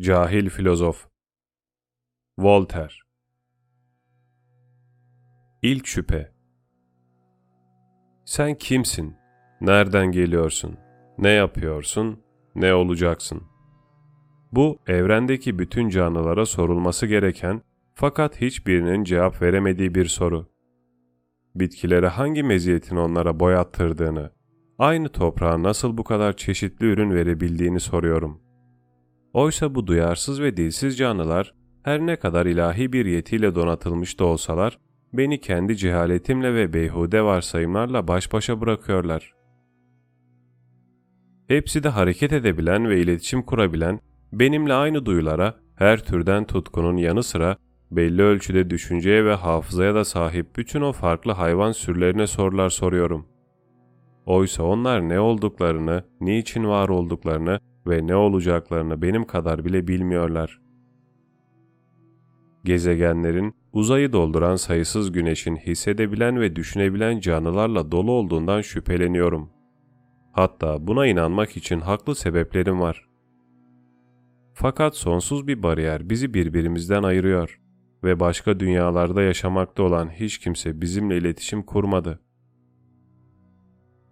Cahil filozof Voltaire İlk şüphe Sen kimsin? Nereden geliyorsun? Ne yapıyorsun? Ne olacaksın? Bu evrendeki bütün canlılara sorulması gereken fakat hiçbirinin cevap veremediği bir soru. Bitkilere hangi meziyetin onlara boyattırdığını, aynı toprağa nasıl bu kadar çeşitli ürün verebildiğini soruyorum.'' Oysa bu duyarsız ve dilsiz canlılar her ne kadar ilahi bir yetiyle donatılmış da olsalar, beni kendi cehaletimle ve beyhude varsayımlarla baş başa bırakıyorlar. Hepsi de hareket edebilen ve iletişim kurabilen, benimle aynı duyulara, her türden tutkunun yanı sıra belli ölçüde düşünceye ve hafızaya da sahip bütün o farklı hayvan sürülerine sorular soruyorum. Oysa onlar ne olduklarını, niçin var olduklarını ve ne olacaklarını benim kadar bile bilmiyorlar. Gezegenlerin, uzayı dolduran sayısız güneşin hissedebilen ve düşünebilen canlılarla dolu olduğundan şüpheleniyorum. Hatta buna inanmak için haklı sebeplerim var. Fakat sonsuz bir bariyer bizi birbirimizden ayırıyor ve başka dünyalarda yaşamakta olan hiç kimse bizimle iletişim kurmadı.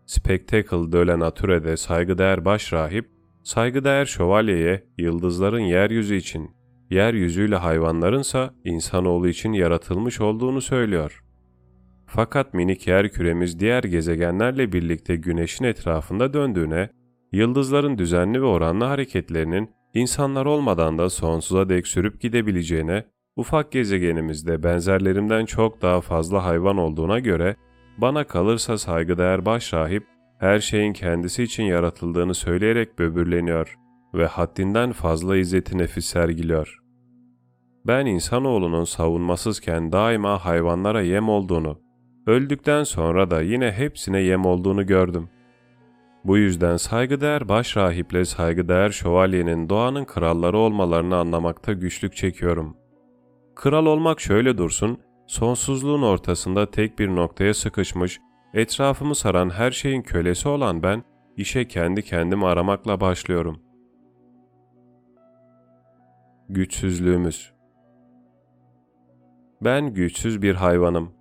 Spectacle de la Nature'de saygıdeğer başrahip, Saygıdeğer şövalyeye yıldızların yeryüzü için, yeryüzüyle hayvanlarınsa insanoğlu için yaratılmış olduğunu söylüyor. Fakat minik yer küremiz diğer gezegenlerle birlikte güneşin etrafında döndüğüne, yıldızların düzenli ve oranlı hareketlerinin insanlar olmadan da sonsuza dek sürüp gidebileceğine, ufak gezegenimizde benzerlerimden çok daha fazla hayvan olduğuna göre, bana kalırsa saygıdeğer başrahip her şeyin kendisi için yaratıldığını söyleyerek böbürleniyor ve haddinden fazla izzeti nefis sergiliyor. Ben insanoğlunun savunmasızken daima hayvanlara yem olduğunu, öldükten sonra da yine hepsine yem olduğunu gördüm. Bu yüzden saygıdeğer başrahiple saygıdeğer şövalyenin doğanın kralları olmalarını anlamakta güçlük çekiyorum. Kral olmak şöyle dursun, sonsuzluğun ortasında tek bir noktaya sıkışmış, Etrafımı saran her şeyin kölesi olan ben, işe kendi kendimi aramakla başlıyorum. Güçsüzlüğümüz Ben güçsüz bir hayvanım.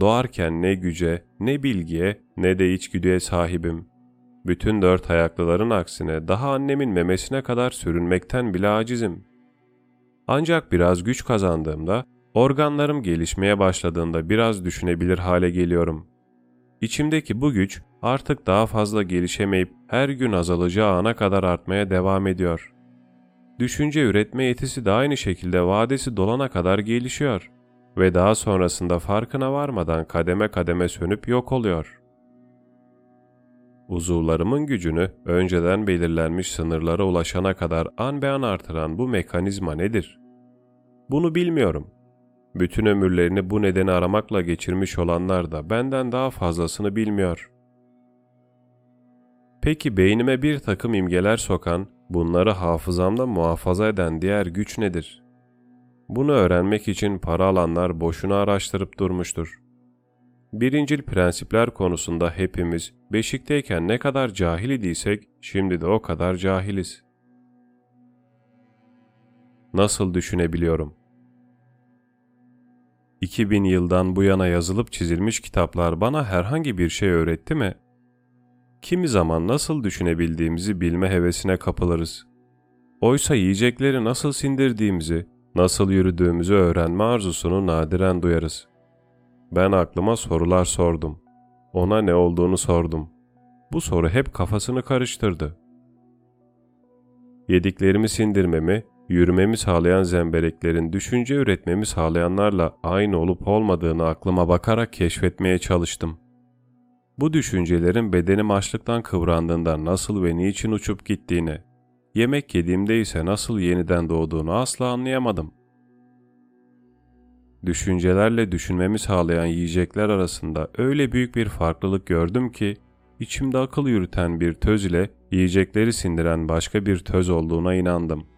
Doğarken ne güce, ne bilgiye, ne de içgüdüye sahibim. Bütün dört ayaklıların aksine daha annemin memesine kadar sürünmekten bile acizim. Ancak biraz güç kazandığımda, organlarım gelişmeye başladığında biraz düşünebilir hale geliyorum.'' İçimdeki bu güç artık daha fazla gelişemeyip her gün azalacağı ana kadar artmaya devam ediyor. Düşünce üretme yetisi de aynı şekilde vadesi dolana kadar gelişiyor ve daha sonrasında farkına varmadan kademe kademe sönüp yok oluyor. Uzuvlarımın gücünü önceden belirlenmiş sınırlara ulaşana kadar an be an artıran bu mekanizma nedir? Bunu bilmiyorum bütün ömürlerini bu nedeni aramakla geçirmiş olanlar da benden daha fazlasını bilmiyor. Peki beynime bir takım imgeler sokan, bunları hafızamda muhafaza eden diğer güç nedir? Bunu öğrenmek için para alanlar boşuna araştırıp durmuştur. Birincil prensipler konusunda hepimiz beşikteyken ne kadar cahil idiysek şimdi de o kadar cahiliz. Nasıl düşünebiliyorum?'' 2000 yıldan bu yana yazılıp çizilmiş kitaplar bana herhangi bir şey öğretti mi? Kimi zaman nasıl düşünebildiğimizi bilme hevesine kapılırız. Oysa yiyecekleri nasıl sindirdiğimizi, nasıl yürüdüğümüzü öğrenme arzusunu nadiren duyarız. Ben aklıma sorular sordum. Ona ne olduğunu sordum. Bu soru hep kafasını karıştırdı. Yediklerimi sindirmemi, yürümemi sağlayan zembereklerin düşünce üretmemi sağlayanlarla aynı olup olmadığını aklıma bakarak keşfetmeye çalıştım. Bu düşüncelerin bedenim açlıktan kıvrandığında nasıl ve niçin uçup gittiğini, yemek yediğimde ise nasıl yeniden doğduğunu asla anlayamadım. Düşüncelerle düşünmemi sağlayan yiyecekler arasında öyle büyük bir farklılık gördüm ki, içimde akıl yürüten bir töz ile yiyecekleri sindiren başka bir töz olduğuna inandım.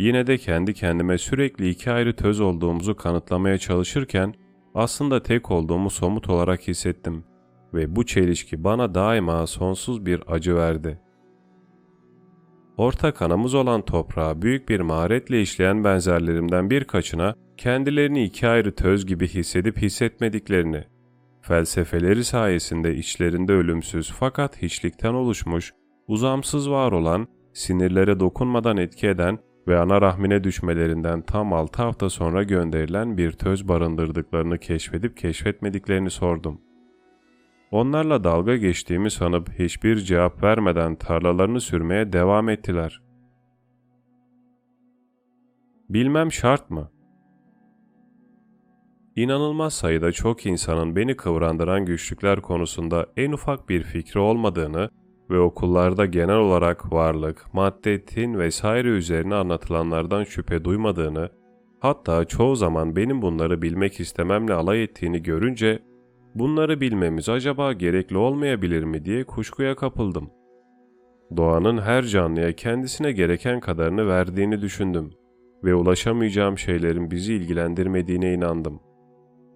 Yine de kendi kendime sürekli iki ayrı töz olduğumuzu kanıtlamaya çalışırken aslında tek olduğumu somut olarak hissettim ve bu çelişki bana daima sonsuz bir acı verdi. ortak anamız olan toprağa büyük bir maharetle işleyen benzerlerimden birkaçına kendilerini iki ayrı töz gibi hissedip hissetmediklerini, felsefeleri sayesinde içlerinde ölümsüz fakat hiçlikten oluşmuş, uzamsız var olan, sinirlere dokunmadan etki eden ve ana rahmine düşmelerinden tam 6 hafta sonra gönderilen bir töz barındırdıklarını keşfedip keşfetmediklerini sordum. Onlarla dalga geçtiğimi sanıp hiçbir cevap vermeden tarlalarını sürmeye devam ettiler. Bilmem şart mı? İnanılmaz sayıda çok insanın beni kıvrandıran güçlükler konusunda en ufak bir fikri olmadığını ve okullarda genel olarak varlık, madde, tin vesaire üzerine anlatılanlardan şüphe duymadığını, hatta çoğu zaman benim bunları bilmek istememle alay ettiğini görünce bunları bilmemiz acaba gerekli olmayabilir mi diye kuşkuya kapıldım. Doğanın her canlıya kendisine gereken kadarını verdiğini düşündüm ve ulaşamayacağım şeylerin bizi ilgilendirmediğine inandım.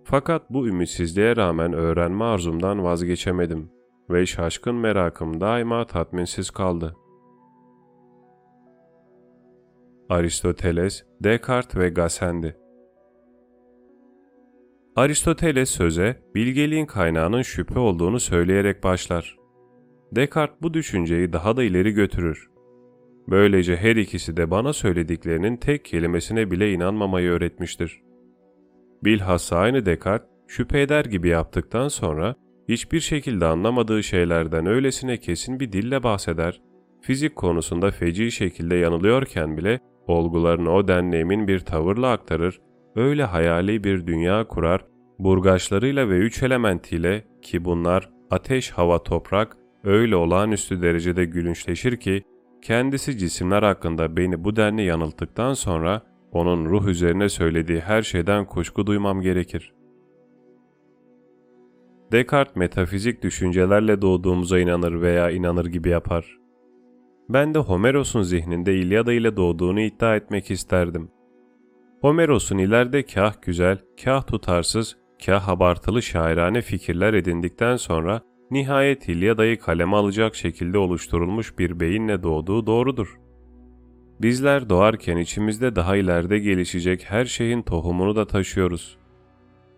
Fakat bu ümitsizliğe rağmen öğrenme arzumdan vazgeçemedim ve şaşkın merakım daima tatminsiz kaldı. Aristoteles, Descartes ve Gassendi Aristoteles söze bilgeliğin kaynağının şüphe olduğunu söyleyerek başlar. Descartes bu düşünceyi daha da ileri götürür. Böylece her ikisi de bana söylediklerinin tek kelimesine bile inanmamayı öğretmiştir. Bilhassa aynı Descartes şüphe eder gibi yaptıktan sonra hiçbir şekilde anlamadığı şeylerden öylesine kesin bir dille bahseder, fizik konusunda feci şekilde yanılıyorken bile olgularını o denli emin bir tavırla aktarır, öyle hayali bir dünya kurar, burgaçlarıyla ve üç elementiyle ki bunlar ateş, hava, toprak öyle olağanüstü derecede gülünçleşir ki, kendisi cisimler hakkında beni bu denli yanılttıktan sonra onun ruh üzerine söylediği her şeyden kuşku duymam gerekir. Descartes metafizik düşüncelerle doğduğumuza inanır veya inanır gibi yapar. Ben de Homeros'un zihninde İlyada ile doğduğunu iddia etmek isterdim. Homeros'un ileride kah güzel, kah tutarsız, kah abartılı şairane fikirler edindikten sonra nihayet İlyada'yı kaleme alacak şekilde oluşturulmuş bir beyinle doğduğu doğrudur. Bizler doğarken içimizde daha ileride gelişecek her şeyin tohumunu da taşıyoruz.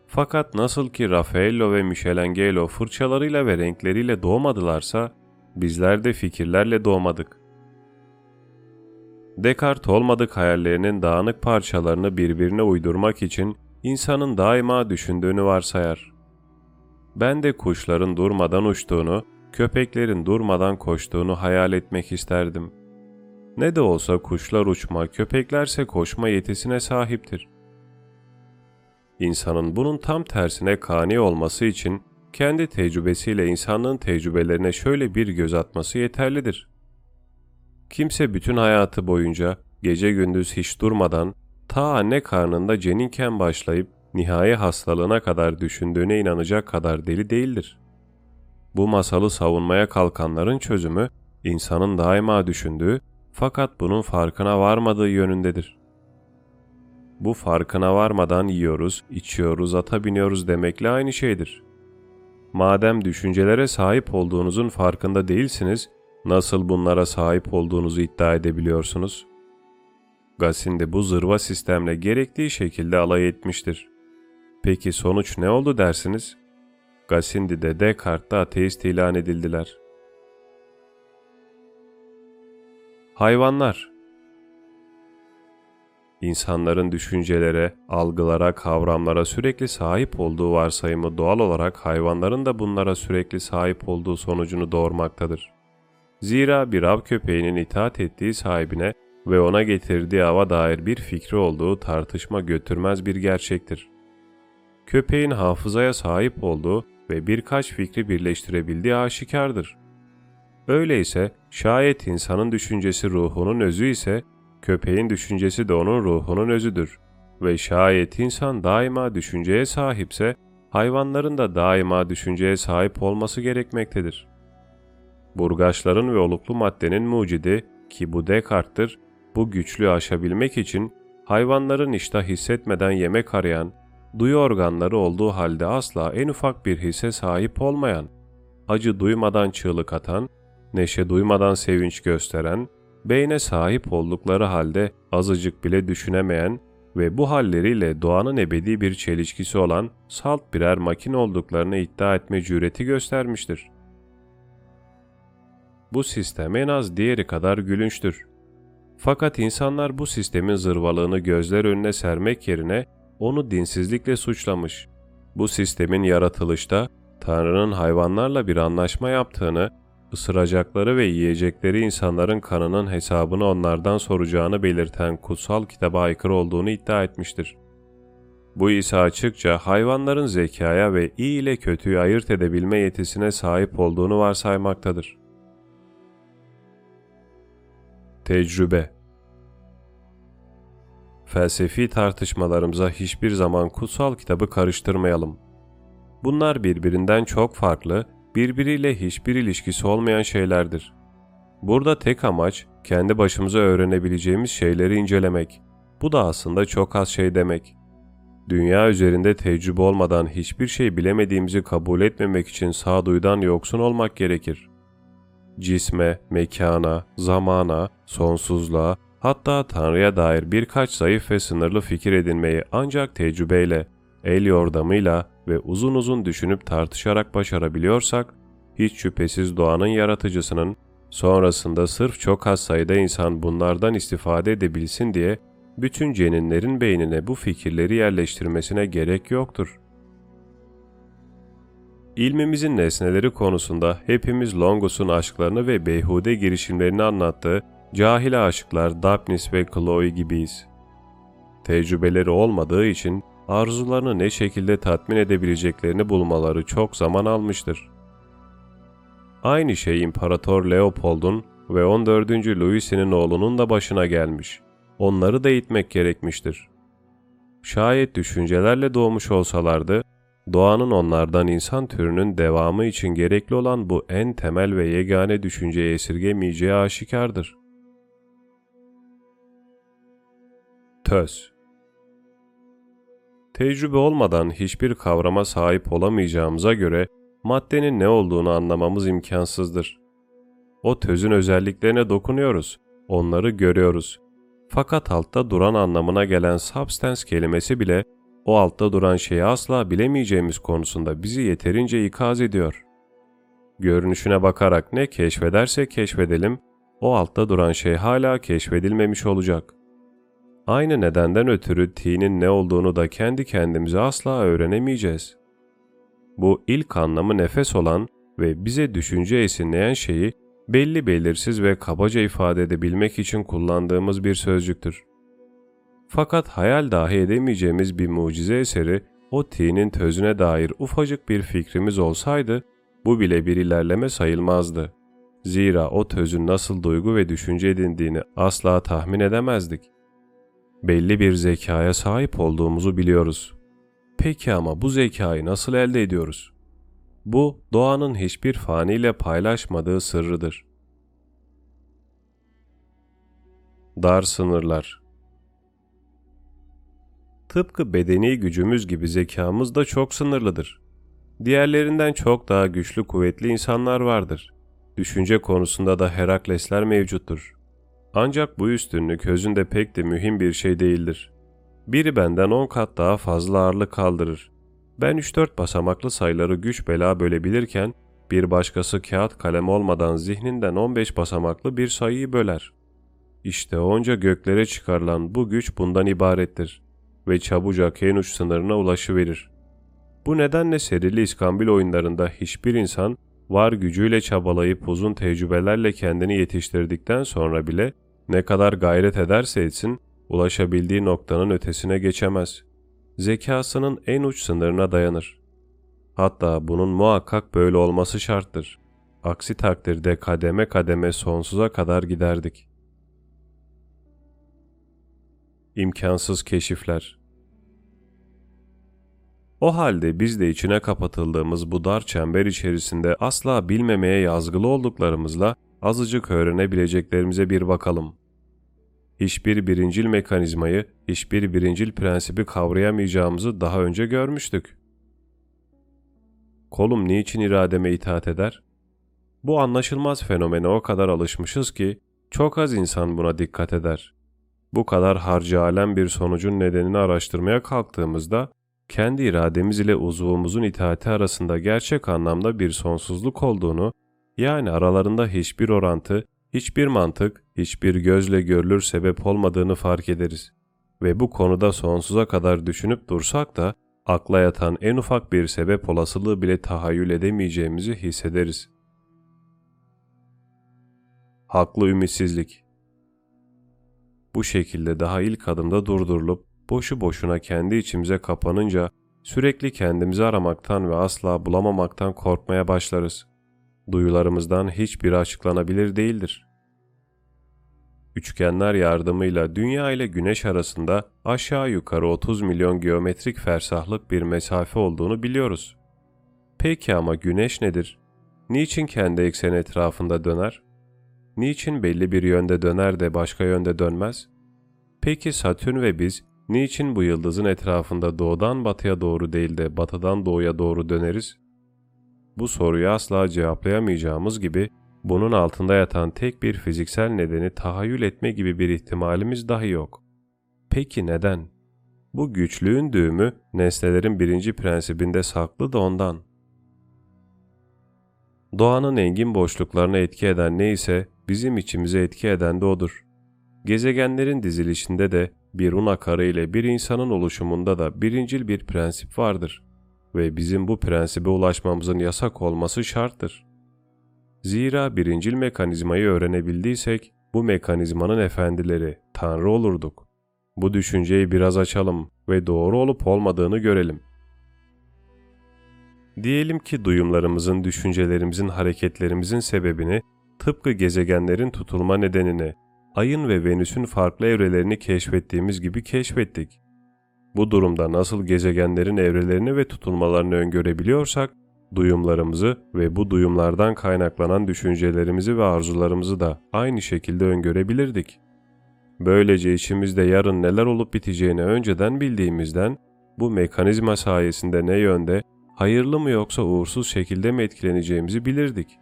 Fakat nasıl ki Raffaello ve Michelangelo fırçalarıyla ve renkleriyle doğmadılarsa, bizler de fikirlerle doğmadık. Descartes olmadık hayallerinin dağınık parçalarını birbirine uydurmak için insanın daima düşündüğünü varsayar. Ben de kuşların durmadan uçtuğunu, köpeklerin durmadan koştuğunu hayal etmek isterdim. Ne de olsa kuşlar uçma, köpeklerse koşma yetisine sahiptir. İnsanın bunun tam tersine kani olması için kendi tecrübesiyle insanlığın tecrübelerine şöyle bir göz atması yeterlidir. Kimse bütün hayatı boyunca gece gündüz hiç durmadan ta anne karnında ceninken başlayıp nihai hastalığına kadar düşündüğüne inanacak kadar deli değildir. Bu masalı savunmaya kalkanların çözümü insanın daima düşündüğü fakat bunun farkına varmadığı yönündedir. Bu farkına varmadan yiyoruz, içiyoruz, ata biniyoruz demekle aynı şeydir. Madem düşüncelere sahip olduğunuzun farkında değilsiniz, nasıl bunlara sahip olduğunuzu iddia edebiliyorsunuz? Gassin de bu zırva sistemle gerektiği şekilde alay etmiştir. Peki sonuç ne oldu dersiniz? Gasindi de Descartes de ateist ilan edildiler. Hayvanlar İnsanların düşüncelere, algılara, kavramlara sürekli sahip olduğu varsayımı doğal olarak hayvanların da bunlara sürekli sahip olduğu sonucunu doğurmaktadır. Zira bir av köpeğinin itaat ettiği sahibine ve ona getirdiği ava dair bir fikri olduğu tartışma götürmez bir gerçektir. Köpeğin hafızaya sahip olduğu ve birkaç fikri birleştirebildiği aşikardır. Öyleyse şayet insanın düşüncesi ruhunun özü ise Köpeğin düşüncesi de onun ruhunun özüdür ve şayet insan daima düşünceye sahipse, hayvanların da daima düşünceye sahip olması gerekmektedir. Burgaçların ve oluklu maddenin mucidi ki bu Descartes'tir, bu güçlüğü aşabilmek için hayvanların iştah hissetmeden yemek arayan, duyu organları olduğu halde asla en ufak bir hisse sahip olmayan, acı duymadan çığlık atan, neşe duymadan sevinç gösteren, beyne sahip oldukları halde azıcık bile düşünemeyen ve bu halleriyle doğanın ebedi bir çelişkisi olan salt birer makine olduklarını iddia etme cüreti göstermiştir. Bu sistem en az diğeri kadar gülünçtür. Fakat insanlar bu sistemin zırvalığını gözler önüne sermek yerine onu dinsizlikle suçlamış. Bu sistemin yaratılışta Tanrı'nın hayvanlarla bir anlaşma yaptığını, ısıracakları ve yiyecekleri insanların kanının hesabını onlardan soracağını belirten kutsal kitaba aykırı olduğunu iddia etmiştir. Bu ise açıkça hayvanların zekaya ve iyi ile kötüyü ayırt edebilme yetisine sahip olduğunu varsaymaktadır. Tecrübe Felsefi tartışmalarımıza hiçbir zaman kutsal kitabı karıştırmayalım. Bunlar birbirinden çok farklı, birbiriyle hiçbir ilişkisi olmayan şeylerdir. Burada tek amaç kendi başımıza öğrenebileceğimiz şeyleri incelemek. Bu da aslında çok az şey demek. Dünya üzerinde tecrübe olmadan hiçbir şey bilemediğimizi kabul etmemek için sağduyudan yoksun olmak gerekir. Cisme, mekana, zamana, sonsuzluğa, hatta Tanrı'ya dair birkaç zayıf ve sınırlı fikir edinmeyi ancak tecrübeyle, el yordamıyla ve uzun uzun düşünüp tartışarak başarabiliyorsak, hiç şüphesiz doğanın yaratıcısının sonrasında sırf çok az sayıda insan bunlardan istifade edebilsin diye bütün ceninlerin beynine bu fikirleri yerleştirmesine gerek yoktur. İlmimizin nesneleri konusunda hepimiz Longos'un aşklarını ve beyhude girişimlerini anlattığı cahil aşıklar Daphnis ve Chloe gibiyiz. Tecrübeleri olmadığı için arzularını ne şekilde tatmin edebileceklerini bulmaları çok zaman almıştır. Aynı şey İmparator Leopold'un ve 14. Louis'in oğlunun da başına gelmiş. Onları da itmek gerekmiştir. Şayet düşüncelerle doğmuş olsalardı, doğanın onlardan insan türünün devamı için gerekli olan bu en temel ve yegane düşünceyi esirgemeyeceği aşikardır. Töz Tecrübe olmadan hiçbir kavrama sahip olamayacağımıza göre maddenin ne olduğunu anlamamız imkansızdır. O tözün özelliklerine dokunuyoruz, onları görüyoruz. Fakat altta duran anlamına gelen substance kelimesi bile o altta duran şeyi asla bilemeyeceğimiz konusunda bizi yeterince ikaz ediyor. Görünüşüne bakarak ne keşfedersek keşfedelim, o altta duran şey hala keşfedilmemiş olacak. Aynı nedenden ötürü T'nin ne olduğunu da kendi kendimize asla öğrenemeyeceğiz. Bu ilk anlamı nefes olan ve bize düşünce esinleyen şeyi belli belirsiz ve kabaca ifade edebilmek için kullandığımız bir sözcüktür. Fakat hayal dahi edemeyeceğimiz bir mucize eseri o T'nin tözüne dair ufacık bir fikrimiz olsaydı bu bile bir ilerleme sayılmazdı. Zira o tözün nasıl duygu ve düşünce edindiğini asla tahmin edemezdik belli bir zekaya sahip olduğumuzu biliyoruz. Peki ama bu zekayı nasıl elde ediyoruz? Bu doğanın hiçbir faniyle paylaşmadığı sırrıdır. Dar sınırlar Tıpkı bedeni gücümüz gibi zekamız da çok sınırlıdır. Diğerlerinden çok daha güçlü kuvvetli insanlar vardır. Düşünce konusunda da Heraklesler mevcuttur. Ancak bu üstünlük özünde pek de mühim bir şey değildir. Biri benden 10 kat daha fazla ağırlık kaldırır. Ben 3-4 basamaklı sayıları güç bela bölebilirken bir başkası kağıt kalem olmadan zihninden 15 basamaklı bir sayıyı böler. İşte onca göklere çıkarılan bu güç bundan ibarettir ve çabucak en uç sınırına ulaşıverir. Bu nedenle serili iskambil oyunlarında hiçbir insan var gücüyle çabalayıp uzun tecrübelerle kendini yetiştirdikten sonra bile ne kadar gayret ederse etsin, ulaşabildiği noktanın ötesine geçemez. Zekasının en uç sınırına dayanır. Hatta bunun muhakkak böyle olması şarttır. Aksi takdirde kademe kademe sonsuza kadar giderdik. İmkansız keşifler O halde biz de içine kapatıldığımız bu dar çember içerisinde asla bilmemeye yazgılı olduklarımızla azıcık öğrenebileceklerimize bir bakalım. Hiçbir birincil mekanizmayı, hiçbir birincil prensibi kavrayamayacağımızı daha önce görmüştük. Kolum niçin irademe itaat eder? Bu anlaşılmaz fenomene o kadar alışmışız ki, Çok az insan buna dikkat eder. Bu kadar harcı alem bir sonucun nedenini araştırmaya kalktığımızda, kendi irademiz ile uzuvumuzun itaati arasında gerçek anlamda bir sonsuzluk olduğunu, yani aralarında hiçbir orantı, hiçbir mantık, hiçbir gözle görülür sebep olmadığını fark ederiz. Ve bu konuda sonsuza kadar düşünüp dursak da, akla yatan en ufak bir sebep olasılığı bile tahayyül edemeyeceğimizi hissederiz. Haklı ümitsizlik Bu şekilde daha ilk adımda durdurulup boşu boşuna kendi içimize kapanınca sürekli kendimizi aramaktan ve asla bulamamaktan korkmaya başlarız. Duyularımızdan hiçbiri açıklanabilir değildir. Üçgenler yardımıyla Dünya ile Güneş arasında aşağı yukarı 30 milyon geometrik fersahlık bir mesafe olduğunu biliyoruz. Peki ama Güneş nedir? Niçin kendi ekseni etrafında döner? Niçin belli bir yönde döner de başka yönde dönmez? Peki Satürn ve biz niçin bu yıldızın etrafında doğudan batıya doğru değil de batıdan doğuya doğru döneriz? Bu soruyu asla cevaplayamayacağımız gibi bunun altında yatan tek bir fiziksel nedeni tahayyül etme gibi bir ihtimalimiz dahi yok. Peki neden? Bu güçlüğün düğümü nesnelerin birinci prensibinde saklı da ondan. Doğanın engin boşluklarına etki eden neyse bizim içimize etki eden de odur. Gezegenlerin dizilişinde de bir un akarı ile bir insanın oluşumunda da birincil bir prensip vardır ve bizim bu prensibe ulaşmamızın yasak olması şarttır. Zira birincil mekanizmayı öğrenebildiysek bu mekanizmanın efendileri, Tanrı olurduk. Bu düşünceyi biraz açalım ve doğru olup olmadığını görelim. Diyelim ki duyumlarımızın, düşüncelerimizin, hareketlerimizin sebebini tıpkı gezegenlerin tutulma nedenini, ayın ve Venüs'ün farklı evrelerini keşfettiğimiz gibi keşfettik. Bu durumda nasıl gezegenlerin evrelerini ve tutulmalarını öngörebiliyorsak, duyumlarımızı ve bu duyumlardan kaynaklanan düşüncelerimizi ve arzularımızı da aynı şekilde öngörebilirdik. Böylece içimizde yarın neler olup biteceğini önceden bildiğimizden, bu mekanizma sayesinde ne yönde, hayırlı mı yoksa uğursuz şekilde mi etkileneceğimizi bilirdik.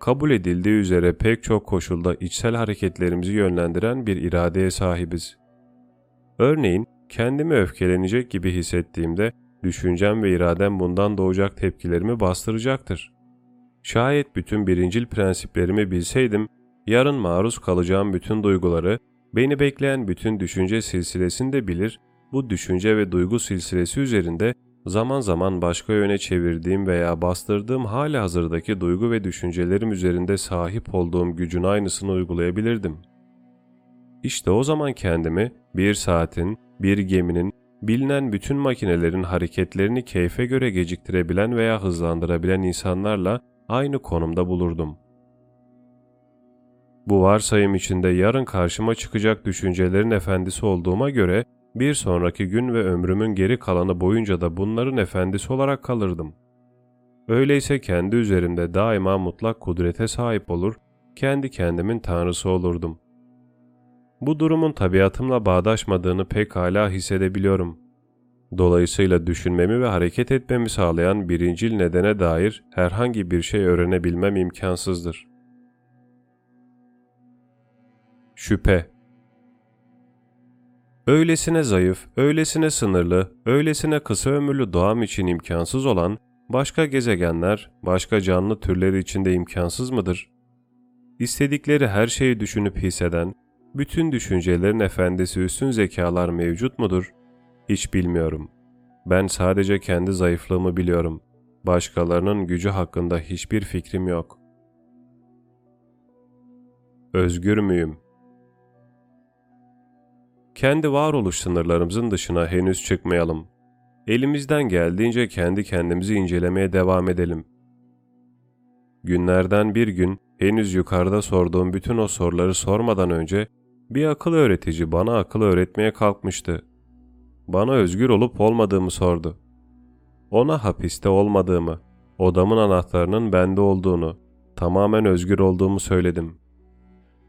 Kabul edildiği üzere pek çok koşulda içsel hareketlerimizi yönlendiren bir iradeye sahibiz. Örneğin kendimi öfkelenecek gibi hissettiğimde düşüncem ve iradem bundan doğacak tepkilerimi bastıracaktır. Şayet bütün birincil prensiplerimi bilseydim, yarın maruz kalacağım bütün duyguları, beni bekleyen bütün düşünce silsilesini de bilir, bu düşünce ve duygu silsilesi üzerinde zaman zaman başka yöne çevirdiğim veya bastırdığım hali hazırdaki duygu ve düşüncelerim üzerinde sahip olduğum gücün aynısını uygulayabilirdim. İşte o zaman kendimi bir saatin, bir geminin, bilinen bütün makinelerin hareketlerini keyfe göre geciktirebilen veya hızlandırabilen insanlarla aynı konumda bulurdum. Bu varsayım içinde yarın karşıma çıkacak düşüncelerin efendisi olduğuma göre bir sonraki gün ve ömrümün geri kalanı boyunca da bunların efendisi olarak kalırdım. Öyleyse kendi üzerimde daima mutlak kudrete sahip olur, kendi kendimin tanrısı olurdum. Bu durumun tabiatımla bağdaşmadığını pekala hissedebiliyorum. Dolayısıyla düşünmemi ve hareket etmemi sağlayan birincil nedene dair herhangi bir şey öğrenebilmem imkansızdır. Şüphe Öylesine zayıf, öylesine sınırlı, öylesine kısa ömürlü doğam için imkansız olan başka gezegenler, başka canlı türleri içinde imkansız mıdır? İstedikleri her şeyi düşünüp hisseden, bütün düşüncelerin efendisi üstün zekalar mevcut mudur? Hiç bilmiyorum. Ben sadece kendi zayıflığımı biliyorum. Başkalarının gücü hakkında hiçbir fikrim yok. Özgür müyüm? Kendi varoluş sınırlarımızın dışına henüz çıkmayalım. Elimizden geldiğince kendi kendimizi incelemeye devam edelim. Günlerden bir gün henüz yukarıda sorduğum bütün o soruları sormadan önce bir akıl öğretici bana akıl öğretmeye kalkmıştı. Bana özgür olup olmadığımı sordu. Ona hapiste olmadığımı, odamın anahtarının bende olduğunu, tamamen özgür olduğumu söyledim.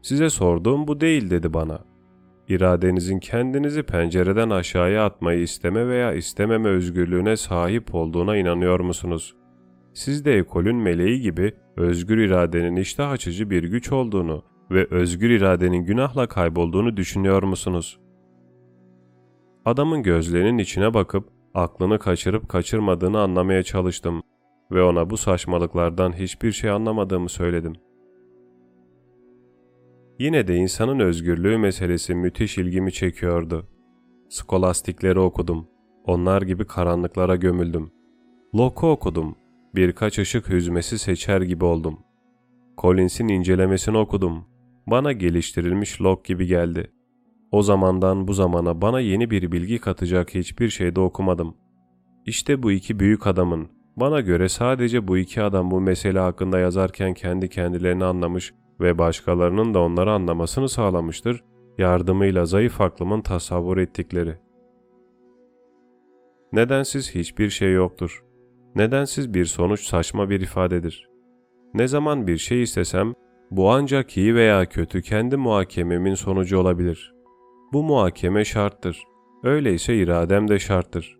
Size sorduğum bu değil dedi bana. İradenizin kendinizi pencereden aşağıya atmayı isteme veya istememe özgürlüğüne sahip olduğuna inanıyor musunuz? Siz de ekolün meleği gibi özgür iradenin iştah açıcı bir güç olduğunu, ve özgür iradenin günahla kaybolduğunu düşünüyor musunuz? Adamın gözlerinin içine bakıp aklını kaçırıp kaçırmadığını anlamaya çalıştım ve ona bu saçmalıklardan hiçbir şey anlamadığımı söyledim. Yine de insanın özgürlüğü meselesi müthiş ilgimi çekiyordu. Skolastikleri okudum. Onlar gibi karanlıklara gömüldüm. Locke'u okudum. Birkaç ışık hüzmesi seçer gibi oldum. Collins'in incelemesini okudum. Bana geliştirilmiş Locke gibi geldi. O zamandan bu zamana bana yeni bir bilgi katacak hiçbir şey de okumadım. İşte bu iki büyük adamın, bana göre sadece bu iki adam bu mesele hakkında yazarken kendi kendilerini anlamış ve başkalarının da onları anlamasını sağlamıştır, yardımıyla zayıf aklımın tasavvur ettikleri. Nedensiz hiçbir şey yoktur. Nedensiz bir sonuç saçma bir ifadedir. Ne zaman bir şey istesem, bu ancak iyi veya kötü kendi muhakememin sonucu olabilir. Bu muhakeme şarttır. Öyleyse iradem de şarttır.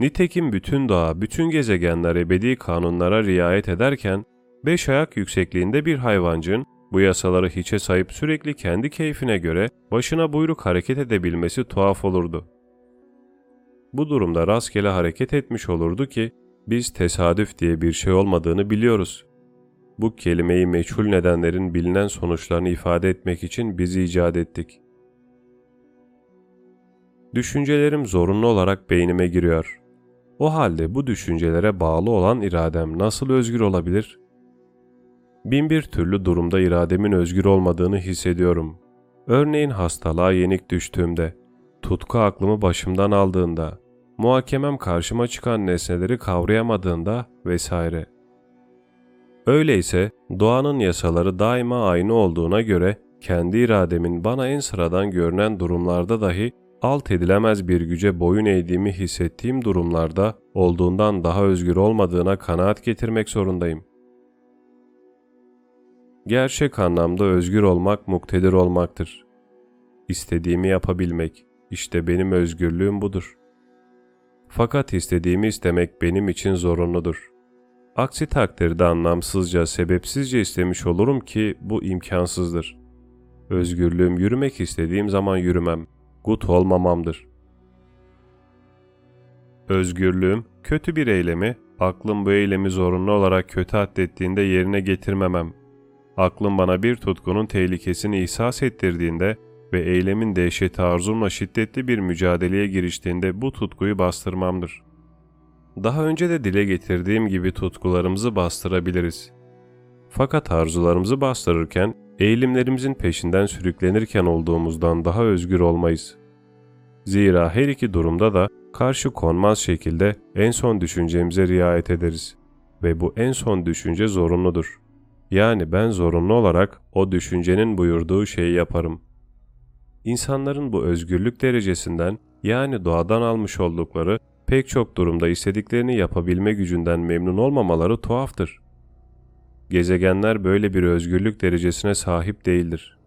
Nitekim bütün doğa, bütün gezegenler ebedi kanunlara riayet ederken, beş ayak yüksekliğinde bir hayvancın bu yasaları hiçe sayıp sürekli kendi keyfine göre başına buyruk hareket edebilmesi tuhaf olurdu. Bu durumda rastgele hareket etmiş olurdu ki biz tesadüf diye bir şey olmadığını biliyoruz. Bu kelimeyi meçhul nedenlerin bilinen sonuçlarını ifade etmek için biz icat ettik. Düşüncelerim zorunlu olarak beynime giriyor. O halde bu düşüncelere bağlı olan iradem nasıl özgür olabilir? Bin bir türlü durumda irademin özgür olmadığını hissediyorum. Örneğin hastalığa yenik düştüğümde, tutku aklımı başımdan aldığında, muhakemem karşıma çıkan nesneleri kavrayamadığında vesaire. Öyleyse doğanın yasaları daima aynı olduğuna göre kendi irademin bana en sıradan görünen durumlarda dahi alt edilemez bir güce boyun eğdiğimi hissettiğim durumlarda olduğundan daha özgür olmadığına kanaat getirmek zorundayım. Gerçek anlamda özgür olmak muktedir olmaktır. İstediğimi yapabilmek, işte benim özgürlüğüm budur. Fakat istediğimi istemek benim için zorunludur. Aksi takdirde anlamsızca, sebepsizce istemiş olurum ki bu imkansızdır. Özgürlüğüm yürümek istediğim zaman yürümem, gut olmamamdır. Özgürlüğüm, kötü bir eylemi, aklım bu eylemi zorunlu olarak kötü addettiğinde yerine getirmemem. Aklım bana bir tutkunun tehlikesini ihsas ettirdiğinde ve eylemin dehşeti arzumla şiddetli bir mücadeleye giriştiğinde bu tutkuyu bastırmamdır. Daha önce de dile getirdiğim gibi tutkularımızı bastırabiliriz. Fakat arzularımızı bastırırken eğilimlerimizin peşinden sürüklenirken olduğumuzdan daha özgür olmayız. Zira her iki durumda da karşı konmaz şekilde en son düşüncemize riayet ederiz ve bu en son düşünce zorunludur. Yani ben zorunlu olarak o düşüncenin buyurduğu şeyi yaparım. İnsanların bu özgürlük derecesinden yani doğadan almış oldukları pek çok durumda istediklerini yapabilme gücünden memnun olmamaları tuhaftır. Gezegenler böyle bir özgürlük derecesine sahip değildir.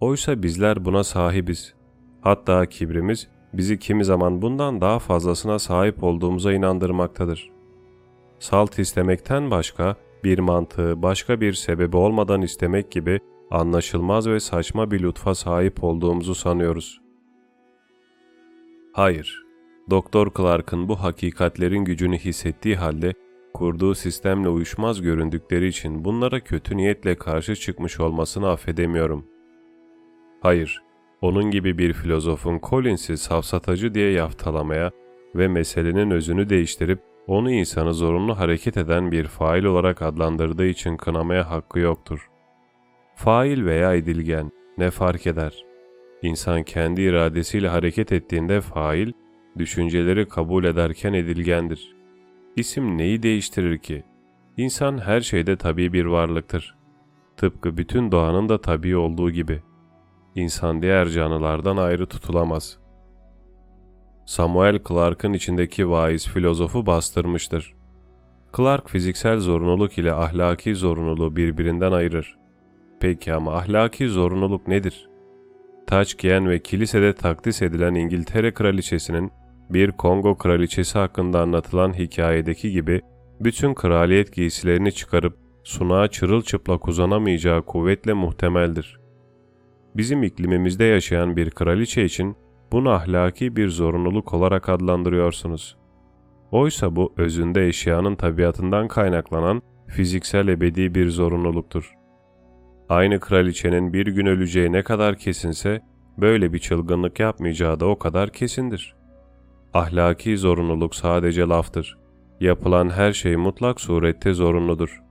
Oysa bizler buna sahibiz. Hatta kibrimiz bizi kimi zaman bundan daha fazlasına sahip olduğumuza inandırmaktadır. Salt istemekten başka bir mantığı başka bir sebebi olmadan istemek gibi anlaşılmaz ve saçma bir lütfa sahip olduğumuzu sanıyoruz. Hayır, Doktor Clark'ın bu hakikatlerin gücünü hissettiği halde kurduğu sistemle uyuşmaz göründükleri için bunlara kötü niyetle karşı çıkmış olmasını affedemiyorum. Hayır, onun gibi bir filozofun Collins'i safsatacı diye yaftalamaya ve meselenin özünü değiştirip onu insanı zorunlu hareket eden bir fail olarak adlandırdığı için kınamaya hakkı yoktur. Fail veya edilgen ne fark eder? İnsan kendi iradesiyle hareket ettiğinde fail, düşünceleri kabul ederken edilgendir. İsim neyi değiştirir ki? İnsan her şeyde tabii bir varlıktır. Tıpkı bütün doğanın da tabii olduğu gibi. İnsan diğer canlılardan ayrı tutulamaz. Samuel Clark'ın içindeki vaiz filozofu bastırmıştır. Clark fiziksel zorunluluk ile ahlaki zorunluluğu birbirinden ayırır. Peki ama ahlaki zorunluluk nedir? Taç giyen ve kilisede takdis edilen İngiltere kraliçesinin bir Kongo kraliçesi hakkında anlatılan hikayedeki gibi bütün kraliyet giysilerini çıkarıp sunağa çırılçıplak uzanamayacağı kuvvetle muhtemeldir. bizim iklimimizde yaşayan bir kraliçe için bunu ahlaki bir zorunluluk olarak adlandırıyorsunuz. Oysa bu özünde eşyanın tabiatından kaynaklanan fiziksel ebedi bir zorunluluktur. Aynı kraliçenin bir gün öleceği ne kadar kesinse böyle bir çılgınlık yapmayacağı da o kadar kesindir. Ahlaki zorunluluk sadece laftır. Yapılan her şey mutlak surette zorunludur.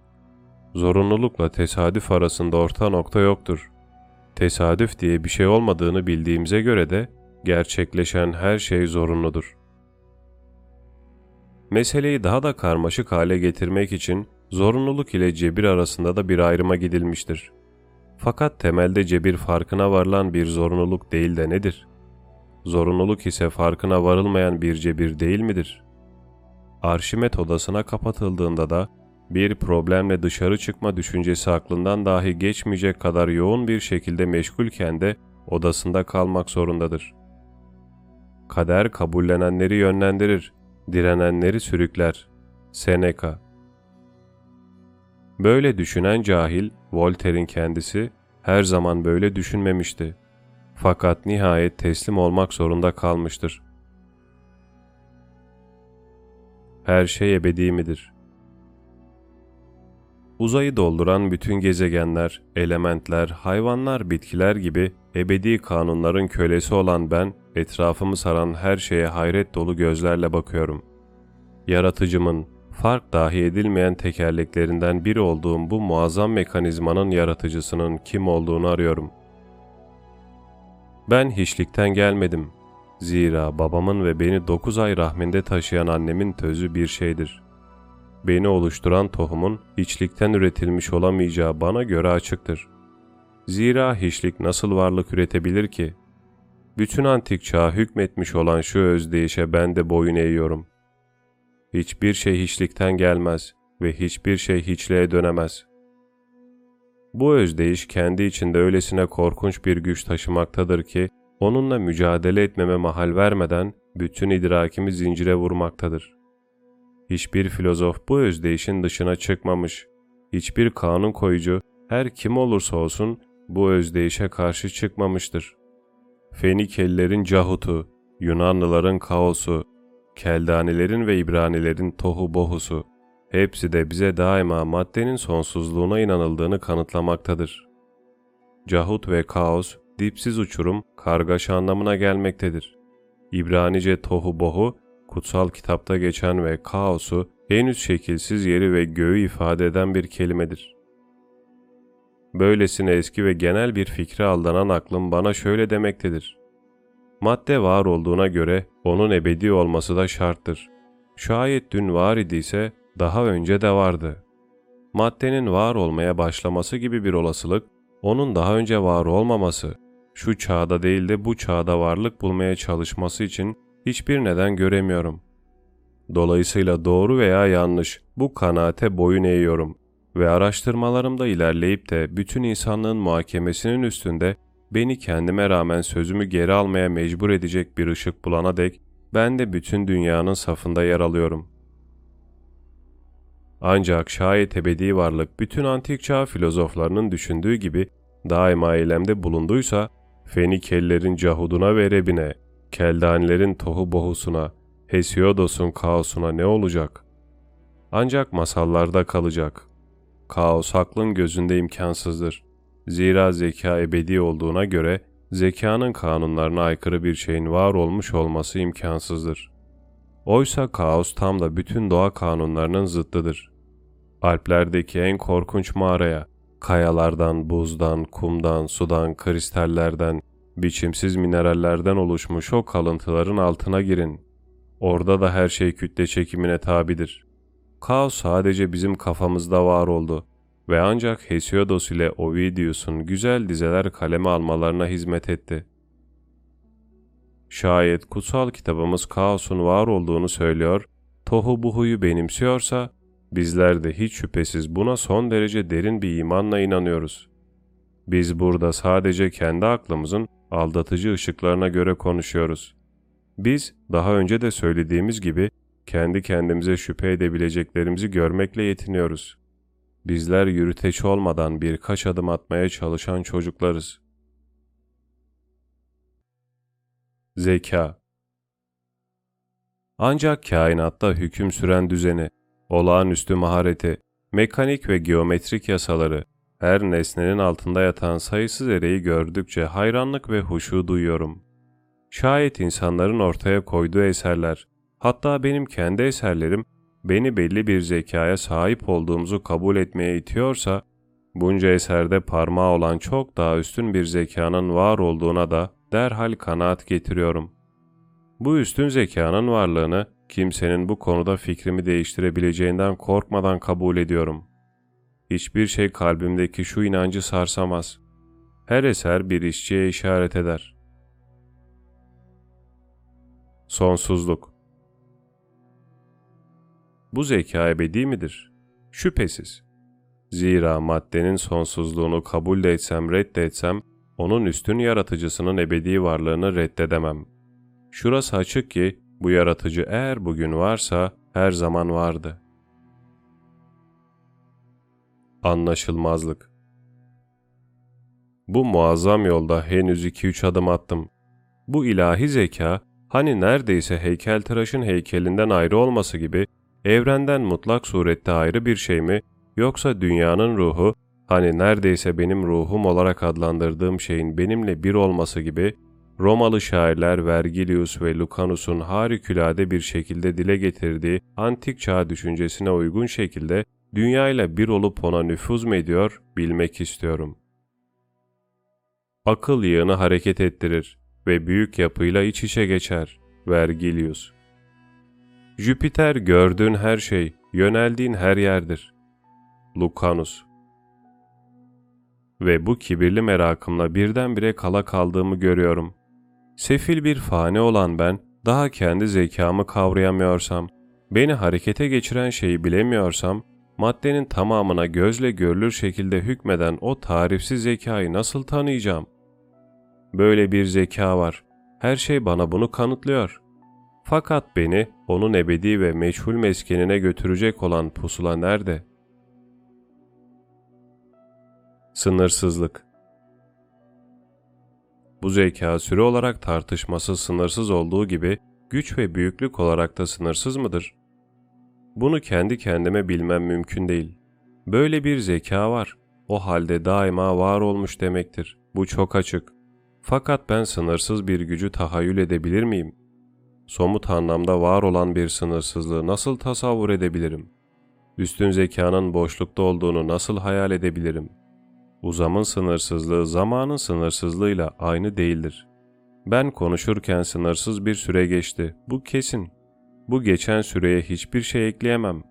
Zorunlulukla tesadüf arasında orta nokta yoktur. Tesadüf diye bir şey olmadığını bildiğimize göre de gerçekleşen her şey zorunludur. Meseleyi daha da karmaşık hale getirmek için zorunluluk ile cebir arasında da bir ayrıma gidilmiştir. Fakat temelde cebir farkına varılan bir zorunluluk değil de nedir? Zorunluluk ise farkına varılmayan bir cebir değil midir? Arşimet odasına kapatıldığında da bir problemle dışarı çıkma düşüncesi aklından dahi geçmeyecek kadar yoğun bir şekilde meşgulken de odasında kalmak zorundadır. Kader kabullenenleri yönlendirir, direnenleri sürükler. Seneca Böyle düşünen cahil, Voltaire'in kendisi her zaman böyle düşünmemişti. Fakat nihayet teslim olmak zorunda kalmıştır. Her şey ebedi midir? Uzayı dolduran bütün gezegenler, elementler, hayvanlar, bitkiler gibi ebedi kanunların kölesi olan ben, etrafımı saran her şeye hayret dolu gözlerle bakıyorum. Yaratıcımın, fark dahi edilmeyen tekerleklerinden biri olduğum bu muazzam mekanizmanın yaratıcısının kim olduğunu arıyorum. Ben hiçlikten gelmedim. Zira babamın ve beni dokuz ay rahminde taşıyan annemin tözü bir şeydir. Beni oluşturan tohumun hiçlikten üretilmiş olamayacağı bana göre açıktır. Zira hiçlik nasıl varlık üretebilir ki? Bütün antik çağ hükmetmiş olan şu özdeyişe ben de boyun eğiyorum. Hiçbir şey hiçlikten gelmez ve hiçbir şey hiçliğe dönemez. Bu özdeyiş kendi içinde öylesine korkunç bir güç taşımaktadır ki, onunla mücadele etmeme mahal vermeden bütün idrakimi zincire vurmaktadır. Hiçbir filozof bu özdeyişin dışına çıkmamış, hiçbir kanun koyucu her kim olursa olsun bu özdeyişe karşı çıkmamıştır. Fenikelilerin cahutu, Yunanlıların kaosu, Keldanilerin ve İbranilerin tohu bohusu, hepsi de bize daima maddenin sonsuzluğuna inanıldığını kanıtlamaktadır. Cahut ve kaos, dipsiz uçurum, kargaşa anlamına gelmektedir. İbranice tohu bohu, kutsal kitapta geçen ve kaosu henüz şekilsiz yeri ve göğü ifade eden bir kelimedir. Böylesine eski ve genel bir fikre aldanan aklım bana şöyle demektedir. Madde var olduğuna göre onun ebedi olması da şarttır. Şayet dün var idiyse daha önce de vardı. Maddenin var olmaya başlaması gibi bir olasılık, onun daha önce var olmaması, şu çağda değil de bu çağda varlık bulmaya çalışması için hiçbir neden göremiyorum. Dolayısıyla doğru veya yanlış bu kanaate boyun eğiyorum ve araştırmalarımda ilerleyip de bütün insanlığın muhakemesinin üstünde beni kendime rağmen sözümü geri almaya mecbur edecek bir ışık bulana dek ben de bütün dünyanın safında yer alıyorum. Ancak şayet ebedi varlık bütün antik çağ filozoflarının düşündüğü gibi daima eylemde bulunduysa, Fenikelilerin cahuduna ve rebine, Keldanilerin tohu bohusuna, Hesiodos'un kaosuna ne olacak? Ancak masallarda kalacak. Kaos aklın gözünde imkansızdır. Zira zeka ebedi olduğuna göre zekanın kanunlarına aykırı bir şeyin var olmuş olması imkansızdır. Oysa kaos tam da bütün doğa kanunlarının zıttıdır. Alplerdeki en korkunç mağaraya, kayalardan, buzdan, kumdan, sudan, kristallerden, biçimsiz minerallerden oluşmuş o kalıntıların altına girin. Orada da her şey kütle çekimine tabidir. Kaos sadece bizim kafamızda var oldu ve ancak Hesiodos ile Ovidius'un güzel dizeler kaleme almalarına hizmet etti. Şayet kutsal kitabımız kaosun var olduğunu söylüyor, tohu buhuyu benimsiyorsa, bizler de hiç şüphesiz buna son derece derin bir imanla inanıyoruz. Biz burada sadece kendi aklımızın aldatıcı ışıklarına göre konuşuyoruz. Biz, daha önce de söylediğimiz gibi, kendi kendimize şüphe edebileceklerimizi görmekle yetiniyoruz. Bizler yürüteç olmadan birkaç adım atmaya çalışan çocuklarız. Zeka Ancak kainatta hüküm süren düzeni, olağanüstü mahareti, mekanik ve geometrik yasaları, her nesnenin altında yatan sayısız ereği gördükçe hayranlık ve huşu duyuyorum. Şayet insanların ortaya koyduğu eserler, hatta benim kendi eserlerim, beni belli bir zekaya sahip olduğumuzu kabul etmeye itiyorsa, bunca eserde parmağı olan çok daha üstün bir zekanın var olduğuna da derhal kanaat getiriyorum. Bu üstün zekanın varlığını kimsenin bu konuda fikrimi değiştirebileceğinden korkmadan kabul ediyorum. Hiçbir şey kalbimdeki şu inancı sarsamaz. Her eser bir işçiye işaret eder. Sonsuzluk Bu zeka ebedi midir? Şüphesiz. Zira maddenin sonsuzluğunu kabul de etsem reddetsem, onun üstün yaratıcısının ebedi varlığını reddedemem. Şurası açık ki, bu yaratıcı eğer bugün varsa, her zaman vardı. Anlaşılmazlık Bu muazzam yolda henüz iki üç adım attım. Bu ilahi zeka, hani neredeyse heykeltıraşın heykelinden ayrı olması gibi, evrenden mutlak surette ayrı bir şey mi, yoksa dünyanın ruhu, hani neredeyse benim ruhum olarak adlandırdığım şeyin benimle bir olması gibi, Romalı şairler Vergilius ve Lucanus'un harikulade bir şekilde dile getirdiği antik çağ düşüncesine uygun şekilde dünyayla bir olup ona nüfuz mu ediyor bilmek istiyorum. Akıl yığını hareket ettirir ve büyük yapıyla iç içe geçer. Vergilius Jüpiter gördüğün her şey, yöneldiğin her yerdir. Lucanus Ve bu kibirli merakımla birdenbire kala kaldığımı görüyorum. Sefil bir fani olan ben, daha kendi zekamı kavrayamıyorsam, beni harekete geçiren şeyi bilemiyorsam, maddenin tamamına gözle görülür şekilde hükmeden o tarifsiz zekayı nasıl tanıyacağım? Böyle bir zeka var. Her şey bana bunu kanıtlıyor. Fakat beni onun ebedi ve meçhul meskenine götürecek olan pusula nerede? Sınırsızlık Bu zeka süre olarak tartışması sınırsız olduğu gibi güç ve büyüklük olarak da sınırsız mıdır? Bunu kendi kendime bilmem mümkün değil. Böyle bir zeka var. O halde daima var olmuş demektir. Bu çok açık. Fakat ben sınırsız bir gücü tahayyül edebilir miyim? Somut anlamda var olan bir sınırsızlığı nasıl tasavvur edebilirim? Üstün zekanın boşlukta olduğunu nasıl hayal edebilirim? Uzamın sınırsızlığı zamanın sınırsızlığıyla aynı değildir. Ben konuşurken sınırsız bir süre geçti. Bu kesin. Bu geçen süreye hiçbir şey ekleyemem.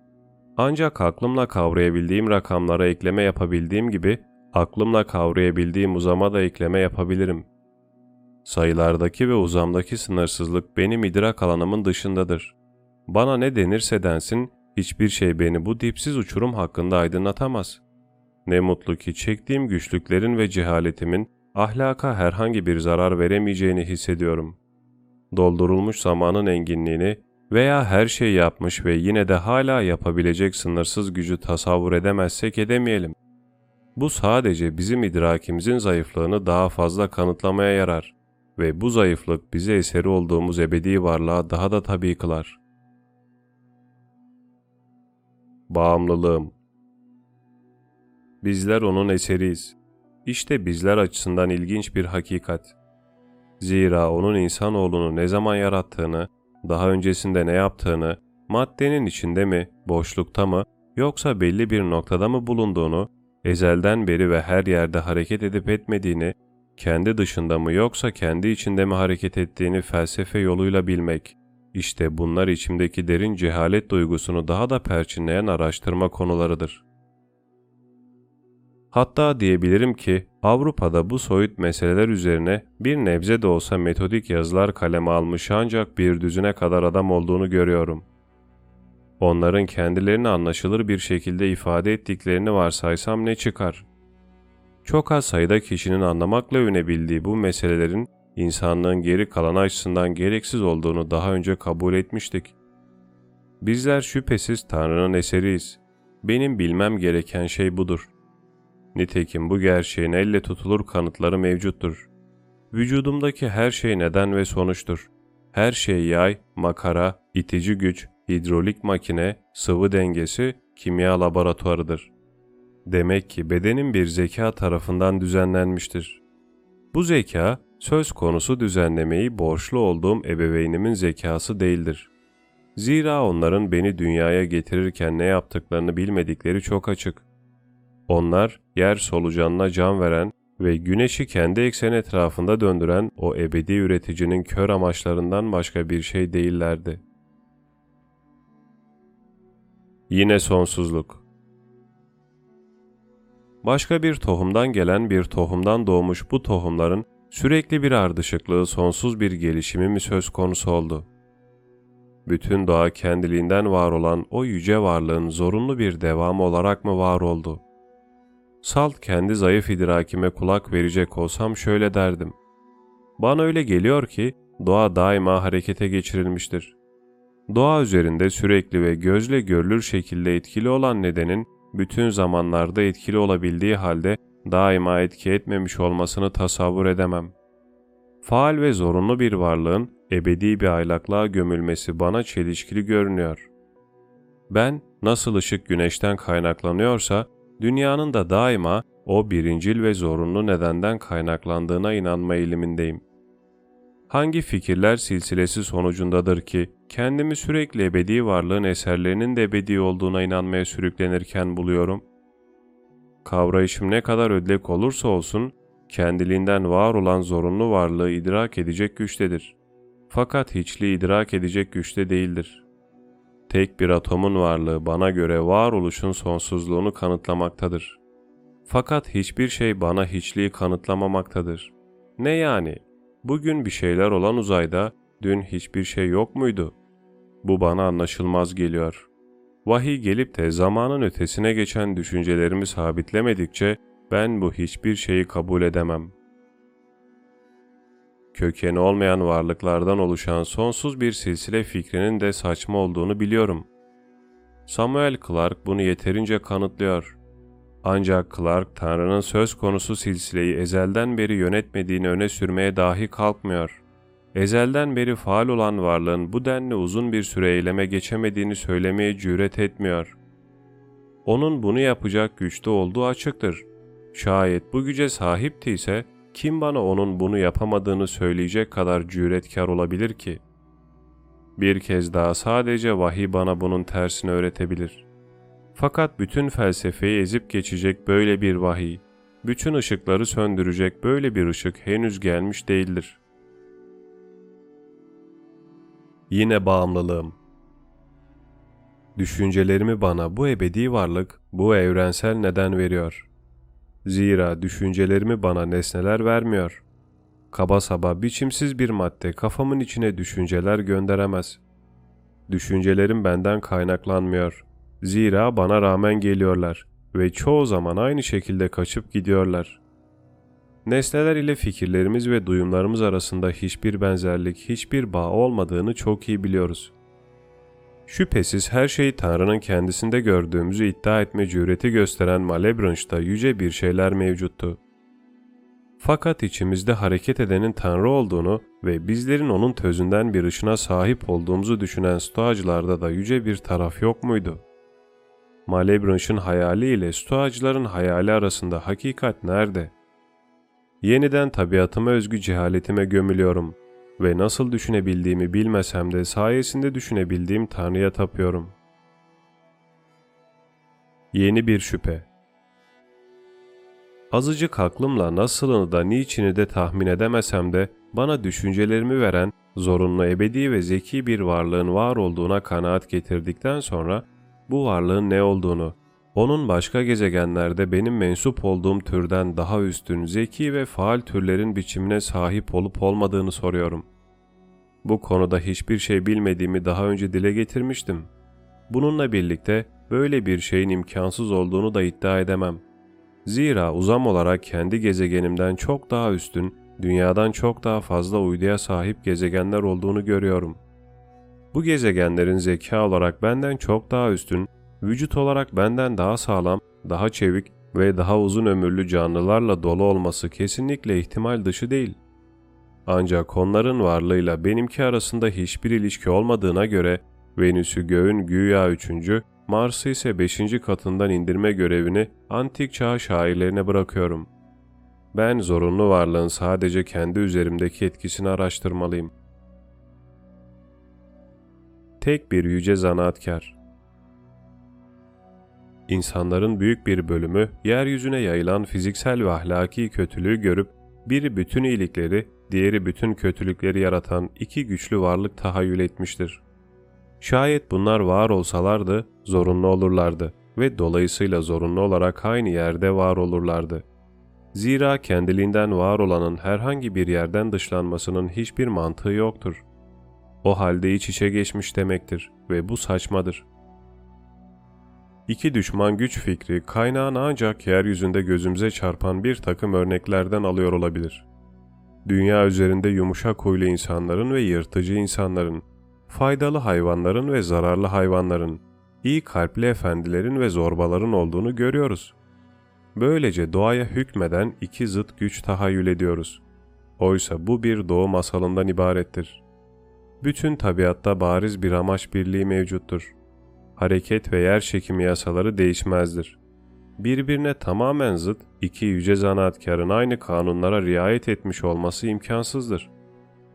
Ancak aklımla kavrayabildiğim rakamlara ekleme yapabildiğim gibi aklımla kavrayabildiğim uzama da ekleme yapabilirim. Sayılardaki ve uzamdaki sınırsızlık benim idrak alanımın dışındadır. Bana ne denirse densin, hiçbir şey beni bu dipsiz uçurum hakkında aydınlatamaz. Ne mutlu ki çektiğim güçlüklerin ve cehaletimin ahlaka herhangi bir zarar veremeyeceğini hissediyorum. Doldurulmuş zamanın enginliğini veya her şeyi yapmış ve yine de hala yapabilecek sınırsız gücü tasavvur edemezsek edemeyelim. Bu sadece bizim idrakimizin zayıflığını daha fazla kanıtlamaya yarar ve bu zayıflık bize eseri olduğumuz ebedi varlığa daha da tabi kılar. Bağımlılığım Bizler onun eseriyiz. İşte bizler açısından ilginç bir hakikat. Zira onun insanoğlunu ne zaman yarattığını, daha öncesinde ne yaptığını, maddenin içinde mi, boşlukta mı, yoksa belli bir noktada mı bulunduğunu, ezelden beri ve her yerde hareket edip etmediğini, kendi dışında mı yoksa kendi içinde mi hareket ettiğini felsefe yoluyla bilmek, işte bunlar içimdeki derin cehalet duygusunu daha da perçinleyen araştırma konularıdır. Hatta diyebilirim ki Avrupa'da bu soyut meseleler üzerine bir nebze de olsa metodik yazılar kaleme almış ancak bir düzüne kadar adam olduğunu görüyorum. Onların kendilerini anlaşılır bir şekilde ifade ettiklerini varsaysam ne çıkar? Çok az sayıda kişinin anlamakla önebildiği bu meselelerin insanlığın geri kalan açısından gereksiz olduğunu daha önce kabul etmiştik. Bizler şüphesiz Tanrı'nın eseriyiz. Benim bilmem gereken şey budur. Nitekim bu gerçeğin elle tutulur kanıtları mevcuttur. Vücudumdaki her şey neden ve sonuçtur. Her şey yay, makara, itici güç, hidrolik makine, sıvı dengesi, kimya laboratuvarıdır. Demek ki bedenin bir zeka tarafından düzenlenmiştir. Bu zeka, söz konusu düzenlemeyi borçlu olduğum ebeveynimin zekası değildir. Zira onların beni dünyaya getirirken ne yaptıklarını bilmedikleri çok açık. Onlar, yer solucanına can veren ve güneşi kendi eksen etrafında döndüren o ebedi üreticinin kör amaçlarından başka bir şey değillerdi. Yine sonsuzluk. Başka bir tohumdan gelen bir tohumdan doğmuş bu tohumların sürekli bir ardışıklığı sonsuz bir gelişimi mi söz konusu oldu? Bütün doğa kendiliğinden var olan o yüce varlığın zorunlu bir devamı olarak mı var oldu? Salt kendi zayıf idrakime kulak verecek olsam şöyle derdim. Bana öyle geliyor ki doğa daima harekete geçirilmiştir. Doğa üzerinde sürekli ve gözle görülür şekilde etkili olan nedenin bütün zamanlarda etkili olabildiği halde daima etki etmemiş olmasını tasavvur edemem. Faal ve zorunlu bir varlığın ebedi bir aylaklığa gömülmesi bana çelişkili görünüyor. Ben nasıl ışık güneşten kaynaklanıyorsa dünyanın da daima o birincil ve zorunlu nedenden kaynaklandığına inanma eğilimindeyim. Hangi fikirler silsilesi sonucundadır ki kendimi sürekli ebedi varlığın eserlerinin de ebedi olduğuna inanmaya sürüklenirken buluyorum? Kavrayışım ne kadar ödlek olursa olsun kendiliğinden var olan zorunlu varlığı idrak edecek güçtedir. Fakat hiçliği idrak edecek güçte değildir. Tek bir atomun varlığı bana göre varoluşun sonsuzluğunu kanıtlamaktadır. Fakat hiçbir şey bana hiçliği kanıtlamamaktadır. Ne yani? Bugün bir şeyler olan uzayda dün hiçbir şey yok muydu? Bu bana anlaşılmaz geliyor. Vahiy gelip de zamanın ötesine geçen düşüncelerimi sabitlemedikçe ben bu hiçbir şeyi kabul edemem. Kökeni olmayan varlıklardan oluşan sonsuz bir silsile fikrinin de saçma olduğunu biliyorum. Samuel Clark bunu yeterince kanıtlıyor. Ancak Clark Tanrı'nın söz konusu silsileyi ezelden beri yönetmediğini öne sürmeye dahi kalkmıyor. Ezelden beri faal olan varlığın bu denli uzun bir süre eyleme geçemediğini söylemeye cüret etmiyor. Onun bunu yapacak güçte olduğu açıktır. Şayet bu güce sahipti ise kim bana onun bunu yapamadığını söyleyecek kadar cüretkar olabilir ki? Bir kez daha sadece vahiy bana bunun tersini öğretebilir. Fakat bütün felsefeyi ezip geçecek böyle bir vahiy, bütün ışıkları söndürecek böyle bir ışık henüz gelmiş değildir. Yine bağımlılığım. Düşüncelerimi bana bu ebedi varlık, bu evrensel neden veriyor. Zira düşüncelerimi bana nesneler vermiyor. Kaba saba biçimsiz bir madde kafamın içine düşünceler gönderemez. Düşüncelerim benden kaynaklanmıyor. Zira bana rağmen geliyorlar ve çoğu zaman aynı şekilde kaçıp gidiyorlar. Nesneler ile fikirlerimiz ve duyumlarımız arasında hiçbir benzerlik, hiçbir bağ olmadığını çok iyi biliyoruz. Şüphesiz her şeyi Tanrı'nın kendisinde gördüğümüzü iddia etme cüreti gösteren Malebranche'da yüce bir şeyler mevcuttu. Fakat içimizde hareket edenin Tanrı olduğunu ve bizlerin onun tözünden bir ışına sahip olduğumuzu düşünen Stoacılarda da yüce bir taraf yok muydu? Malebranche'ın hayali ile Stoacıların hayali arasında hakikat nerede? Yeniden tabiatıma özgü cehaletime gömülüyorum ve nasıl düşünebildiğimi bilmesem de sayesinde düşünebildiğim Tanrı'ya tapıyorum. Yeni bir şüphe Azıcık aklımla nasılını da niçini de tahmin edemesem de bana düşüncelerimi veren zorunlu ebedi ve zeki bir varlığın var olduğuna kanaat getirdikten sonra bu varlığın ne olduğunu, onun başka gezegenlerde benim mensup olduğum türden daha üstün, zeki ve faal türlerin biçimine sahip olup olmadığını soruyorum. Bu konuda hiçbir şey bilmediğimi daha önce dile getirmiştim. Bununla birlikte böyle bir şeyin imkansız olduğunu da iddia edemem. Zira uzam olarak kendi gezegenimden çok daha üstün, dünyadan çok daha fazla uyduya sahip gezegenler olduğunu görüyorum. Bu gezegenlerin zeka olarak benden çok daha üstün, vücut olarak benden daha sağlam, daha çevik ve daha uzun ömürlü canlılarla dolu olması kesinlikle ihtimal dışı değil. Ancak onların varlığıyla benimki arasında hiçbir ilişki olmadığına göre Venüs'ü göğün güya üçüncü, Mars'ı ise beşinci katından indirme görevini antik çağ şairlerine bırakıyorum. Ben zorunlu varlığın sadece kendi üzerimdeki etkisini araştırmalıyım. Tek bir yüce zanaatkar İnsanların büyük bir bölümü yeryüzüne yayılan fiziksel ve ahlaki kötülüğü görüp biri bütün iyilikleri, diğeri bütün kötülükleri yaratan iki güçlü varlık tahayyül etmiştir. Şayet bunlar var olsalardı zorunlu olurlardı ve dolayısıyla zorunlu olarak aynı yerde var olurlardı. Zira kendiliğinden var olanın herhangi bir yerden dışlanmasının hiçbir mantığı yoktur. O halde iç içe geçmiş demektir ve bu saçmadır. İki düşman güç fikri kaynağını ancak yeryüzünde gözümüze çarpan bir takım örneklerden alıyor olabilir. Dünya üzerinde yumuşak huylu insanların ve yırtıcı insanların, faydalı hayvanların ve zararlı hayvanların, iyi kalpli efendilerin ve zorbaların olduğunu görüyoruz. Böylece doğaya hükmeden iki zıt güç tahayyül ediyoruz. Oysa bu bir doğu masalından ibarettir. Bütün tabiatta bariz bir amaç birliği mevcuttur. Hareket ve yer çekimi yasaları değişmezdir. Birbirine tamamen zıt iki yüce zanaatkarın aynı kanunlara riayet etmiş olması imkansızdır.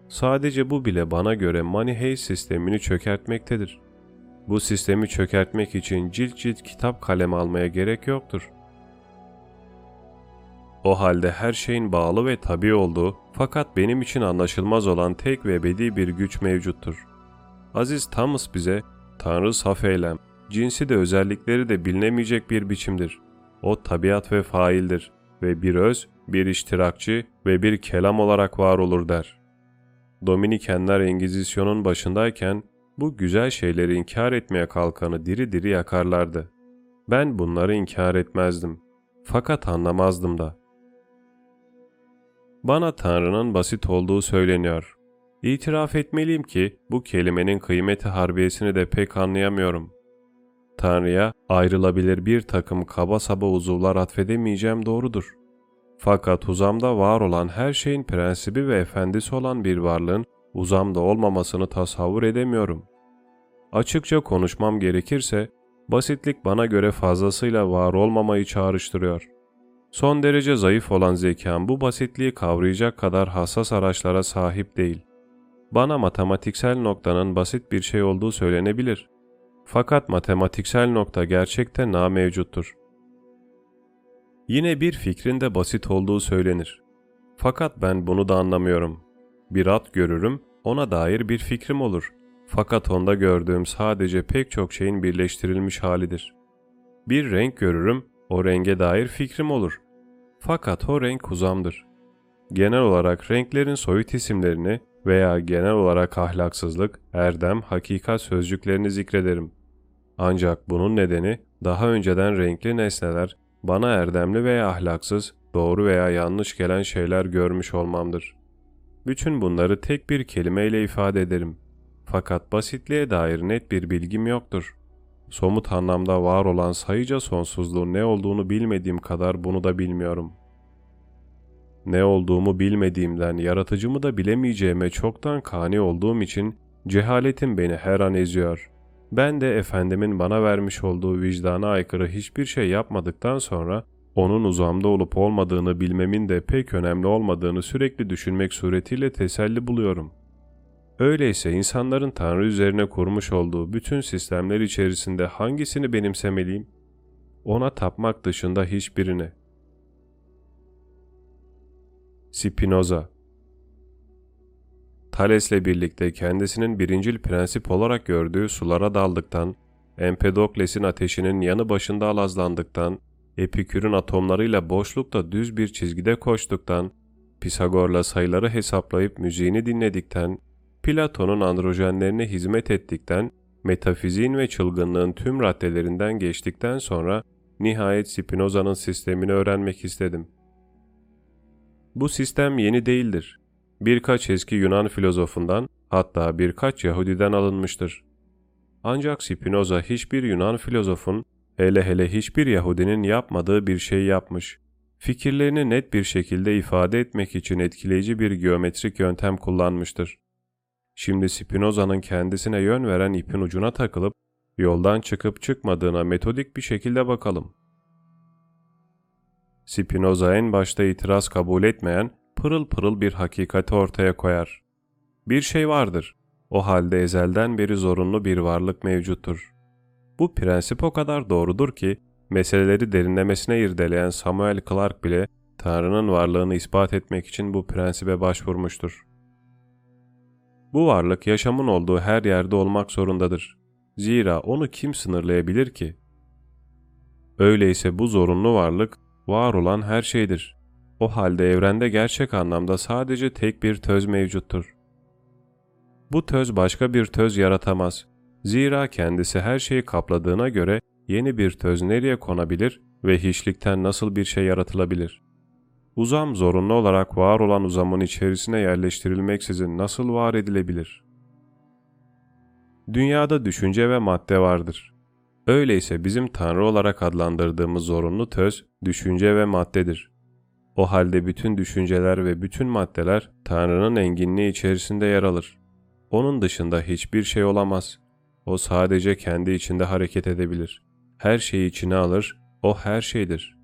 Sadece bu bile bana göre Money sistemini çökertmektedir. Bu sistemi çökertmek için cilt cilt kitap kalem almaya gerek yoktur. O halde her şeyin bağlı ve tabi olduğu fakat benim için anlaşılmaz olan tek ve ebedi bir güç mevcuttur. Aziz Thomas bize Tanrı saf eylem, cinsi de özellikleri de bilinemeyecek bir biçimdir. O tabiat ve faildir ve bir öz, bir iştirakçı ve bir kelam olarak var olur der. Dominikenler Engizisyon'un başındayken bu güzel şeyleri inkar etmeye kalkanı diri diri yakarlardı. Ben bunları inkar etmezdim. Fakat anlamazdım da. Bana Tanrı'nın basit olduğu söyleniyor. İtiraf etmeliyim ki bu kelimenin kıymeti harbiyesini de pek anlayamıyorum. Tanrı'ya ayrılabilir bir takım kaba saba uzuvlar atfedemeyeceğim doğrudur. Fakat uzamda var olan her şeyin prensibi ve efendisi olan bir varlığın uzamda olmamasını tasavvur edemiyorum. Açıkça konuşmam gerekirse, basitlik bana göre fazlasıyla var olmamayı çağrıştırıyor. Son derece zayıf olan zekam bu basitliği kavrayacak kadar hassas araçlara sahip değil. Bana matematiksel noktanın basit bir şey olduğu söylenebilir. Fakat matematiksel nokta gerçekte na mevcuttur. Yine bir fikrin de basit olduğu söylenir. Fakat ben bunu da anlamıyorum. Bir at görürüm, ona dair bir fikrim olur. Fakat onda gördüğüm sadece pek çok şeyin birleştirilmiş halidir. Bir renk görürüm, o renge dair fikrim olur. Fakat o renk uzamdır. Genel olarak renklerin soyut isimlerini veya genel olarak ahlaksızlık, erdem, hakikat sözcüklerini zikrederim. Ancak bunun nedeni daha önceden renkli nesneler bana erdemli veya ahlaksız, doğru veya yanlış gelen şeyler görmüş olmamdır. Bütün bunları tek bir kelimeyle ifade ederim. Fakat basitliğe dair net bir bilgim yoktur. Somut anlamda var olan sayıca sonsuzluğun ne olduğunu bilmediğim kadar bunu da bilmiyorum. Ne olduğumu bilmediğimden yaratıcımı da bilemeyeceğime çoktan kani olduğum için cehaletim beni her an eziyor. Ben de efendimin bana vermiş olduğu vicdana aykırı hiçbir şey yapmadıktan sonra onun uzamda olup olmadığını bilmemin de pek önemli olmadığını sürekli düşünmek suretiyle teselli buluyorum. Öyleyse insanların Tanrı üzerine kurmuş olduğu bütün sistemler içerisinde hangisini benimsemeliyim? Ona tapmak dışında hiçbirini. Spinoza Thales'le birlikte kendisinin birincil prensip olarak gördüğü sulara daldıktan, Empedokles'in ateşinin yanı başında alazlandıktan, Epikür'ün atomlarıyla boşlukta düz bir çizgide koştuktan, Pisagor'la sayıları hesaplayıp müziğini dinledikten, Platon'un androjenlerine hizmet ettikten, metafiziğin ve çılgınlığın tüm raddelerinden geçtikten sonra nihayet Spinoza'nın sistemini öğrenmek istedim. Bu sistem yeni değildir. Birkaç eski Yunan filozofundan hatta birkaç Yahudiden alınmıştır. Ancak Spinoza hiçbir Yunan filozofun hele hele hiçbir Yahudinin yapmadığı bir şey yapmış. fikirlerini net bir şekilde ifade etmek için etkileyici bir geometrik yöntem kullanmıştır. Şimdi Spinoza'nın kendisine yön veren ipin ucuna takılıp yoldan çıkıp çıkmadığına metodik bir şekilde bakalım. Spinoza en başta itiraz kabul etmeyen pırıl pırıl bir hakikati ortaya koyar. Bir şey vardır. O halde ezelden beri zorunlu bir varlık mevcuttur. Bu prensip o kadar doğrudur ki meseleleri derinlemesine irdeleyen Samuel Clark bile Tanrı'nın varlığını ispat etmek için bu prensibe başvurmuştur. Bu varlık yaşamın olduğu her yerde olmak zorundadır. Zira onu kim sınırlayabilir ki? Öyleyse bu zorunlu varlık var olan her şeydir. O halde evrende gerçek anlamda sadece tek bir töz mevcuttur. Bu töz başka bir töz yaratamaz. Zira kendisi her şeyi kapladığına göre yeni bir töz nereye konabilir ve hiçlikten nasıl bir şey yaratılabilir? Uzam zorunlu olarak var olan uzamın içerisine yerleştirilmeksizin nasıl var edilebilir? Dünyada düşünce ve madde vardır. Öyleyse bizim Tanrı olarak adlandırdığımız zorunlu töz, düşünce ve maddedir. O halde bütün düşünceler ve bütün maddeler Tanrı'nın enginliği içerisinde yer alır. Onun dışında hiçbir şey olamaz. O sadece kendi içinde hareket edebilir. Her şeyi içine alır, o her şeydir.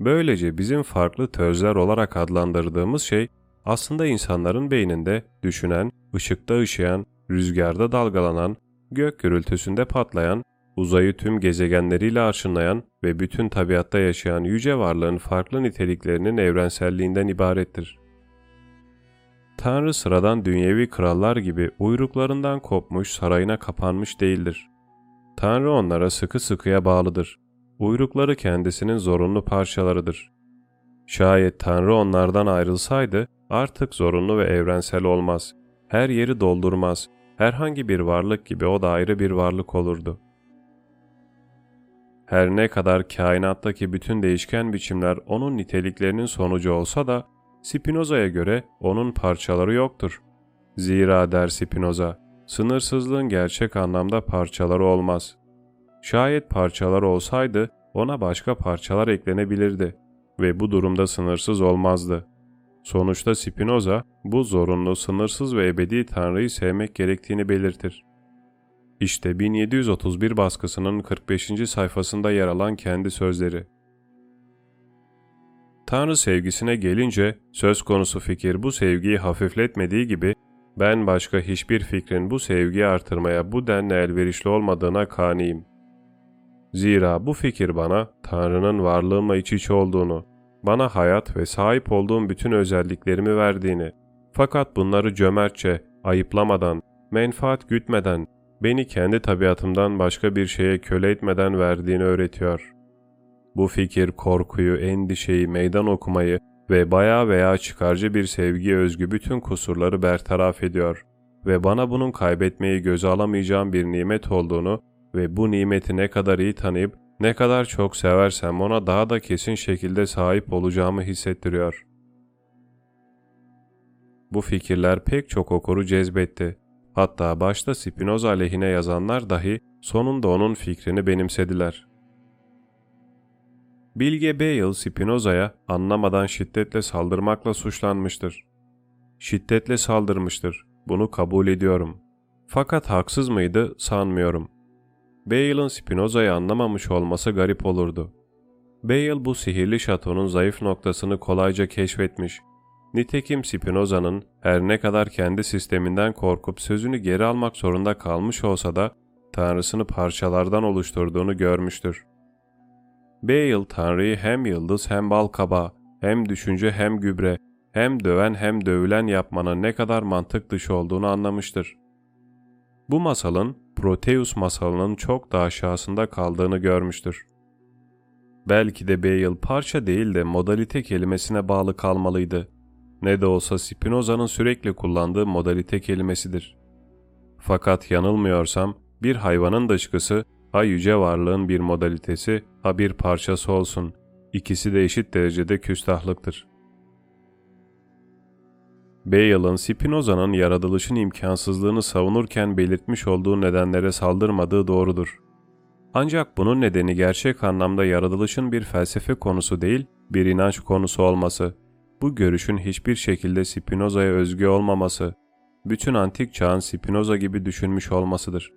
Böylece bizim farklı tözler olarak adlandırdığımız şey aslında insanların beyninde düşünen, ışıkta ışıyan, rüzgarda dalgalanan, gök gürültüsünde patlayan, uzayı tüm gezegenleriyle arşınlayan ve bütün tabiatta yaşayan yüce varlığın farklı niteliklerinin evrenselliğinden ibarettir. Tanrı sıradan dünyevi krallar gibi uyruklarından kopmuş sarayına kapanmış değildir. Tanrı onlara sıkı sıkıya bağlıdır. Uyrukları kendisinin zorunlu parçalarıdır. Şayet Tanrı onlardan ayrılsaydı artık zorunlu ve evrensel olmaz. Her yeri doldurmaz. Herhangi bir varlık gibi o da ayrı bir varlık olurdu. Her ne kadar kainattaki bütün değişken biçimler onun niteliklerinin sonucu olsa da Spinoza'ya göre onun parçaları yoktur. Zira der Spinoza, sınırsızlığın gerçek anlamda parçaları olmaz. Şayet parçalar olsaydı ona başka parçalar eklenebilirdi ve bu durumda sınırsız olmazdı. Sonuçta Spinoza bu zorunlu, sınırsız ve ebedi Tanrı'yı sevmek gerektiğini belirtir. İşte 1731 baskısının 45. sayfasında yer alan kendi sözleri. Tanrı sevgisine gelince söz konusu fikir bu sevgiyi hafifletmediği gibi ben başka hiçbir fikrin bu sevgiyi artırmaya bu denli elverişli olmadığına kaniyim. Zira bu fikir bana Tanrı'nın varlığımla iç içe olduğunu, bana hayat ve sahip olduğum bütün özelliklerimi verdiğini, fakat bunları cömertçe, ayıplamadan, menfaat gütmeden, beni kendi tabiatımdan başka bir şeye köle etmeden verdiğini öğretiyor. Bu fikir korkuyu, endişeyi, meydan okumayı ve baya veya çıkarcı bir sevgiye özgü bütün kusurları bertaraf ediyor ve bana bunun kaybetmeyi göze alamayacağım bir nimet olduğunu ve bu nimeti ne kadar iyi tanıyıp ne kadar çok seversem ona daha da kesin şekilde sahip olacağımı hissettiriyor. Bu fikirler pek çok okuru cezbetti. Hatta başta Spinoza aleyhine yazanlar dahi sonunda onun fikrini benimsediler. Bilge Bale Spinoza'ya anlamadan şiddetle saldırmakla suçlanmıştır. Şiddetle saldırmıştır. Bunu kabul ediyorum. Fakat haksız mıydı sanmıyorum. Bale'ın Spinoza'yı anlamamış olması garip olurdu. Bale bu sihirli şatonun zayıf noktasını kolayca keşfetmiş. Nitekim Spinoza'nın her ne kadar kendi sisteminden korkup sözünü geri almak zorunda kalmış olsa da tanrısını parçalardan oluşturduğunu görmüştür. Bale Tanrı'yı hem yıldız hem bal kaba, hem düşünce hem gübre, hem döven hem dövülen yapmanın ne kadar mantık dışı olduğunu anlamıştır. Bu masalın Proteus masalının çok daha aşağısında kaldığını görmüştür. Belki de Bale parça değil de modalite kelimesine bağlı kalmalıydı. Ne de olsa Spinoza'nın sürekli kullandığı modalite kelimesidir. Fakat yanılmıyorsam bir hayvanın dışkısı ha yüce varlığın bir modalitesi ha bir parçası olsun. İkisi de eşit derecede küstahlıktır. Bale'ın Spinoza'nın yaratılışın imkansızlığını savunurken belirtmiş olduğu nedenlere saldırmadığı doğrudur. Ancak bunun nedeni gerçek anlamda yaratılışın bir felsefe konusu değil, bir inanç konusu olması. Bu görüşün hiçbir şekilde Spinoza'ya özgü olmaması, bütün antik çağın Spinoza gibi düşünmüş olmasıdır.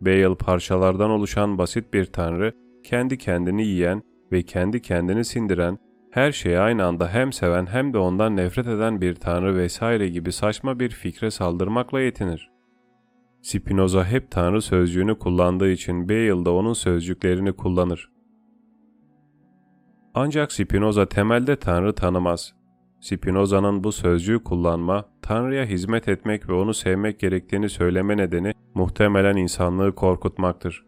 Bale parçalardan oluşan basit bir tanrı, kendi kendini yiyen ve kendi kendini sindiren, her şeyi aynı anda hem seven hem de ondan nefret eden bir tanrı vesaire gibi saçma bir fikre saldırmakla yetinir. Spinoza hep tanrı sözcüğünü kullandığı için Bale da onun sözcüklerini kullanır. Ancak Spinoza temelde tanrı tanımaz. Spinoza'nın bu sözcüğü kullanma, Tanrı'ya hizmet etmek ve onu sevmek gerektiğini söyleme nedeni muhtemelen insanlığı korkutmaktır.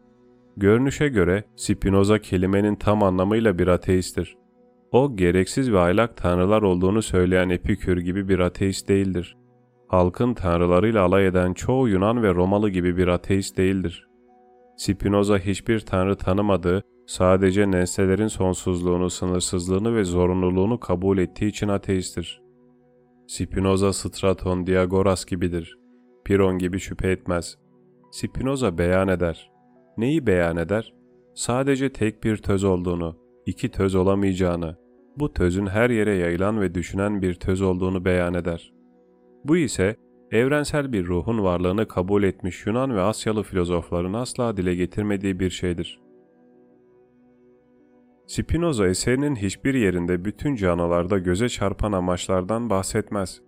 Görünüşe göre Spinoza kelimenin tam anlamıyla bir ateisttir. O gereksiz ve aylak tanrılar olduğunu söyleyen Epikür gibi bir ateist değildir. Halkın tanrılarıyla alay eden çoğu Yunan ve Romalı gibi bir ateist değildir. Spinoza hiçbir tanrı tanımadığı, sadece nesnelerin sonsuzluğunu, sınırsızlığını ve zorunluluğunu kabul ettiği için ateisttir. Spinoza Straton, Diagoras gibidir. Piron gibi şüphe etmez. Spinoza beyan eder. Neyi beyan eder? Sadece tek bir töz olduğunu, iki töz olamayacağını, bu tözün her yere yayılan ve düşünen bir töz olduğunu beyan eder. Bu ise evrensel bir ruhun varlığını kabul etmiş Yunan ve Asyalı filozofların asla dile getirmediği bir şeydir. Spinoza eserinin hiçbir yerinde bütün canalarda göze çarpan amaçlardan bahsetmez.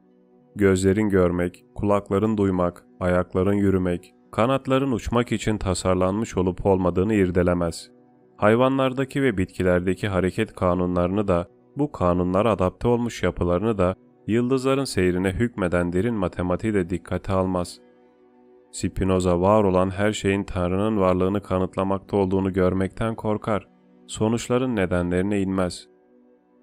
Gözlerin görmek, kulakların duymak, ayakların yürümek, kanatların uçmak için tasarlanmış olup olmadığını irdelemez. Hayvanlardaki ve bitkilerdeki hareket kanunlarını da, bu kanunlara adapte olmuş yapılarını da, yıldızların seyrine hükmeden derin matematiği de dikkate almaz. Spinoza var olan her şeyin Tanrı'nın varlığını kanıtlamakta olduğunu görmekten korkar sonuçların nedenlerine inmez.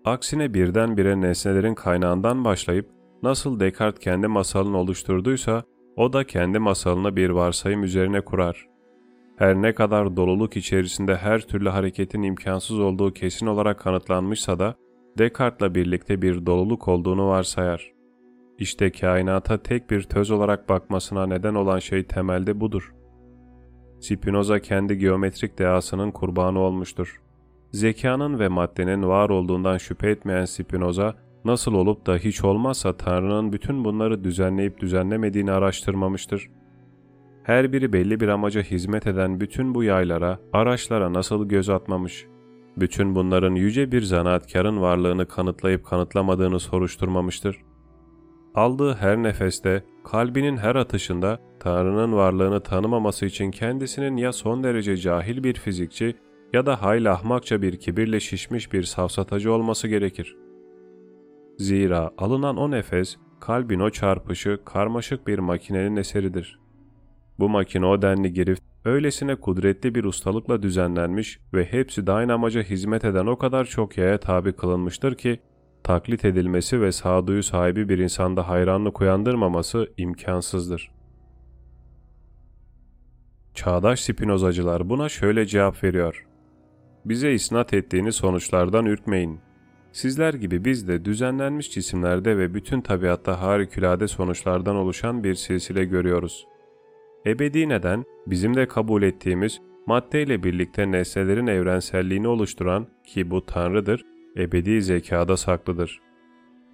Aksine birdenbire nesnelerin kaynağından başlayıp nasıl Descartes kendi masalını oluşturduysa o da kendi masalını bir varsayım üzerine kurar. Her ne kadar doluluk içerisinde her türlü hareketin imkansız olduğu kesin olarak kanıtlanmışsa da Descartes'la birlikte bir doluluk olduğunu varsayar. İşte kainata tek bir töz olarak bakmasına neden olan şey temelde budur. Spinoza kendi geometrik dehasının kurbanı olmuştur. Zekanın ve maddenin var olduğundan şüphe etmeyen Spinoza, nasıl olup da hiç olmazsa Tanrı'nın bütün bunları düzenleyip düzenlemediğini araştırmamıştır. Her biri belli bir amaca hizmet eden bütün bu yaylara, araçlara nasıl göz atmamış, bütün bunların yüce bir zanaatkarın varlığını kanıtlayıp kanıtlamadığını soruşturmamıştır. Aldığı her nefeste, kalbinin her atışında Tanrı'nın varlığını tanımaması için kendisinin ya son derece cahil bir fizikçi ya da hayli ahmakça bir kibirle şişmiş bir savsatacı olması gerekir. Zira alınan o nefes, kalbin o çarpışı karmaşık bir makinenin eseridir. Bu makine o denli girift, öylesine kudretli bir ustalıkla düzenlenmiş ve hepsi de aynı amaca hizmet eden o kadar çok yaya tabi kılınmıştır ki, taklit edilmesi ve sağduyu sahibi bir insanda hayranlık uyandırmaması imkansızdır. Çağdaş Spinozacılar buna şöyle cevap veriyor. Bize isnat ettiğiniz sonuçlardan ürkmeyin. Sizler gibi biz de düzenlenmiş cisimlerde ve bütün tabiatta harikulade sonuçlardan oluşan bir silsile görüyoruz. Ebedi neden bizim de kabul ettiğimiz maddeyle birlikte nesnelerin evrenselliğini oluşturan ki bu Tanrı'dır, ebedi zekada saklıdır.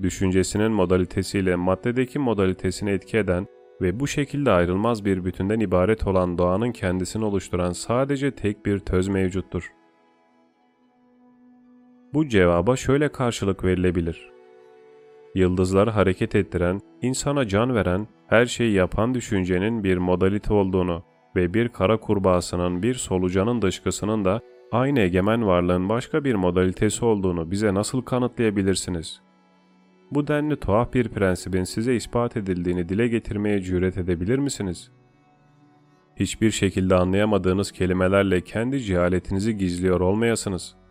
Düşüncesinin modalitesiyle maddedeki modalitesini etki eden ve bu şekilde ayrılmaz bir bütünden ibaret olan doğanın kendisini oluşturan sadece tek bir töz mevcuttur. Bu cevaba şöyle karşılık verilebilir. Yıldızları hareket ettiren, insana can veren, her şeyi yapan düşüncenin bir modalite olduğunu ve bir kara kurbağasının bir solucanın dışkısının da aynı egemen varlığın başka bir modalitesi olduğunu bize nasıl kanıtlayabilirsiniz? Bu denli tuhaf bir prensibin size ispat edildiğini dile getirmeye cüret edebilir misiniz? Hiçbir şekilde anlayamadığınız kelimelerle kendi cehaletinizi gizliyor olmayasınız.''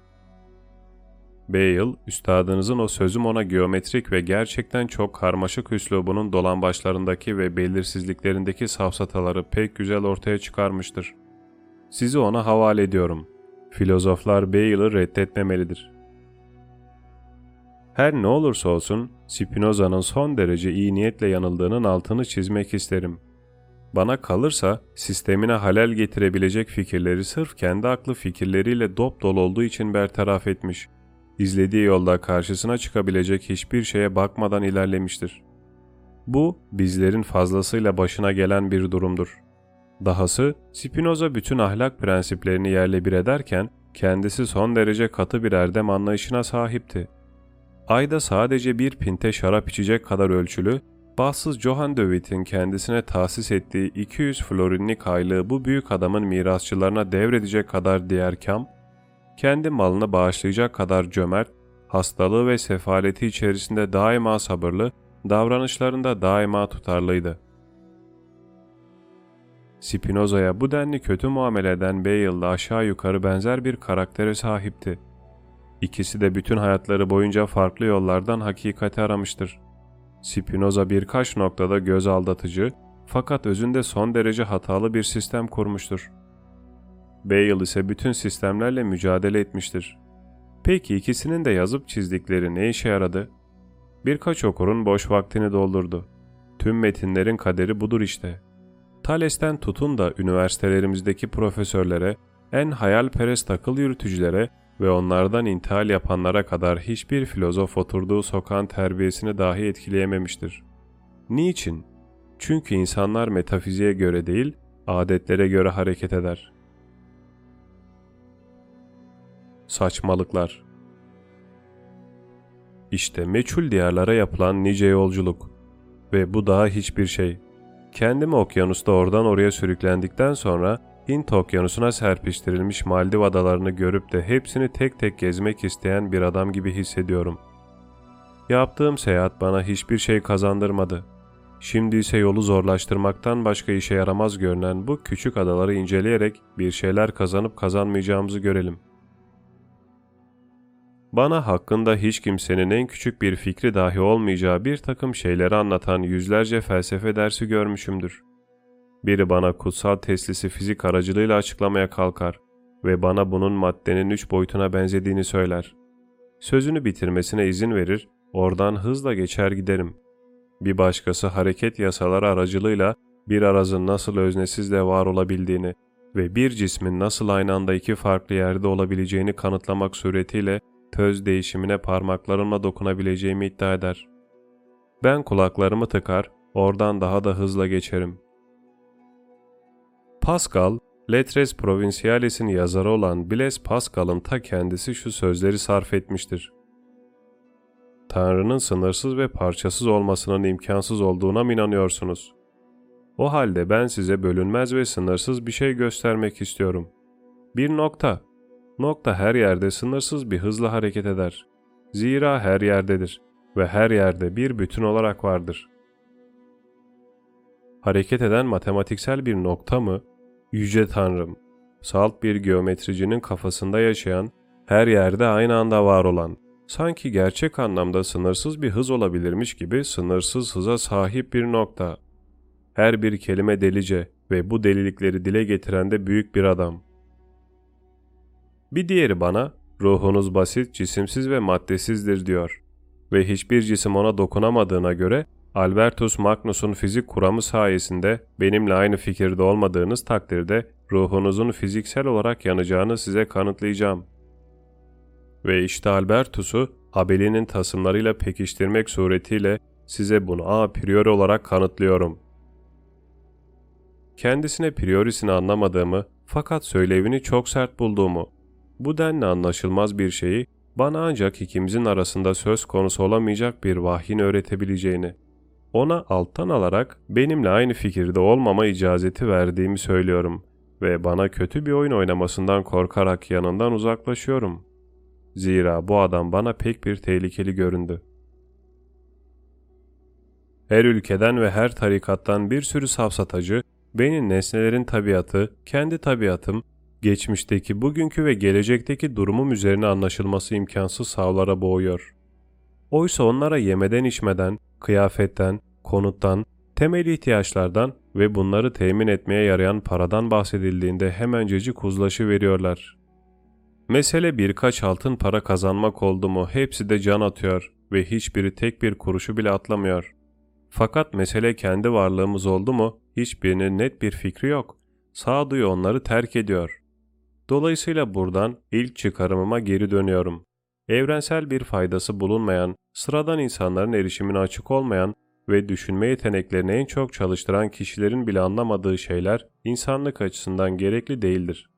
Bale, üstadınızın o sözüm ona geometrik ve gerçekten çok karmaşık üslubunun dolambaçlarındaki ve belirsizliklerindeki safsataları pek güzel ortaya çıkarmıştır. Sizi ona havale ediyorum. Filozoflar Bale'ı reddetmemelidir. Her ne olursa olsun Spinoza'nın son derece iyi niyetle yanıldığının altını çizmek isterim. Bana kalırsa sistemine halel getirebilecek fikirleri sırf kendi aklı fikirleriyle dop dolu olduğu için bertaraf etmiş. İzlediği yolda karşısına çıkabilecek hiçbir şeye bakmadan ilerlemiştir. Bu bizlerin fazlasıyla başına gelen bir durumdur. Dahası Spinoza bütün ahlak prensiplerini yerle bir ederken kendisi son derece katı bir erdem anlayışına sahipti. Ayda sadece bir pinte şarap içecek kadar ölçülü, bahtsız Johann de Witt'in kendisine tahsis ettiği 200 florinlik aylığı bu büyük adamın mirasçılarına devredecek kadar diğer kam, kendi malını bağışlayacak kadar cömert, hastalığı ve sefaleti içerisinde daima sabırlı, davranışlarında daima tutarlıydı. Spinoza'ya bu denli kötü muamele eden Bale aşağı yukarı benzer bir karaktere sahipti. İkisi de bütün hayatları boyunca farklı yollardan hakikati aramıştır. Spinoza birkaç noktada göz aldatıcı fakat özünde son derece hatalı bir sistem kurmuştur. Bale ise bütün sistemlerle mücadele etmiştir. Peki ikisinin de yazıp çizdikleri ne işe yaradı? Birkaç okurun boş vaktini doldurdu. Tüm metinlerin kaderi budur işte. Thales'ten tutun da üniversitelerimizdeki profesörlere, en hayalperest akıl yürütücülere ve onlardan intihal yapanlara kadar hiçbir filozof oturduğu sokağın terbiyesini dahi etkileyememiştir. Niçin? Çünkü insanlar metafiziğe göre değil, adetlere göre hareket eder. Saçmalıklar İşte meçhul diyarlara yapılan nice yolculuk ve bu daha hiçbir şey. Kendimi okyanusta oradan oraya sürüklendikten sonra Hint okyanusuna serpiştirilmiş Maldiv adalarını görüp de hepsini tek tek gezmek isteyen bir adam gibi hissediyorum. Yaptığım seyahat bana hiçbir şey kazandırmadı. Şimdi ise yolu zorlaştırmaktan başka işe yaramaz görünen bu küçük adaları inceleyerek bir şeyler kazanıp kazanmayacağımızı görelim. Bana hakkında hiç kimsenin en küçük bir fikri dahi olmayacağı bir takım şeyleri anlatan yüzlerce felsefe dersi görmüşümdür. Biri bana kutsal teslisi fizik aracılığıyla açıklamaya kalkar ve bana bunun maddenin üç boyutuna benzediğini söyler. Sözünü bitirmesine izin verir, oradan hızla geçer giderim. Bir başkası hareket yasaları aracılığıyla bir arazın nasıl öznesizle var olabildiğini ve bir cismin nasıl aynı anda iki farklı yerde olabileceğini kanıtlamak suretiyle töz değişimine parmaklarımla dokunabileceğimi iddia eder. Ben kulaklarımı tıkar, oradan daha da hızla geçerim. Pascal, Letres Provinciales'in yazarı olan Blaise Pascal'ın ta kendisi şu sözleri sarf etmiştir. Tanrı'nın sınırsız ve parçasız olmasının imkansız olduğuna mı inanıyorsunuz? O halde ben size bölünmez ve sınırsız bir şey göstermek istiyorum. Bir nokta. Nokta her yerde sınırsız bir hızla hareket eder. Zira her yerdedir ve her yerde bir bütün olarak vardır. Hareket eden matematiksel bir nokta mı? Yüce Tanrım, salt bir geometricinin kafasında yaşayan, her yerde aynı anda var olan, sanki gerçek anlamda sınırsız bir hız olabilirmiş gibi sınırsız hıza sahip bir nokta. Her bir kelime delice ve bu delilikleri dile getiren de büyük bir adam. Bir diğeri bana, ruhunuz basit, cisimsiz ve maddesizdir diyor ve hiçbir cisim ona dokunamadığına göre Albertus Magnus'un fizik kuramı sayesinde benimle aynı fikirde olmadığınız takdirde ruhunuzun fiziksel olarak yanacağını size kanıtlayacağım. Ve işte Albertus'u Abeli'nin tasımlarıyla pekiştirmek suretiyle size bunu a priori olarak kanıtlıyorum. Kendisine priorisini anlamadığımı fakat söylevini çok sert bulduğumu, bu denli anlaşılmaz bir şeyi bana ancak ikimizin arasında söz konusu olamayacak bir vahyin öğretebileceğini, ona alttan alarak benimle aynı fikirde olmama icazeti verdiğimi söylüyorum ve bana kötü bir oyun oynamasından korkarak yanından uzaklaşıyorum. Zira bu adam bana pek bir tehlikeli göründü. Her ülkeden ve her tarikattan bir sürü safsatacı, benim nesnelerin tabiatı, kendi tabiatım, geçmişteki, bugünkü ve gelecekteki durumum üzerine anlaşılması imkansız savlara boğuyor. Oysa onlara yemeden içmeden, kıyafetten, konuttan, temel ihtiyaçlardan ve bunları temin etmeye yarayan paradan bahsedildiğinde hemencecik uzlaşı veriyorlar. Mesele birkaç altın para kazanmak oldu mu hepsi de can atıyor ve hiçbiri tek bir kuruşu bile atlamıyor. Fakat mesele kendi varlığımız oldu mu hiçbirinin net bir fikri yok. Sağduyu onları terk ediyor. Dolayısıyla buradan ilk çıkarımıma geri dönüyorum. Evrensel bir faydası bulunmayan, sıradan insanların erişimine açık olmayan ve düşünme yeteneklerini en çok çalıştıran kişilerin bile anlamadığı şeyler insanlık açısından gerekli değildir.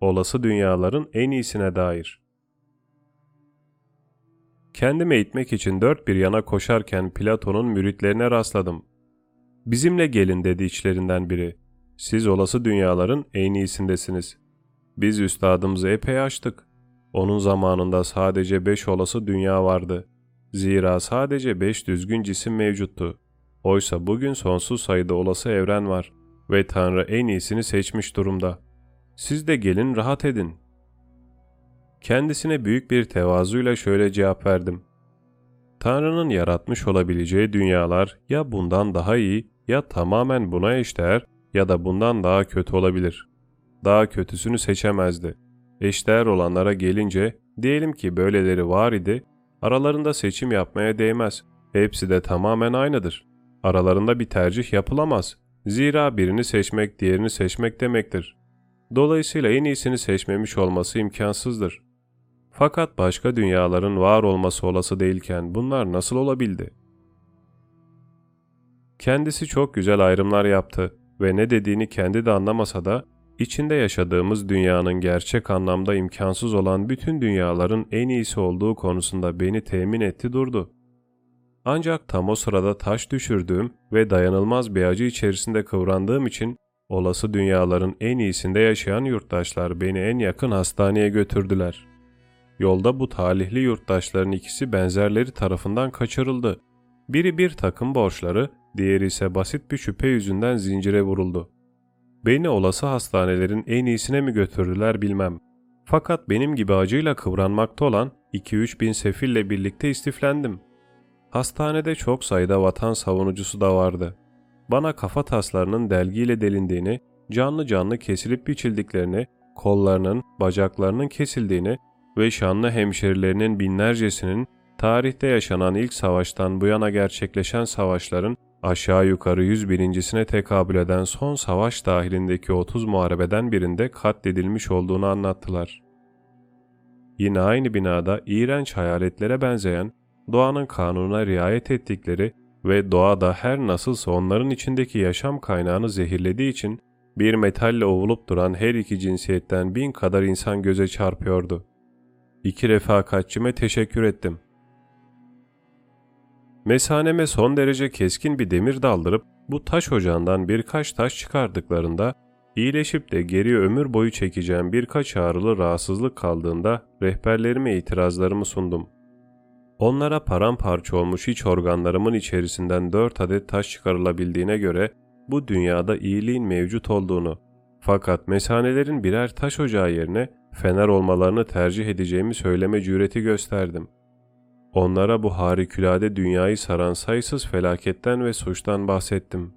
Olası dünyaların en iyisine dair Kendimi eğitmek için dört bir yana koşarken Platon'un müritlerine rastladım. Bizimle gelin dedi içlerinden biri. Siz olası dünyaların en iyisindesiniz. Biz üstadımızı epey açtık. Onun zamanında sadece beş olası dünya vardı. Zira sadece beş düzgün cisim mevcuttu. Oysa bugün sonsuz sayıda olası evren var ve Tanrı en iyisini seçmiş durumda. Siz de gelin rahat edin. Kendisine büyük bir tevazuyla şöyle cevap verdim. Tanrı'nın yaratmış olabileceği dünyalar ya bundan daha iyi ya tamamen buna eşdeğer ya da bundan daha kötü olabilir. Daha kötüsünü seçemezdi. Eşdeğer olanlara gelince diyelim ki böyleleri var idi, aralarında seçim yapmaya değmez. Hepsi de tamamen aynıdır. Aralarında bir tercih yapılamaz. Zira birini seçmek diğerini seçmek demektir. Dolayısıyla en iyisini seçmemiş olması imkansızdır. Fakat başka dünyaların var olması olası değilken bunlar nasıl olabildi? Kendisi çok güzel ayrımlar yaptı ve ne dediğini kendi de anlamasa da içinde yaşadığımız dünyanın gerçek anlamda imkansız olan bütün dünyaların en iyisi olduğu konusunda beni temin etti durdu. Ancak tam o sırada taş düşürdüğüm ve dayanılmaz bir acı içerisinde kıvrandığım için olası dünyaların en iyisinde yaşayan yurttaşlar beni en yakın hastaneye götürdüler. Yolda bu talihli yurttaşların ikisi benzerleri tarafından kaçırıldı. Biri bir takım borçları, diğeri ise basit bir şüphe yüzünden zincire vuruldu. Beni olası hastanelerin en iyisine mi götürdüler bilmem. Fakat benim gibi acıyla kıvranmakta olan 2-3 bin sefille birlikte istiflendim. Hastanede çok sayıda vatan savunucusu da vardı. Bana kafa taslarının delgiyle delindiğini, canlı canlı kesilip biçildiklerini, kollarının, bacaklarının kesildiğini ve şanlı hemşerilerinin binlercesinin tarihte yaşanan ilk savaştan bu yana gerçekleşen savaşların aşağı yukarı 101.sine tekabül eden son savaş dahilindeki 30 muharebeden birinde katledilmiş olduğunu anlattılar. Yine aynı binada iğrenç hayaletlere benzeyen, doğanın kanununa riayet ettikleri ve doğada her nasılsa onların içindeki yaşam kaynağını zehirlediği için bir metalle ovulup duran her iki cinsiyetten bin kadar insan göze çarpıyordu. İki refakatçime teşekkür ettim. Mesaneme son derece keskin bir demir daldırıp bu taş ocağından birkaç taş çıkardıklarında iyileşip de geri ömür boyu çekeceğim birkaç ağrılı rahatsızlık kaldığında rehberlerime itirazlarımı sundum. Onlara paramparça olmuş iç organlarımın içerisinden dört adet taş çıkarılabildiğine göre bu dünyada iyiliğin mevcut olduğunu fakat mesanelerin birer taş ocağı yerine fener olmalarını tercih edeceğimi söyleme cüreti gösterdim. Onlara bu harikulade dünyayı saran sayısız felaketten ve suçtan bahsettim.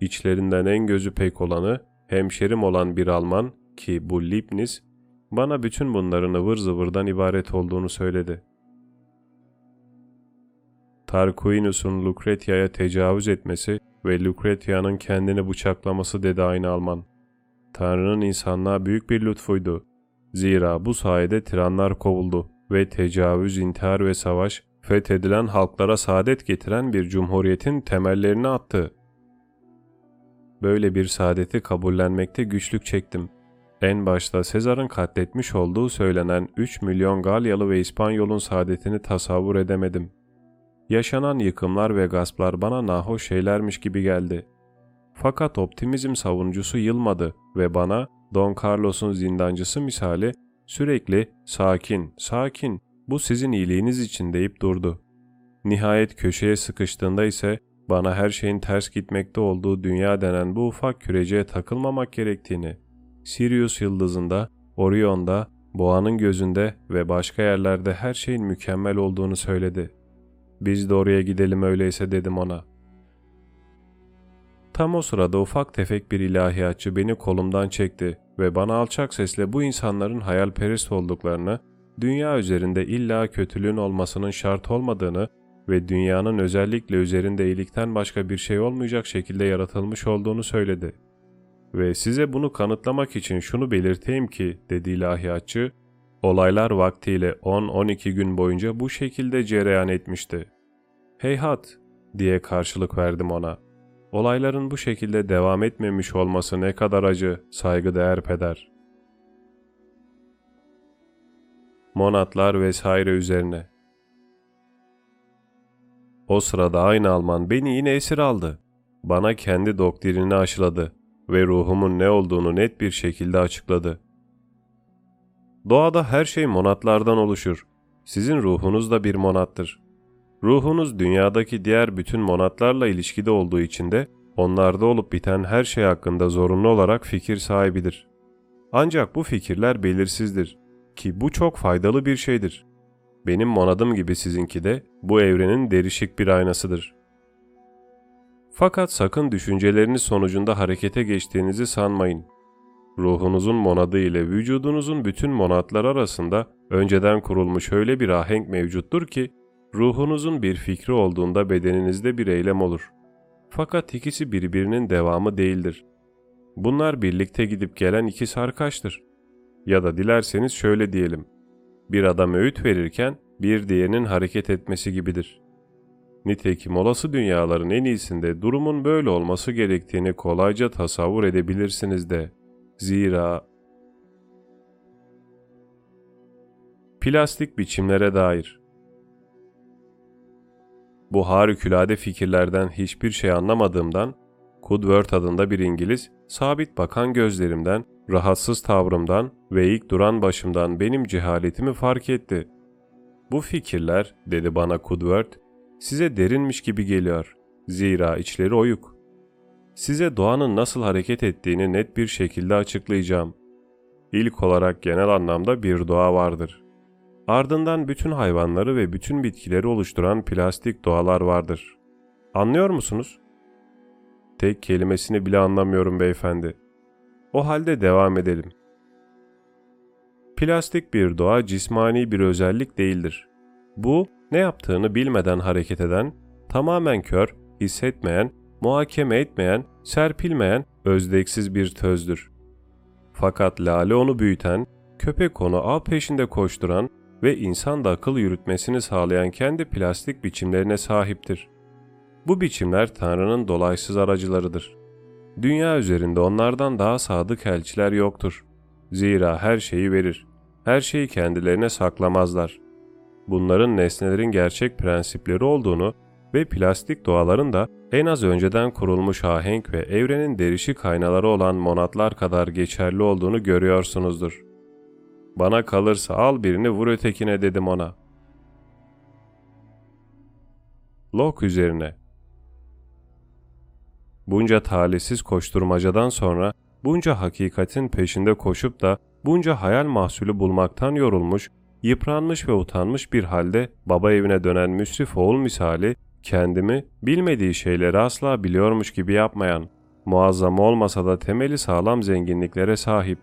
İçlerinden en gözü pek olanı, hemşerim olan bir Alman ki bu Leibniz, bana bütün bunların ıvır zıvırdan ibaret olduğunu söyledi. Tarquinius'un Lucretia'ya tecavüz etmesi ve Lucretia'nın kendini bıçaklaması dedi aynı Alman. Tanrı'nın insanlığa büyük bir lütfuydu. Zira bu sayede tiranlar kovuldu ve tecavüz, intihar ve savaş fethedilen halklara saadet getiren bir cumhuriyetin temellerini attı. Böyle bir saadeti kabullenmekte güçlük çektim. En başta Sezar'ın katletmiş olduğu söylenen 3 milyon Galyalı ve İspanyol'un saadetini tasavvur edemedim. Yaşanan yıkımlar ve gasplar bana nahoş şeylermiş gibi geldi. Fakat optimizm savunucusu yılmadı ve bana Don Carlos'un zindancısı misali sürekli sakin, sakin, bu sizin iyiliğiniz için deyip durdu. Nihayet köşeye sıkıştığında ise bana her şeyin ters gitmekte olduğu dünya denen bu ufak küreciye takılmamak gerektiğini, Sirius yıldızında, Orion'da, boğanın gözünde ve başka yerlerde her şeyin mükemmel olduğunu söyledi. Biz de oraya gidelim öyleyse dedim ona.'' Tam o sırada ufak tefek bir ilahiyatçı beni kolumdan çekti ve bana alçak sesle bu insanların hayalperest olduklarını, dünya üzerinde illa kötülüğün olmasının şart olmadığını ve dünyanın özellikle üzerinde iyilikten başka bir şey olmayacak şekilde yaratılmış olduğunu söyledi. Ve size bunu kanıtlamak için şunu belirteyim ki, dedi ilahiyatçı, olaylar vaktiyle 10-12 gün boyunca bu şekilde cereyan etmişti. Heyhat, diye karşılık verdim ona. Olayların bu şekilde devam etmemiş olması ne kadar acı, saygıdeğer peder. Monatlar vesaire üzerine. O sırada aynı Alman beni yine esir aldı. Bana kendi doktrinini aşıladı ve ruhumun ne olduğunu net bir şekilde açıkladı. Doğada her şey monatlardan oluşur. Sizin ruhunuz da bir monattır. Ruhunuz dünyadaki diğer bütün monatlarla ilişkide olduğu için de onlarda olup biten her şey hakkında zorunlu olarak fikir sahibidir. Ancak bu fikirler belirsizdir ki bu çok faydalı bir şeydir. Benim monadım gibi sizinki de bu evrenin derişik bir aynasıdır. Fakat sakın düşünceleriniz sonucunda harekete geçtiğinizi sanmayın. Ruhunuzun monadı ile vücudunuzun bütün monatlar arasında önceden kurulmuş öyle bir ahenk mevcuttur ki ruhunuzun bir fikri olduğunda bedeninizde bir eylem olur. Fakat ikisi birbirinin devamı değildir. Bunlar birlikte gidip gelen iki sarkaçtır. Ya da dilerseniz şöyle diyelim. Bir adam öğüt verirken bir diğerinin hareket etmesi gibidir. Nitekim olası dünyaların en iyisinde durumun böyle olması gerektiğini kolayca tasavvur edebilirsiniz de. Zira plastik biçimlere dair bu harikulade fikirlerden hiçbir şey anlamadığımdan, Kudworth adında bir İngiliz, sabit bakan gözlerimden, rahatsız tavrımdan ve ilk duran başımdan benim cehaletimi fark etti. Bu fikirler, dedi bana Kudworth, size derinmiş gibi geliyor. Zira içleri oyuk. Size doğanın nasıl hareket ettiğini net bir şekilde açıklayacağım. İlk olarak genel anlamda bir doğa vardır. Ardından bütün hayvanları ve bütün bitkileri oluşturan plastik doğalar vardır. Anlıyor musunuz? Tek kelimesini bile anlamıyorum beyefendi. O halde devam edelim. Plastik bir doğa cismani bir özellik değildir. Bu, ne yaptığını bilmeden hareket eden, tamamen kör, hissetmeyen, muhakeme etmeyen, serpilmeyen, özdeksiz bir tözdür. Fakat lale onu büyüten, köpek onu av peşinde koşturan, ve insan da akıl yürütmesini sağlayan kendi plastik biçimlerine sahiptir. Bu biçimler Tanrı'nın dolaysız aracılarıdır. Dünya üzerinde onlardan daha sadık elçiler yoktur. Zira her şeyi verir. Her şeyi kendilerine saklamazlar. Bunların nesnelerin gerçek prensipleri olduğunu ve plastik doğaların da en az önceden kurulmuş ahenk ve evrenin derişik aynaları olan monatlar kadar geçerli olduğunu görüyorsunuzdur. Bana kalırsa al birini vur ötekine dedim ona. Locke üzerine. Bunca talihsiz koşturmacadan sonra bunca hakikatin peşinde koşup da bunca hayal mahsulü bulmaktan yorulmuş, yıpranmış ve utanmış bir halde baba evine dönen müsrif oğul misali kendimi bilmediği şeyleri asla biliyormuş gibi yapmayan, muazzam olmasa da temeli sağlam zenginliklere sahip,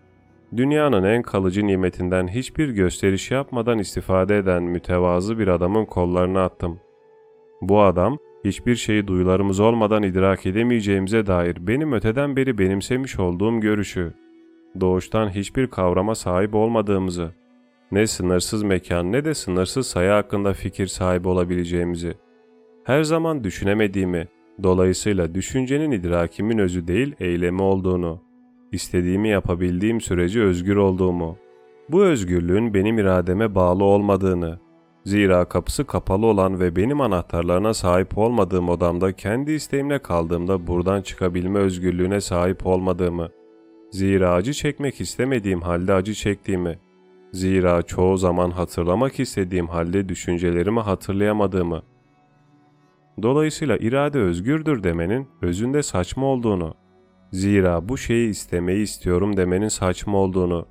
dünyanın en kalıcı nimetinden hiçbir gösteriş yapmadan istifade eden mütevazı bir adamın kollarına attım. Bu adam, hiçbir şeyi duyularımız olmadan idrak edemeyeceğimize dair benim öteden beri benimsemiş olduğum görüşü, doğuştan hiçbir kavrama sahip olmadığımızı, ne sınırsız mekan ne de sınırsız sayı hakkında fikir sahibi olabileceğimizi, her zaman düşünemediğimi, dolayısıyla düşüncenin idrakimin özü değil eylemi olduğunu, istediğimi yapabildiğim sürece özgür olduğumu, bu özgürlüğün benim irademe bağlı olmadığını, zira kapısı kapalı olan ve benim anahtarlarına sahip olmadığım odamda kendi isteğimle kaldığımda buradan çıkabilme özgürlüğüne sahip olmadığımı, zira acı çekmek istemediğim halde acı çektiğimi, zira çoğu zaman hatırlamak istediğim halde düşüncelerimi hatırlayamadığımı, Dolayısıyla irade özgürdür demenin özünde saçma olduğunu, Zira bu şeyi istemeyi istiyorum demenin saçma olduğunu,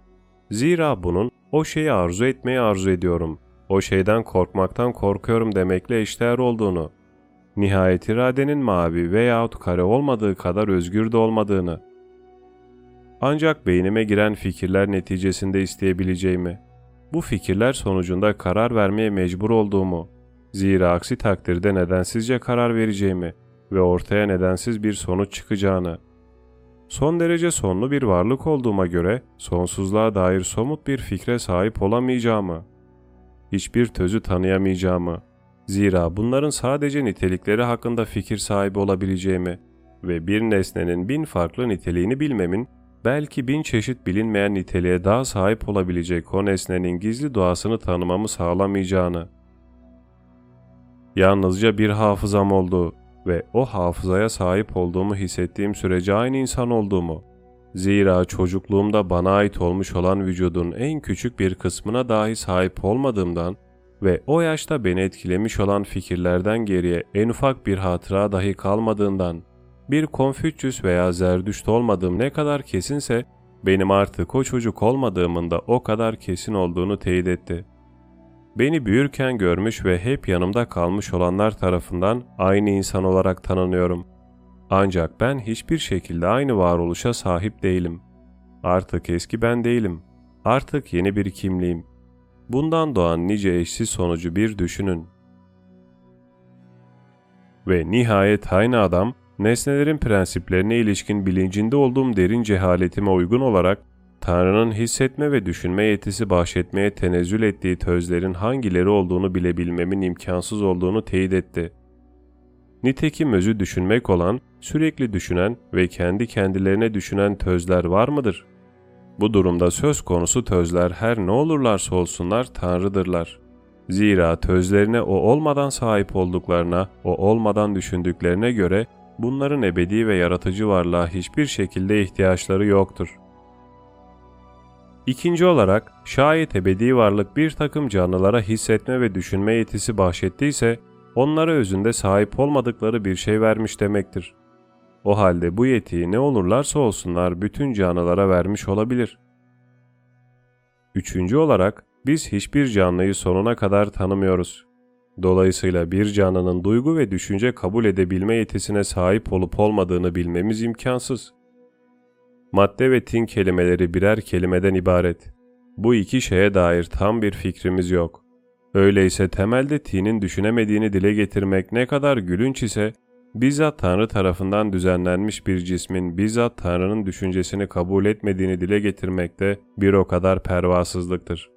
zira bunun o şeyi arzu etmeyi arzu ediyorum, o şeyden korkmaktan korkuyorum demekle eşdeğer olduğunu, nihayet iradenin mavi veyahut kare olmadığı kadar özgür de olmadığını, ancak beynime giren fikirler neticesinde isteyebileceğimi, bu fikirler sonucunda karar vermeye mecbur olduğumu, Zira aksi takdirde nedensizce karar vereceğimi ve ortaya nedensiz bir sonuç çıkacağını. Son derece sonlu bir varlık olduğuma göre sonsuzluğa dair somut bir fikre sahip olamayacağımı, hiçbir tözü tanıyamayacağımı, zira bunların sadece nitelikleri hakkında fikir sahibi olabileceğimi ve bir nesnenin bin farklı niteliğini bilmemin belki bin çeşit bilinmeyen niteliğe daha sahip olabilecek o nesnenin gizli doğasını tanımamı sağlamayacağını, yalnızca bir hafızam olduğu ve o hafızaya sahip olduğumu hissettiğim sürece aynı insan olduğumu, zira çocukluğumda bana ait olmuş olan vücudun en küçük bir kısmına dahi sahip olmadığımdan ve o yaşta beni etkilemiş olan fikirlerden geriye en ufak bir hatıra dahi kalmadığından, bir Konfüçyüs veya Zerdüşt olmadığım ne kadar kesinse, benim artık o çocuk olmadığımın da o kadar kesin olduğunu teyit etti. Beni büyürken görmüş ve hep yanımda kalmış olanlar tarafından aynı insan olarak tanınıyorum. Ancak ben hiçbir şekilde aynı varoluşa sahip değilim. Artık eski ben değilim. Artık yeni bir kimliğim. Bundan doğan nice eşsiz sonucu bir düşünün. Ve nihayet aynı adam, nesnelerin prensiplerine ilişkin bilincinde olduğum derin cehaletime uygun olarak Tanrı'nın hissetme ve düşünme yetisi bahşetmeye tenezzül ettiği tözlerin hangileri olduğunu bilebilmemin imkansız olduğunu teyit etti. Nitekim özü düşünmek olan, sürekli düşünen ve kendi kendilerine düşünen tözler var mıdır? Bu durumda söz konusu tözler her ne olurlarsa olsunlar Tanrı'dırlar. Zira tözlerine o olmadan sahip olduklarına, o olmadan düşündüklerine göre bunların ebedi ve yaratıcı varlığa hiçbir şekilde ihtiyaçları yoktur.'' İkinci olarak şayet ebedi varlık bir takım canlılara hissetme ve düşünme yetisi bahşettiyse onlara özünde sahip olmadıkları bir şey vermiş demektir. O halde bu yetiyi ne olurlarsa olsunlar bütün canlılara vermiş olabilir. Üçüncü olarak biz hiçbir canlıyı sonuna kadar tanımıyoruz. Dolayısıyla bir canlının duygu ve düşünce kabul edebilme yetisine sahip olup olmadığını bilmemiz imkansız. Madde ve tin kelimeleri birer kelimeden ibaret. Bu iki şeye dair tam bir fikrimiz yok. Öyleyse temelde tinin düşünemediğini dile getirmek ne kadar gülünç ise, bizzat Tanrı tarafından düzenlenmiş bir cismin bizzat Tanrı'nın düşüncesini kabul etmediğini dile getirmek de bir o kadar pervasızlıktır.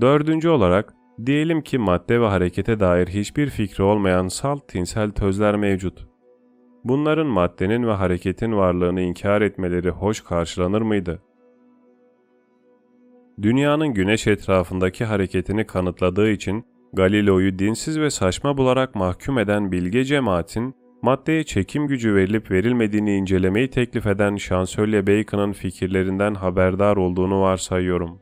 Dördüncü olarak, diyelim ki madde ve harekete dair hiçbir fikri olmayan salt tinsel tözler mevcut. Bunların maddenin ve hareketin varlığını inkar etmeleri hoş karşılanır mıydı? Dünyanın güneş etrafındaki hareketini kanıtladığı için Galileo'yu dinsiz ve saçma bularak mahkum eden bilge cemaatin, maddeye çekim gücü verilip verilmediğini incelemeyi teklif eden Şansölye Bacon'ın fikirlerinden haberdar olduğunu varsayıyorum.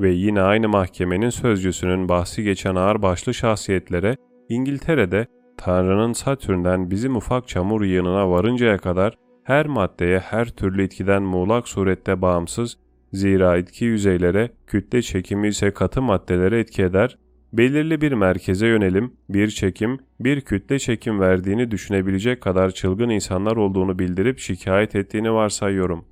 Ve yine aynı mahkemenin sözcüsünün bahsi geçen ağırbaşlı şahsiyetlere İngiltere'de Tanrı'nın Satürn'den bizim ufak çamur yığınına varıncaya kadar her maddeye her türlü etkiden muğlak surette bağımsız, zira etki yüzeylere, kütle çekimi ise katı maddelere etki eder, belirli bir merkeze yönelim, bir çekim, bir kütle çekim verdiğini düşünebilecek kadar çılgın insanlar olduğunu bildirip şikayet ettiğini varsayıyorum.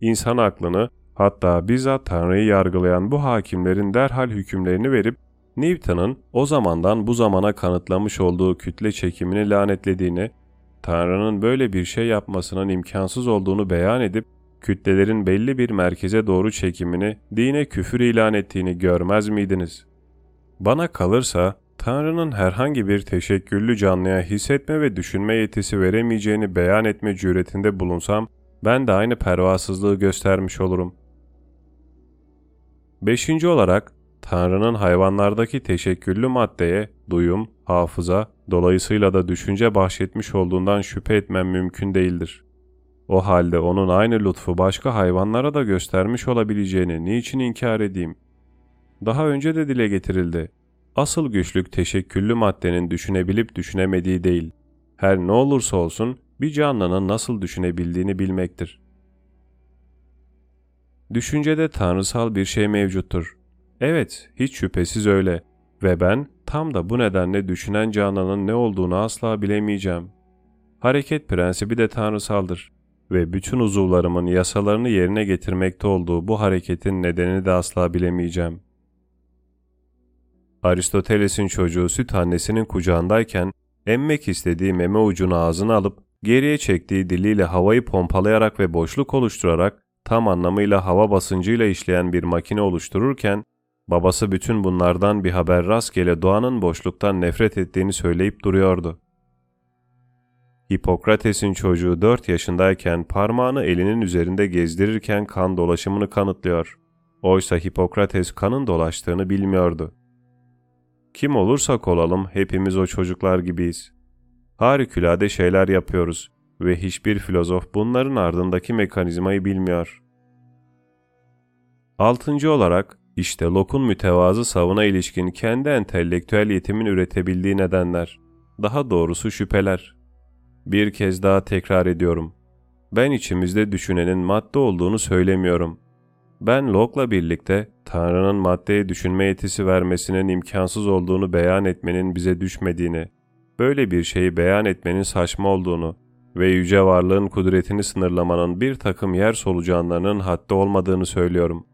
İnsan aklını, hatta bizzat Tanrı'yı yargılayan bu hakimlerin derhal hükümlerini verip Newton'ın o zamandan bu zamana kanıtlamış olduğu kütle çekimini lanetlediğini, Tanrı'nın böyle bir şey yapmasının imkansız olduğunu beyan edip, kütlelerin belli bir merkeze doğru çekimini dine küfür ilan ettiğini görmez miydiniz? Bana kalırsa, Tanrı'nın herhangi bir teşekküllü canlıya hissetme ve düşünme yetisi veremeyeceğini beyan etme cüretinde bulunsam, ben de aynı pervasızlığı göstermiş olurum. Beşinci olarak, Tanrı'nın hayvanlardaki teşekküllü maddeye duyum, hafıza, dolayısıyla da düşünce bahşetmiş olduğundan şüphe etmem mümkün değildir. O halde onun aynı lütfu başka hayvanlara da göstermiş olabileceğini niçin inkar edeyim? Daha önce de dile getirildi. Asıl güçlük teşekküllü maddenin düşünebilip düşünemediği değil. Her ne olursa olsun bir canlının nasıl düşünebildiğini bilmektir. Düşüncede tanrısal bir şey mevcuttur. Evet, hiç şüphesiz öyle ve ben tam da bu nedenle düşünen canlının ne olduğunu asla bilemeyeceğim. Hareket prensibi de tanrısaldır ve bütün uzuvlarımın yasalarını yerine getirmekte olduğu bu hareketin nedenini de asla bilemeyeceğim. Aristoteles'in çocuğu süt annesinin kucağındayken emmek istediği meme ucunu ağzına alıp geriye çektiği diliyle havayı pompalayarak ve boşluk oluşturarak tam anlamıyla hava basıncıyla işleyen bir makine oluştururken babası bütün bunlardan bir haber rastgele doğanın boşluktan nefret ettiğini söyleyip duruyordu. Hipokrates'in çocuğu 4 yaşındayken parmağını elinin üzerinde gezdirirken kan dolaşımını kanıtlıyor. Oysa Hipokrates kanın dolaştığını bilmiyordu. Kim olursak olalım hepimiz o çocuklar gibiyiz. Harikulade şeyler yapıyoruz ve hiçbir filozof bunların ardındaki mekanizmayı bilmiyor. Altıncı olarak işte Locke'un mütevazı savına ilişkin kendi entelektüel yetimin üretebildiği nedenler, daha doğrusu şüpheler. Bir kez daha tekrar ediyorum. Ben içimizde düşünenin madde olduğunu söylemiyorum. Ben Locke'la birlikte Tanrı'nın maddeye düşünme yetisi vermesinin imkansız olduğunu beyan etmenin bize düşmediğini, böyle bir şeyi beyan etmenin saçma olduğunu ve yüce varlığın kudretini sınırlamanın bir takım yer solucanlarının haddi olmadığını söylüyorum.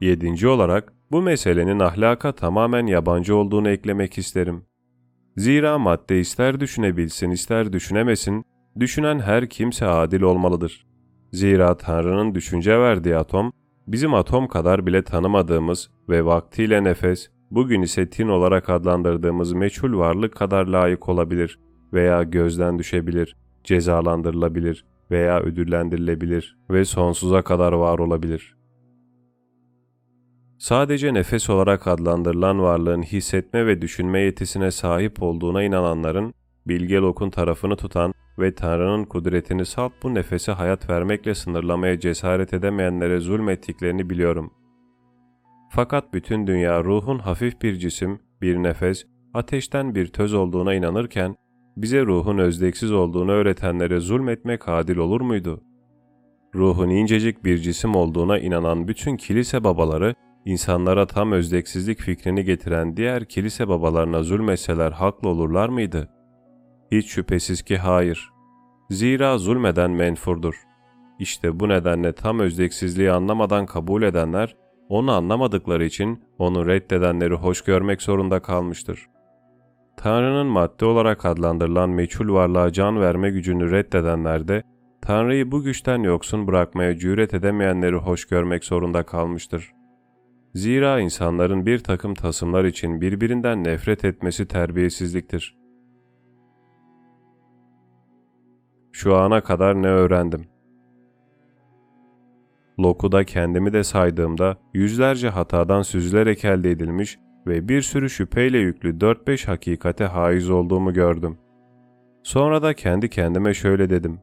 Yedinci olarak bu meselenin ahlaka tamamen yabancı olduğunu eklemek isterim. Zira madde ister düşünebilsin ister düşünemesin, düşünen her kimse adil olmalıdır. Zira Tanrı'nın düşünce verdiği atom, bizim atom kadar bile tanımadığımız ve vaktiyle nefes, bugün ise tin olarak adlandırdığımız meçhul varlık kadar layık olabilir veya gözden düşebilir, cezalandırılabilir veya ödüllendirilebilir ve sonsuza kadar var olabilir. Sadece nefes olarak adlandırılan varlığın hissetme ve düşünme yetisine sahip olduğuna inananların, Bilge Locke'un tarafını tutan ve Tanrı'nın kudretini salt bu nefese hayat vermekle sınırlamaya cesaret edemeyenlere zulmettiklerini biliyorum. Fakat bütün dünya ruhun hafif bir cisim, bir nefes, ateşten bir töz olduğuna inanırken, bize ruhun özdeksiz olduğunu öğretenlere zulmetmek adil olur muydu? Ruhun incecik bir cisim olduğuna inanan bütün kilise babaları, insanlara tam özdeksizlik fikrini getiren diğer kilise babalarına zulmetseler haklı olurlar mıydı? Hiç şüphesiz ki hayır. Zira zulmeden menfurdur. İşte bu nedenle tam özdeksizliği anlamadan kabul edenler, onu anlamadıkları için onu reddedenleri hoş görmek zorunda kalmıştır. Tanrı'nın madde olarak adlandırılan meçhul varlığa can verme gücünü reddedenler de, Tanrı'yı bu güçten yoksun bırakmaya cüret edemeyenleri hoş görmek zorunda kalmıştır. Zira insanların bir takım tasımlar için birbirinden nefret etmesi terbiyesizliktir. Şu ana kadar ne öğrendim? Loku'da kendimi de saydığımda yüzlerce hatadan süzülerek elde edilmiş ve bir sürü şüpheyle yüklü 4-5 hakikate haiz olduğumu gördüm. Sonra da kendi kendime şöyle dedim.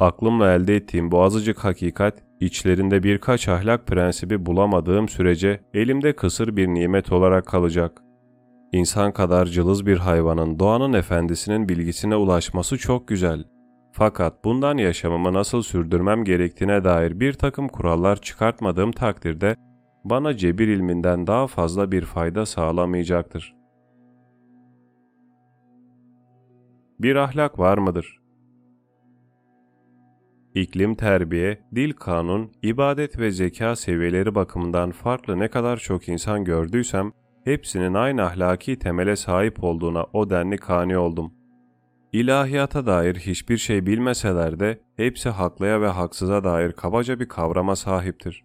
Aklımla elde ettiğim bu azıcık hakikat, içlerinde birkaç ahlak prensibi bulamadığım sürece elimde kısır bir nimet olarak kalacak. İnsan kadar cılız bir hayvanın doğanın efendisinin bilgisine ulaşması çok güzel. Fakat bundan yaşamımı nasıl sürdürmem gerektiğine dair bir takım kurallar çıkartmadığım takdirde bana cebir ilminden daha fazla bir fayda sağlamayacaktır. Bir ahlak var mıdır? İklim terbiye, dil kanun, ibadet ve zeka seviyeleri bakımından farklı ne kadar çok insan gördüysem, hepsinin aynı ahlaki temele sahip olduğuna o denli kani oldum.'' İlahiyata dair hiçbir şey bilmeseler de hepsi haklıya ve haksıza dair kabaca bir kavrama sahiptir.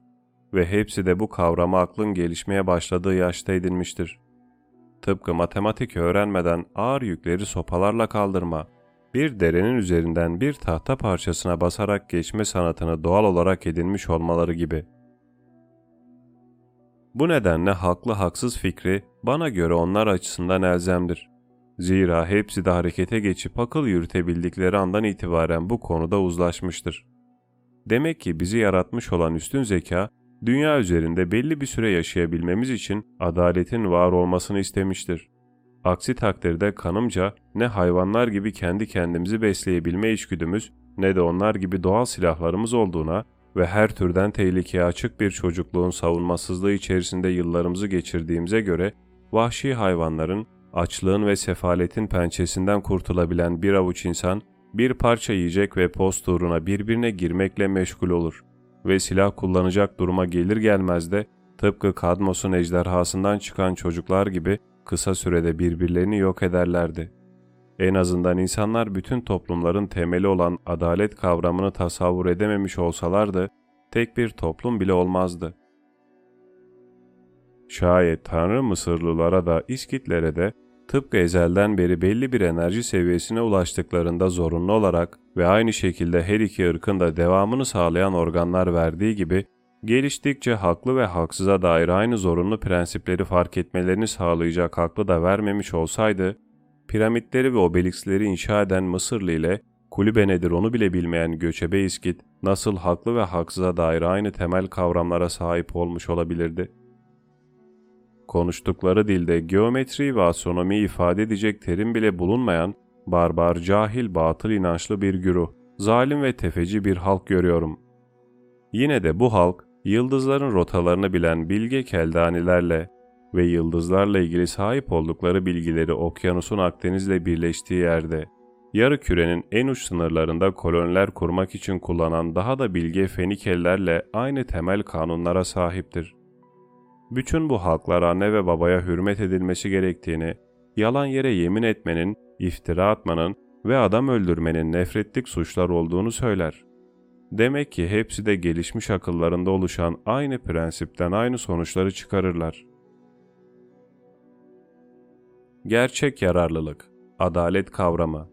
Ve hepsi de bu kavrama aklın gelişmeye başladığı yaşta edinmiştir. Tıpkı matematik öğrenmeden ağır yükleri sopalarla kaldırma, bir derenin üzerinden bir tahta parçasına basarak geçme sanatını doğal olarak edinmiş olmaları gibi. Bu nedenle haklı haksız fikri bana göre onlar açısından elzemdir. Zira hepsi de harekete geçip akıl yürütebildikleri andan itibaren bu konuda uzlaşmıştır. Demek ki bizi yaratmış olan üstün zeka, dünya üzerinde belli bir süre yaşayabilmemiz için adaletin var olmasını istemiştir. Aksi takdirde kanımca ne hayvanlar gibi kendi kendimizi besleyebilme içgüdümüz ne de onlar gibi doğal silahlarımız olduğuna ve her türden tehlikeye açık bir çocukluğun savunmasızlığı içerisinde yıllarımızı geçirdiğimize göre vahşi hayvanların Açlığın ve sefaletin pençesinden kurtulabilen bir avuç insan, bir parça yiyecek ve post uğruna birbirine girmekle meşgul olur ve silah kullanacak duruma gelir gelmez de tıpkı Kadmos'un ejderhasından çıkan çocuklar gibi kısa sürede birbirlerini yok ederlerdi. En azından insanlar bütün toplumların temeli olan adalet kavramını tasavvur edememiş olsalardı, tek bir toplum bile olmazdı. Şayet Tanrı Mısırlılara da İskitlere de tıpkı ezelden beri belli bir enerji seviyesine ulaştıklarında zorunlu olarak ve aynı şekilde her iki ırkın da devamını sağlayan organlar verdiği gibi geliştikçe haklı ve haksıza dair aynı zorunlu prensipleri fark etmelerini sağlayacak haklı da vermemiş olsaydı, piramitleri ve obeliksleri inşa eden Mısırlı ile kulübe nedir onu bile bilmeyen göçebe İskit nasıl haklı ve haksıza dair aynı temel kavramlara sahip olmuş olabilirdi? konuştukları dilde geometri ve astronomi ifade edecek terim bile bulunmayan barbar, cahil, batıl inançlı bir güruh, zalim ve tefeci bir halk görüyorum. Yine de bu halk, yıldızların rotalarını bilen bilge keldanilerle ve yıldızlarla ilgili sahip oldukları bilgileri okyanusun Akdeniz'le birleştiği yerde, yarı kürenin en uç sınırlarında koloniler kurmak için kullanan daha da bilge Fenikelilerle aynı temel kanunlara sahiptir bütün bu halklar anne ve babaya hürmet edilmesi gerektiğini, yalan yere yemin etmenin, iftira atmanın ve adam öldürmenin nefretlik suçlar olduğunu söyler. Demek ki hepsi de gelişmiş akıllarında oluşan aynı prensipten aynı sonuçları çıkarırlar. Gerçek yararlılık, adalet kavramı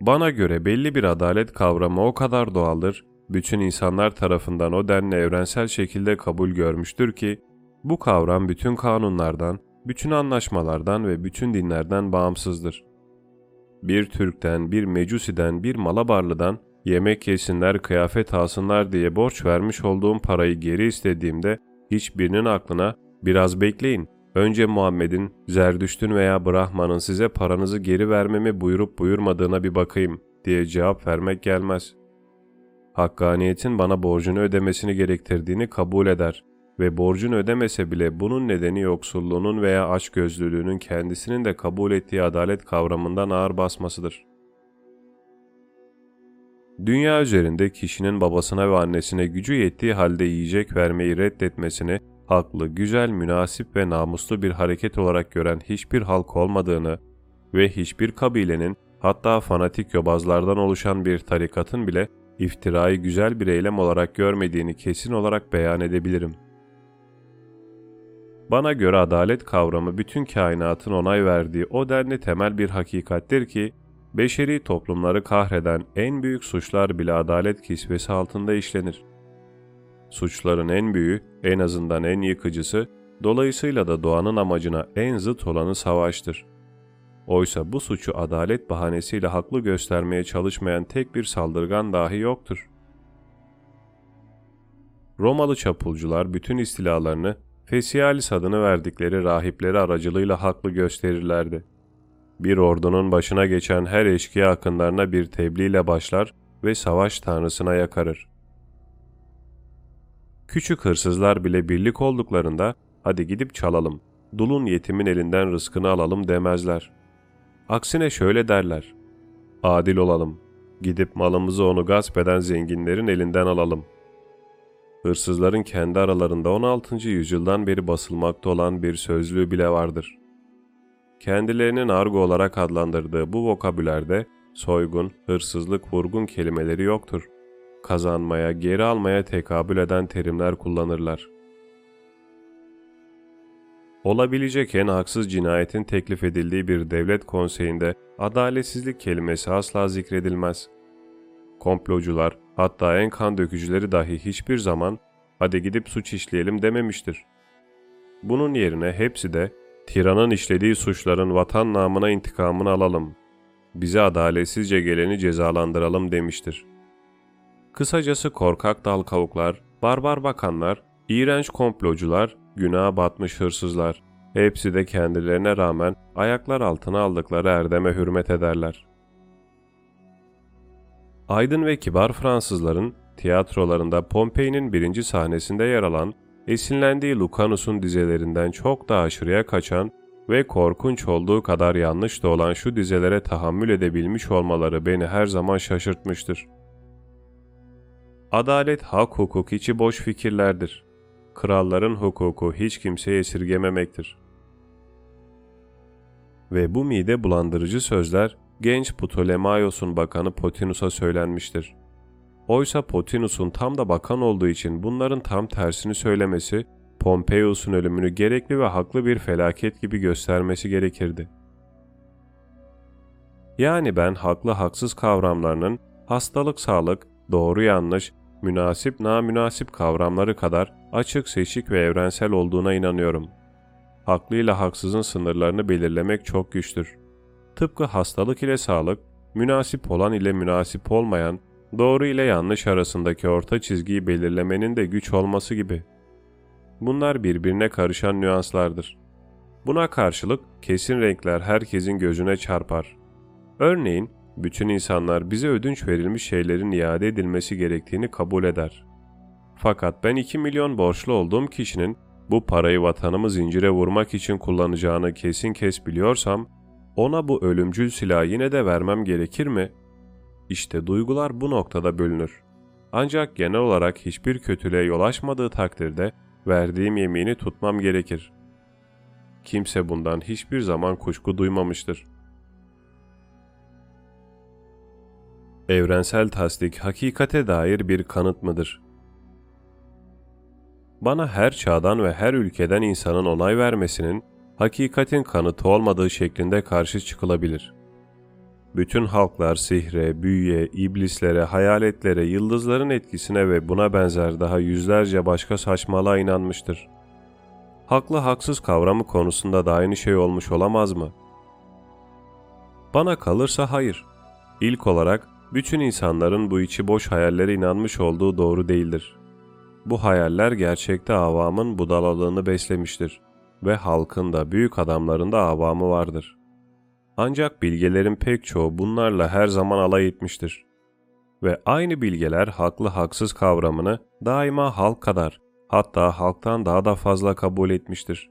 Bana göre belli bir adalet kavramı o kadar doğaldır bütün insanlar tarafından o denli evrensel şekilde kabul görmüştür ki, bu kavram bütün kanunlardan, bütün anlaşmalardan ve bütün dinlerden bağımsızdır. Bir Türk'ten, bir Mecusi'den, bir Malabarlı'dan yemek yesinler, kıyafet alsınlar diye borç vermiş olduğum parayı geri istediğimde hiçbirinin aklına biraz bekleyin, önce Muhammed'in, Zerdüşt'ün veya Brahman'ın size paranızı geri vermemi buyurup buyurmadığına bir bakayım diye cevap vermek gelmez hakkaniyetin bana borcunu ödemesini gerektirdiğini kabul eder ve borcunu ödemese bile bunun nedeni yoksulluğunun veya açgözlülüğünün kendisinin de kabul ettiği adalet kavramından ağır basmasıdır. Dünya üzerinde kişinin babasına ve annesine gücü yettiği halde yiyecek vermeyi reddetmesini haklı, güzel, münasip ve namuslu bir hareket olarak gören hiçbir halk olmadığını ve hiçbir kabilenin hatta fanatik yobazlardan oluşan bir tarikatın bile iftirayı güzel bir eylem olarak görmediğini kesin olarak beyan edebilirim. Bana göre adalet kavramı bütün kainatın onay verdiği o denli temel bir hakikattir ki, beşeri toplumları kahreden en büyük suçlar bile adalet kisvesi altında işlenir. Suçların en büyüğü, en azından en yıkıcısı, dolayısıyla da doğanın amacına en zıt olanı savaştır.'' Oysa bu suçu adalet bahanesiyle haklı göstermeye çalışmayan tek bir saldırgan dahi yoktur. Romalı çapulcular bütün istilalarını Fesialis adını verdikleri rahipleri aracılığıyla haklı gösterirlerdi. Bir ordunun başına geçen her eşkıya akınlarına bir tebliğle başlar ve savaş tanrısına yakarır. Küçük hırsızlar bile birlik olduklarında hadi gidip çalalım, dulun yetimin elinden rızkını alalım demezler. Aksine şöyle derler. Adil olalım. Gidip malımızı onu gasp eden zenginlerin elinden alalım. Hırsızların kendi aralarında 16. yüzyıldan beri basılmakta olan bir sözlüğü bile vardır. Kendilerinin argo olarak adlandırdığı bu vokabülerde soygun, hırsızlık, vurgun kelimeleri yoktur. Kazanmaya, geri almaya tekabül eden terimler kullanırlar.'' Olabilecek en haksız cinayetin teklif edildiği bir devlet konseyinde adaletsizlik kelimesi asla zikredilmez. Komplocular, hatta en kan dökücüleri dahi hiçbir zaman hadi gidip suç işleyelim dememiştir. Bunun yerine hepsi de tiranın işlediği suçların vatan namına intikamını alalım, bize adaletsizce geleni cezalandıralım demiştir. Kısacası korkak dal kavuklar, barbar bakanlar, iğrenç komplocular günaha batmış hırsızlar. Hepsi de kendilerine rağmen ayaklar altına aldıkları erdeme hürmet ederler. Aydın ve kibar Fransızların tiyatrolarında Pompei'nin birinci sahnesinde yer alan, esinlendiği Lucanus'un dizelerinden çok daha aşırıya kaçan ve korkunç olduğu kadar yanlış da olan şu dizelere tahammül edebilmiş olmaları beni her zaman şaşırtmıştır. Adalet, hak, hukuk içi boş fikirlerdir kralların hukuku hiç kimseye esirgememektir. Ve bu mide bulandırıcı sözler genç Ptolemaios'un bakanı Potinus'a söylenmiştir. Oysa Potinus'un tam da bakan olduğu için bunların tam tersini söylemesi, Pompeius'un ölümünü gerekli ve haklı bir felaket gibi göstermesi gerekirdi. Yani ben haklı haksız kavramlarının hastalık sağlık, doğru yanlış, münasip namünasip kavramları kadar açık seçik ve evrensel olduğuna inanıyorum. Haklı ile haksızın sınırlarını belirlemek çok güçtür. Tıpkı hastalık ile sağlık, münasip olan ile münasip olmayan, doğru ile yanlış arasındaki orta çizgiyi belirlemenin de güç olması gibi. Bunlar birbirine karışan nüanslardır. Buna karşılık kesin renkler herkesin gözüne çarpar. Örneğin, bütün insanlar bize ödünç verilmiş şeylerin iade edilmesi gerektiğini kabul eder. Fakat ben 2 milyon borçlu olduğum kişinin bu parayı vatanımı zincire vurmak için kullanacağını kesin kes biliyorsam, ona bu ölümcül silahı yine de vermem gerekir mi? İşte duygular bu noktada bölünür. Ancak genel olarak hiçbir kötülüğe yol açmadığı takdirde verdiğim yemini tutmam gerekir. Kimse bundan hiçbir zaman kuşku duymamıştır. Evrensel tasdik hakikate dair bir kanıt mıdır? Bana her çağdan ve her ülkeden insanın onay vermesinin hakikatin kanıtı olmadığı şeklinde karşı çıkılabilir. Bütün halklar sihre, büyüye, iblislere, hayaletlere, yıldızların etkisine ve buna benzer daha yüzlerce başka saçmalığa inanmıştır. Haklı haksız kavramı konusunda da aynı şey olmuş olamaz mı? Bana kalırsa hayır. İlk olarak bütün insanların bu içi boş hayallere inanmış olduğu doğru değildir. Bu hayaller gerçekte avamın budalalığını beslemiştir ve halkın da büyük adamların da avamı vardır. Ancak bilgelerin pek çoğu bunlarla her zaman alay etmiştir. Ve aynı bilgeler haklı haksız kavramını daima halk kadar, hatta halktan daha da fazla kabul etmiştir.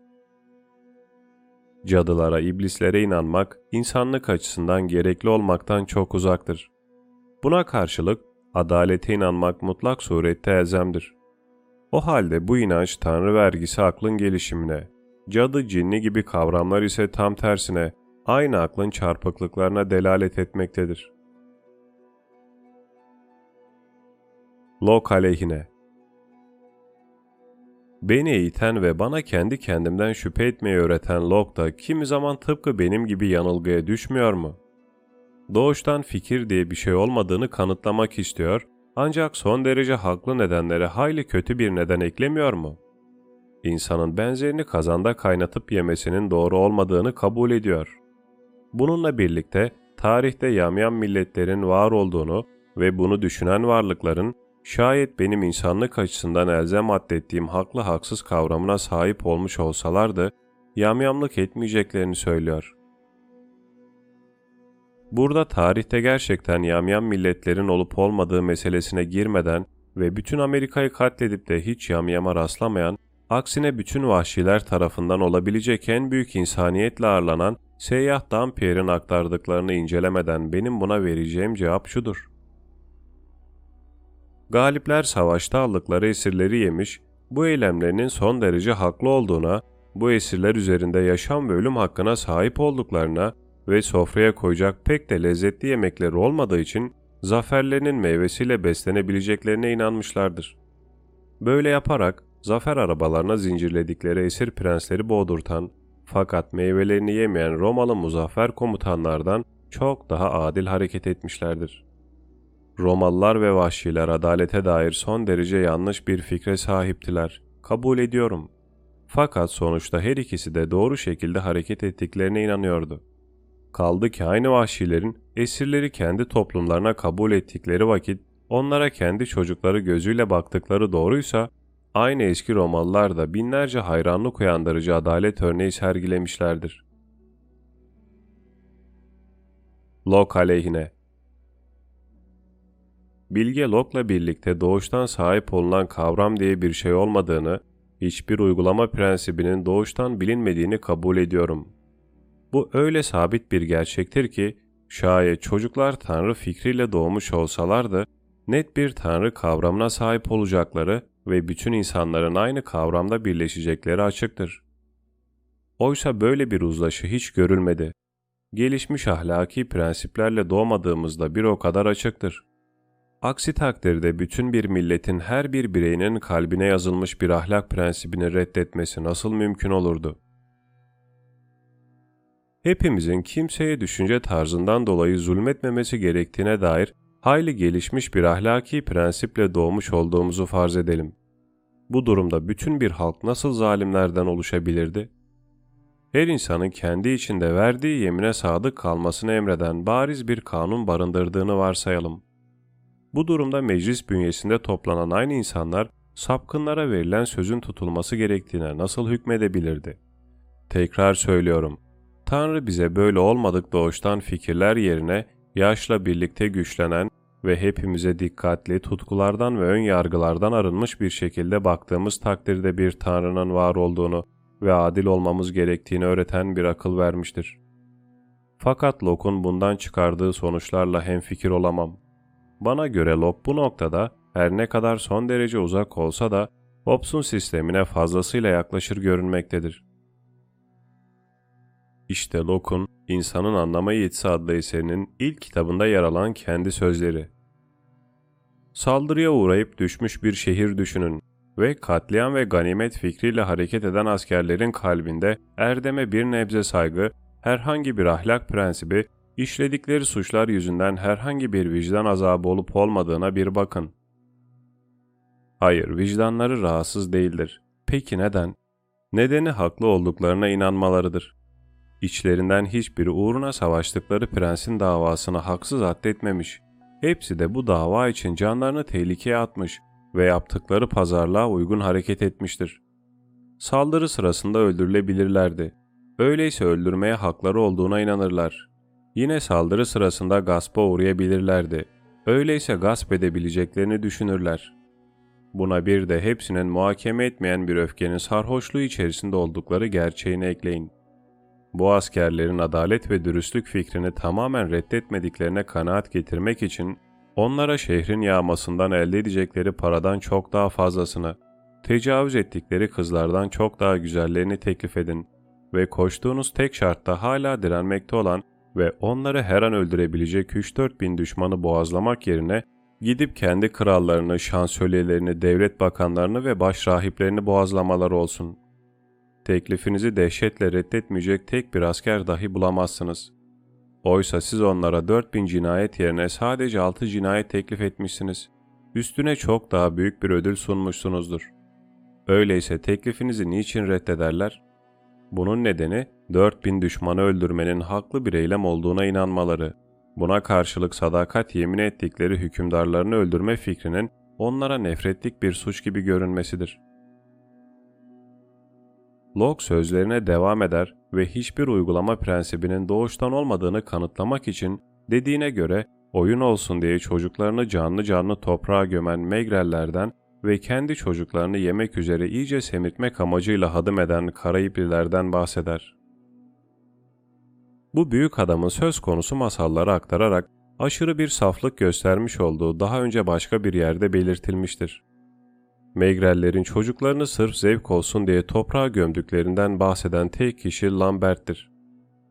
Cadılara, iblislere inanmak, insanlık açısından gerekli olmaktan çok uzaktır. Buna karşılık, adalete inanmak mutlak surette elzemdir. O halde bu inanç Tanrı vergisi aklın gelişimine, cadı cinni gibi kavramlar ise tam tersine aynı aklın çarpıklıklarına delalet etmektedir. Locke aleyhine Beni eğiten ve bana kendi kendimden şüphe etmeyi öğreten Locke da kimi zaman tıpkı benim gibi yanılgıya düşmüyor mu? Doğuştan fikir diye bir şey olmadığını kanıtlamak istiyor ancak son derece haklı nedenlere hayli kötü bir neden eklemiyor mu? İnsanın benzerini kazanda kaynatıp yemesinin doğru olmadığını kabul ediyor. Bununla birlikte tarihte yamyam milletlerin var olduğunu ve bunu düşünen varlıkların şayet benim insanlık açısından elzem addettiğim haklı haksız kavramına sahip olmuş olsalardı, yamyamlık etmeyeceklerini söylüyor. Burada tarihte gerçekten yamyam milletlerin olup olmadığı meselesine girmeden ve bütün Amerika'yı katledip de hiç yamyama rastlamayan, aksine bütün vahşiler tarafından olabilecek en büyük insaniyetle ağırlanan seyyah Dampierre'in aktardıklarını incelemeden benim buna vereceğim cevap şudur. Galipler savaşta aldıkları esirleri yemiş, bu eylemlerinin son derece haklı olduğuna, bu esirler üzerinde yaşam ve ölüm hakkına sahip olduklarına ve sofraya koyacak pek de lezzetli yemekleri olmadığı için zaferlerinin meyvesiyle beslenebileceklerine inanmışlardır. Böyle yaparak zafer arabalarına zincirledikleri esir prensleri boğdurtan fakat meyvelerini yemeyen Romalı muzaffer komutanlardan çok daha adil hareket etmişlerdir. Romalılar ve vahşiler adalete dair son derece yanlış bir fikre sahiptiler. Kabul ediyorum. Fakat sonuçta her ikisi de doğru şekilde hareket ettiklerine inanıyordu. Kaldı ki aynı vahşilerin esirleri kendi toplumlarına kabul ettikleri vakit onlara kendi çocukları gözüyle baktıkları doğruysa aynı eski Romalılar da binlerce hayranlık uyandırıcı adalet örneği sergilemişlerdir. Locke aleyhine Bilge Locke'la birlikte doğuştan sahip olunan kavram diye bir şey olmadığını, hiçbir uygulama prensibinin doğuştan bilinmediğini kabul ediyorum. Bu öyle sabit bir gerçektir ki şayet çocuklar Tanrı fikriyle doğmuş olsalardı net bir Tanrı kavramına sahip olacakları ve bütün insanların aynı kavramda birleşecekleri açıktır. Oysa böyle bir uzlaşı hiç görülmedi. Gelişmiş ahlaki prensiplerle doğmadığımızda bir o kadar açıktır. Aksi takdirde bütün bir milletin her bir bireyinin kalbine yazılmış bir ahlak prensibini reddetmesi nasıl mümkün olurdu? Hepimizin kimseye düşünce tarzından dolayı zulmetmemesi gerektiğine dair hayli gelişmiş bir ahlaki prensiple doğmuş olduğumuzu farz edelim. Bu durumda bütün bir halk nasıl zalimlerden oluşabilirdi? Her insanın kendi içinde verdiği yemine sadık kalmasını emreden bariz bir kanun barındırdığını varsayalım. Bu durumda meclis bünyesinde toplanan aynı insanlar sapkınlara verilen sözün tutulması gerektiğine nasıl hükmedebilirdi? Tekrar söylüyorum. Tanrı bize böyle olmadık doğuştan fikirler yerine yaşla birlikte güçlenen ve hepimize dikkatli, tutkulardan ve ön yargılardan arınmış bir şekilde baktığımız takdirde bir Tanrı'nın var olduğunu ve adil olmamız gerektiğini öğreten bir akıl vermiştir. Fakat Locke'un bundan çıkardığı sonuçlarla hemfikir olamam. Bana göre Locke bu noktada her ne kadar son derece uzak olsa da Hobbes'un sistemine fazlasıyla yaklaşır görünmektedir. İşte Locke'un İnsanın Anlama Yetisi adlı eserinin ilk kitabında yer alan kendi sözleri. Saldırıya uğrayıp düşmüş bir şehir düşünün ve katliam ve ganimet fikriyle hareket eden askerlerin kalbinde erdeme bir nebze saygı, herhangi bir ahlak prensibi, işledikleri suçlar yüzünden herhangi bir vicdan azabı olup olmadığına bir bakın. Hayır, vicdanları rahatsız değildir. Peki neden? Nedeni haklı olduklarına inanmalarıdır. İçlerinden hiçbiri uğruna savaştıkları prensin davasını haksız addetmemiş. Hepsi de bu dava için canlarını tehlikeye atmış ve yaptıkları pazarlığa uygun hareket etmiştir. Saldırı sırasında öldürülebilirlerdi. Öyleyse öldürmeye hakları olduğuna inanırlar. Yine saldırı sırasında gaspa uğrayabilirlerdi. Öyleyse gasp edebileceklerini düşünürler. Buna bir de hepsinin muhakeme etmeyen bir öfkenin sarhoşluğu içerisinde oldukları gerçeğini ekleyin. Bu askerlerin adalet ve dürüstlük fikrini tamamen reddetmediklerine kanaat getirmek için onlara şehrin yağmasından elde edecekleri paradan çok daha fazlasını, tecavüz ettikleri kızlardan çok daha güzellerini teklif edin ve koştuğunuz tek şartta hala direnmekte olan ve onları her an öldürebilecek 3-4 bin düşmanı boğazlamak yerine gidip kendi krallarını, şansölyelerini, devlet bakanlarını ve başrahiplerini boğazlamaları olsun. Teklifinizi dehşetle reddetmeyecek tek bir asker dahi bulamazsınız. Oysa siz onlara 4000 cinayet yerine sadece 6 cinayet teklif etmişsiniz. Üstüne çok daha büyük bir ödül sunmuşsunuzdur. Öyleyse teklifinizi niçin reddederler? Bunun nedeni 4000 düşmanı öldürmenin haklı bir eylem olduğuna inanmaları. Buna karşılık sadakat yemin ettikleri hükümdarlarını öldürme fikrinin onlara nefretlik bir suç gibi görünmesidir. Locke sözlerine devam eder ve hiçbir uygulama prensibinin doğuştan olmadığını kanıtlamak için dediğine göre oyun olsun diye çocuklarını canlı canlı toprağa gömen Megrellerden ve kendi çocuklarını yemek üzere iyice semirtmek amacıyla hadım eden Karayiplilerden bahseder. Bu büyük adamın söz konusu masalları aktararak aşırı bir saflık göstermiş olduğu daha önce başka bir yerde belirtilmiştir. Megrellerin çocuklarını sırf zevk olsun diye toprağa gömdüklerinden bahseden tek kişi Lambert'tir.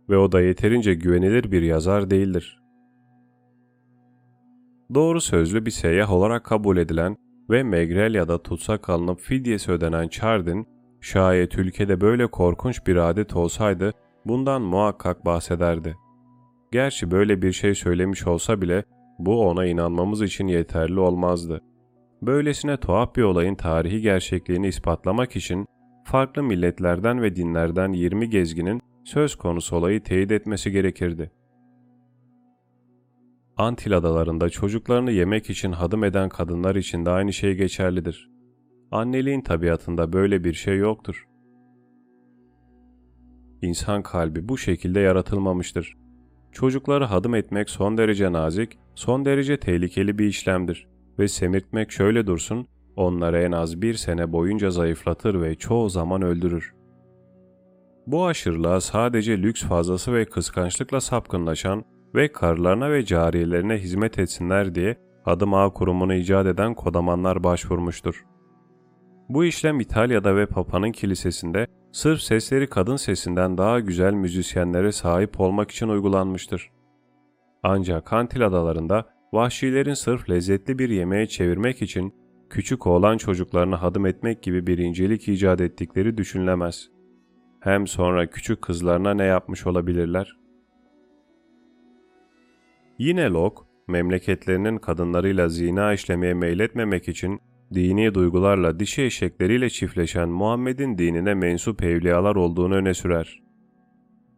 Ve o da yeterince güvenilir bir yazar değildir. Doğru sözlü bir seyyah olarak kabul edilen ve Megrel ya da tutsak alınıp fidyesi ödenen Chardin, şayet ülkede böyle korkunç bir adet olsaydı bundan muhakkak bahsederdi. Gerçi böyle bir şey söylemiş olsa bile bu ona inanmamız için yeterli olmazdı. Böylesine tuhaf bir olayın tarihi gerçekliğini ispatlamak için farklı milletlerden ve dinlerden 20 gezginin söz konusu olayı teyit etmesi gerekirdi. Antil adalarında çocuklarını yemek için hadım eden kadınlar için de aynı şey geçerlidir. Anneliğin tabiatında böyle bir şey yoktur. İnsan kalbi bu şekilde yaratılmamıştır. Çocukları hadım etmek son derece nazik, son derece tehlikeli bir işlemdir ve semirtmek şöyle dursun, onları en az bir sene boyunca zayıflatır ve çoğu zaman öldürür. Bu aşırılığa sadece lüks fazlası ve kıskançlıkla sapkınlaşan ve karlarına ve cariyelerine hizmet etsinler diye adım ağ kurumunu icat eden kodamanlar başvurmuştur. Bu işlem İtalya'da ve Papa'nın kilisesinde sırf sesleri kadın sesinden daha güzel müzisyenlere sahip olmak için uygulanmıştır. Ancak Kantil adalarında vahşilerin sırf lezzetli bir yemeğe çevirmek için küçük oğlan çocuklarını hadım etmek gibi bir incelik icat ettikleri düşünülemez. Hem sonra küçük kızlarına ne yapmış olabilirler? Yine Locke, memleketlerinin kadınlarıyla zina işlemeye meyletmemek için dini duygularla dişi eşekleriyle çiftleşen Muhammed'in dinine mensup evliyalar olduğunu öne sürer.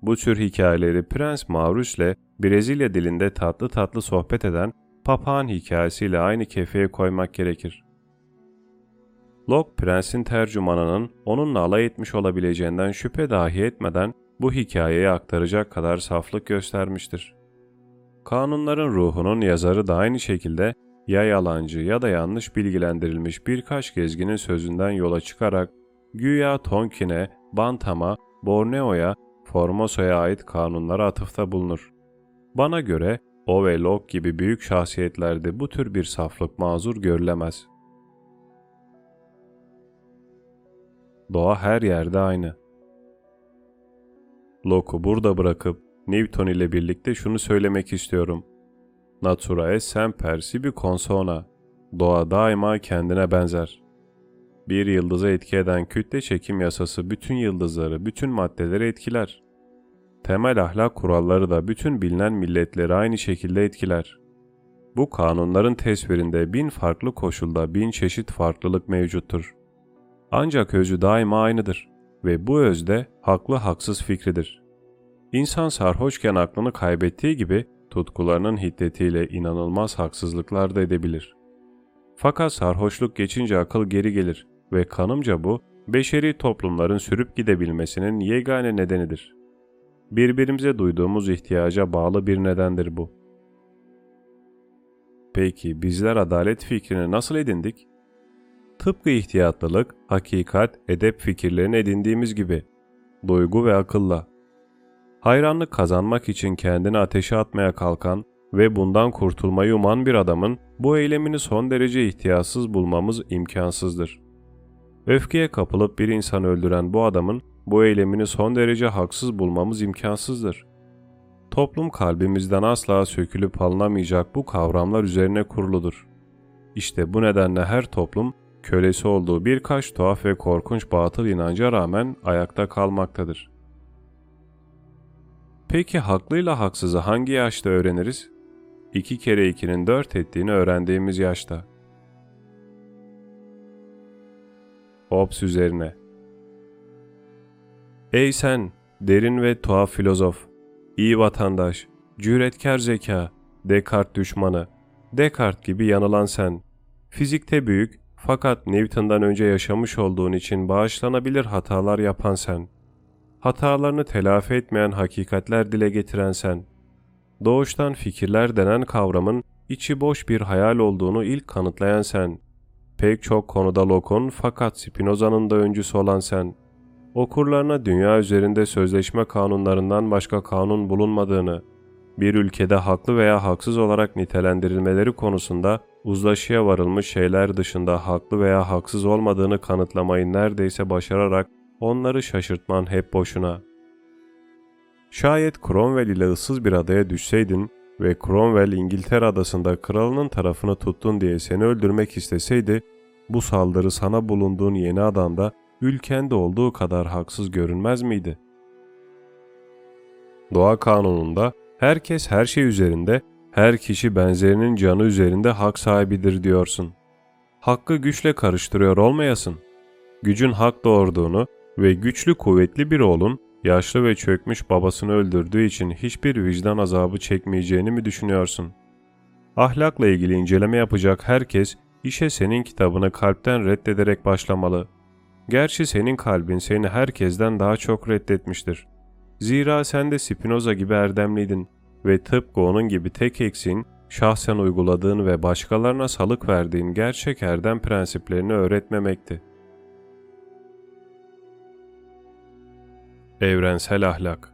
Bu tür hikayeleri Prens Maurice Brezilya dilinde tatlı tatlı sohbet eden papağan hikayesiyle aynı kefeye koymak gerekir. Locke prensin tercümanının onunla alay etmiş olabileceğinden şüphe dahi etmeden bu hikayeyi aktaracak kadar saflık göstermiştir. Kanunların ruhunun yazarı da aynı şekilde ya yalancı ya da yanlış bilgilendirilmiş birkaç gezginin sözünden yola çıkarak güya Tonkin'e, Bantam'a, Borneo'ya, Formosa'ya ait kanunlara atıfta bulunur. Bana göre o ve Locke gibi büyük şahsiyetlerde bu tür bir saflık mazur görülemez. Doğa her yerde aynı. Locke'u burada bırakıp Newton ile birlikte şunu söylemek istiyorum. Naturae semper sibi consona. Doğa daima kendine benzer. Bir yıldıza etki eden kütle çekim yasası bütün yıldızları, bütün maddeleri etkiler. Temel ahlak kuralları da bütün bilinen milletleri aynı şekilde etkiler. Bu kanunların tesvirinde bin farklı koşulda bin çeşit farklılık mevcuttur. Ancak özü daima aynıdır ve bu özde haklı haksız fikridir. İnsan sarhoşken aklını kaybettiği gibi tutkularının hiddetiyle inanılmaz haksızlıklar da edebilir. Fakat sarhoşluk geçince akıl geri gelir ve kanımca bu, beşeri toplumların sürüp gidebilmesinin yegane nedenidir. Birbirimize duyduğumuz ihtiyaca bağlı bir nedendir bu. Peki bizler adalet fikrini nasıl edindik? Tıpkı ihtiyatlılık, hakikat, edep fikirlerini edindiğimiz gibi, duygu ve akılla. Hayranlık kazanmak için kendini ateşe atmaya kalkan ve bundan kurtulmayı uman bir adamın bu eylemini son derece ihtiyatsız bulmamız imkansızdır. Öfkeye kapılıp bir insanı öldüren bu adamın bu eylemini son derece haksız bulmamız imkansızdır. Toplum kalbimizden asla sökülüp alınamayacak bu kavramlar üzerine kuruludur. İşte bu nedenle her toplum kölesi olduğu birkaç tuhaf ve korkunç batıl inanca rağmen ayakta kalmaktadır. Peki haklıyla haksızı hangi yaşta öğreniriz? İki kere ikinin dört ettiğini öğrendiğimiz yaşta. Hobbes üzerine Ey sen, derin ve tuhaf filozof, iyi vatandaş, cüretkar zeka, Descartes düşmanı, Descartes gibi yanılan sen, fizikte büyük fakat Newton'dan önce yaşamış olduğun için bağışlanabilir hatalar yapan sen, hatalarını telafi etmeyen hakikatler dile getiren sen, doğuştan fikirler denen kavramın içi boş bir hayal olduğunu ilk kanıtlayan sen, pek çok konuda Locke'un fakat Spinoza'nın da öncüsü olan sen, okurlarına dünya üzerinde sözleşme kanunlarından başka kanun bulunmadığını, bir ülkede haklı veya haksız olarak nitelendirilmeleri konusunda uzlaşıya varılmış şeyler dışında haklı veya haksız olmadığını kanıtlamayı neredeyse başararak onları şaşırtman hep boşuna. Şayet Cromwell ile ıssız bir adaya düşseydin ve Cromwell İngiltere adasında kralının tarafını tuttun diye seni öldürmek isteseydi, bu saldırı sana bulunduğun yeni adanda ülkende olduğu kadar haksız görünmez miydi? Doğa kanununda herkes her şey üzerinde, her kişi benzerinin canı üzerinde hak sahibidir diyorsun. Hakkı güçle karıştırıyor olmayasın. Gücün hak doğurduğunu ve güçlü kuvvetli bir oğlun yaşlı ve çökmüş babasını öldürdüğü için hiçbir vicdan azabı çekmeyeceğini mi düşünüyorsun? Ahlakla ilgili inceleme yapacak herkes işe senin kitabını kalpten reddederek başlamalı. Gerçi senin kalbin seni herkesten daha çok reddetmiştir. Zira sen de Spinoza gibi erdemliydin ve tıpkı onun gibi tek eksin şahsen uyguladığın ve başkalarına salık verdiğin gerçek erdem prensiplerini öğretmemekti. Evrensel ahlak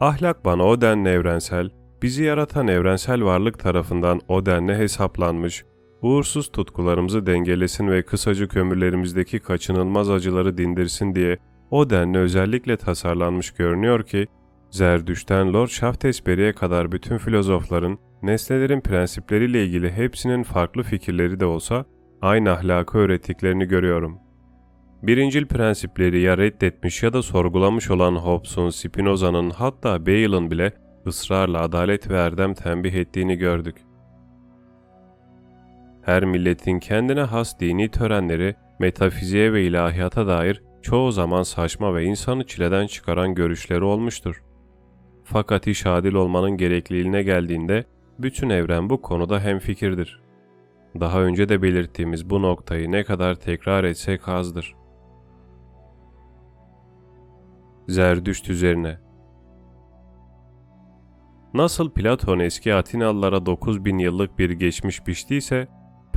Ahlak bana o denli evrensel, bizi yaratan evrensel varlık tarafından o denli hesaplanmış, uğursuz tutkularımızı dengelesin ve kısacık ömürlerimizdeki kaçınılmaz acıları dindirsin diye o denli özellikle tasarlanmış görünüyor ki, Zerdüş'ten Lord Shaftesbury'e kadar bütün filozofların nesnelerin prensipleriyle ilgili hepsinin farklı fikirleri de olsa aynı ahlakı öğrettiklerini görüyorum. Birincil prensipleri ya reddetmiş ya da sorgulamış olan Hobbes'un, Spinoza'nın hatta Bayle'ın bile ısrarla adalet ve erdem tembih ettiğini gördük. Her milletin kendine has dini törenleri, metafiziğe ve ilahiyata dair çoğu zaman saçma ve insanı çileden çıkaran görüşleri olmuştur. Fakat iş adil olmanın gerekliliğine geldiğinde bütün evren bu konuda hemfikirdir. Daha önce de belirttiğimiz bu noktayı ne kadar tekrar etsek azdır. Zerdüşt üzerine Nasıl Platon eski Atinalılara 9000 yıllık bir geçmiş biçtiyse,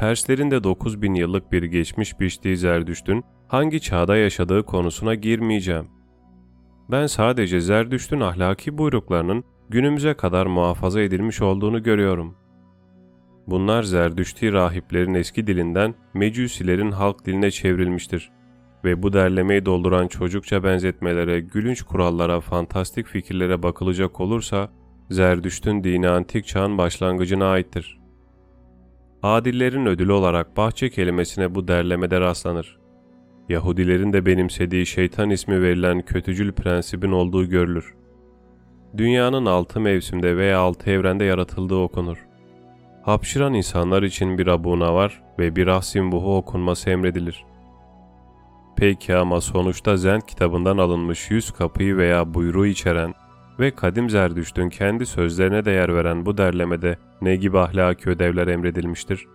Perslerin de 9000 yıllık bir geçmiş biçtiği Zerdüşt'ün hangi çağda yaşadığı konusuna girmeyeceğim. Ben sadece Zerdüşt'ün ahlaki buyruklarının günümüze kadar muhafaza edilmiş olduğunu görüyorum. Bunlar Zerdüşti rahiplerin eski dilinden Mecusilerin halk diline çevrilmiştir ve bu derlemeyi dolduran çocukça benzetmelere, gülünç kurallara, fantastik fikirlere bakılacak olursa Zerdüşt'ün dini antik çağın başlangıcına aittir. Adillerin ödülü olarak bahçe kelimesine bu derlemede rastlanır. Yahudilerin de benimsediği şeytan ismi verilen kötücül prensibin olduğu görülür. Dünyanın altı mevsimde veya altı evrende yaratıldığı okunur. Hapşıran insanlar için bir abuna var ve bir ahsimbuhu okunması emredilir. Peki ama sonuçta Zend kitabından alınmış yüz kapıyı veya buyruğu içeren ve kadim Zerdüşt'ün kendi sözlerine değer veren bu derlemede ne gibi ahlaki ödevler emredilmiştir?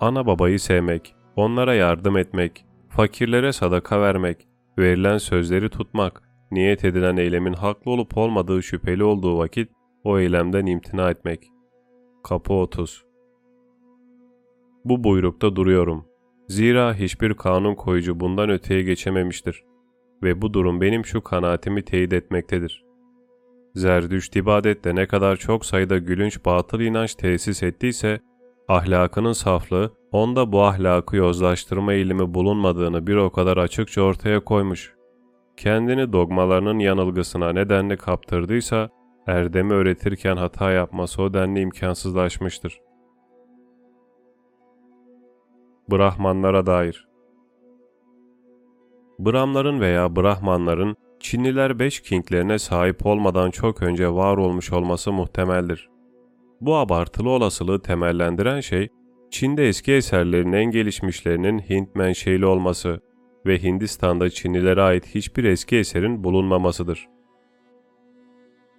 Ana babayı sevmek, onlara yardım etmek, fakirlere sadaka vermek, verilen sözleri tutmak, niyet edilen eylemin haklı olup olmadığı şüpheli olduğu vakit o eylemden imtina etmek. Kapı 30 Bu buyrukta duruyorum. Zira hiçbir kanun koyucu bundan öteye geçememiştir ve bu durum benim şu kanaatimi teyit etmektedir. Zerdüşt ibadette ne kadar çok sayıda gülünç batıl inanç tesis ettiyse, ahlakının saflığı onda bu ahlakı yozlaştırma eğilimi bulunmadığını bir o kadar açıkça ortaya koymuş. Kendini dogmalarının yanılgısına nedenli kaptırdıysa, erdemi öğretirken hata yapması o denli imkansızlaşmıştır. Brahmanlara dair Bramların veya Brahmanların Çinliler beş kinglerine sahip olmadan çok önce var olmuş olması muhtemeldir. Bu abartılı olasılığı temellendiren şey, Çin'de eski eserlerin en gelişmişlerinin Hint menşeli olması ve Hindistan'da Çinlilere ait hiçbir eski eserin bulunmamasıdır.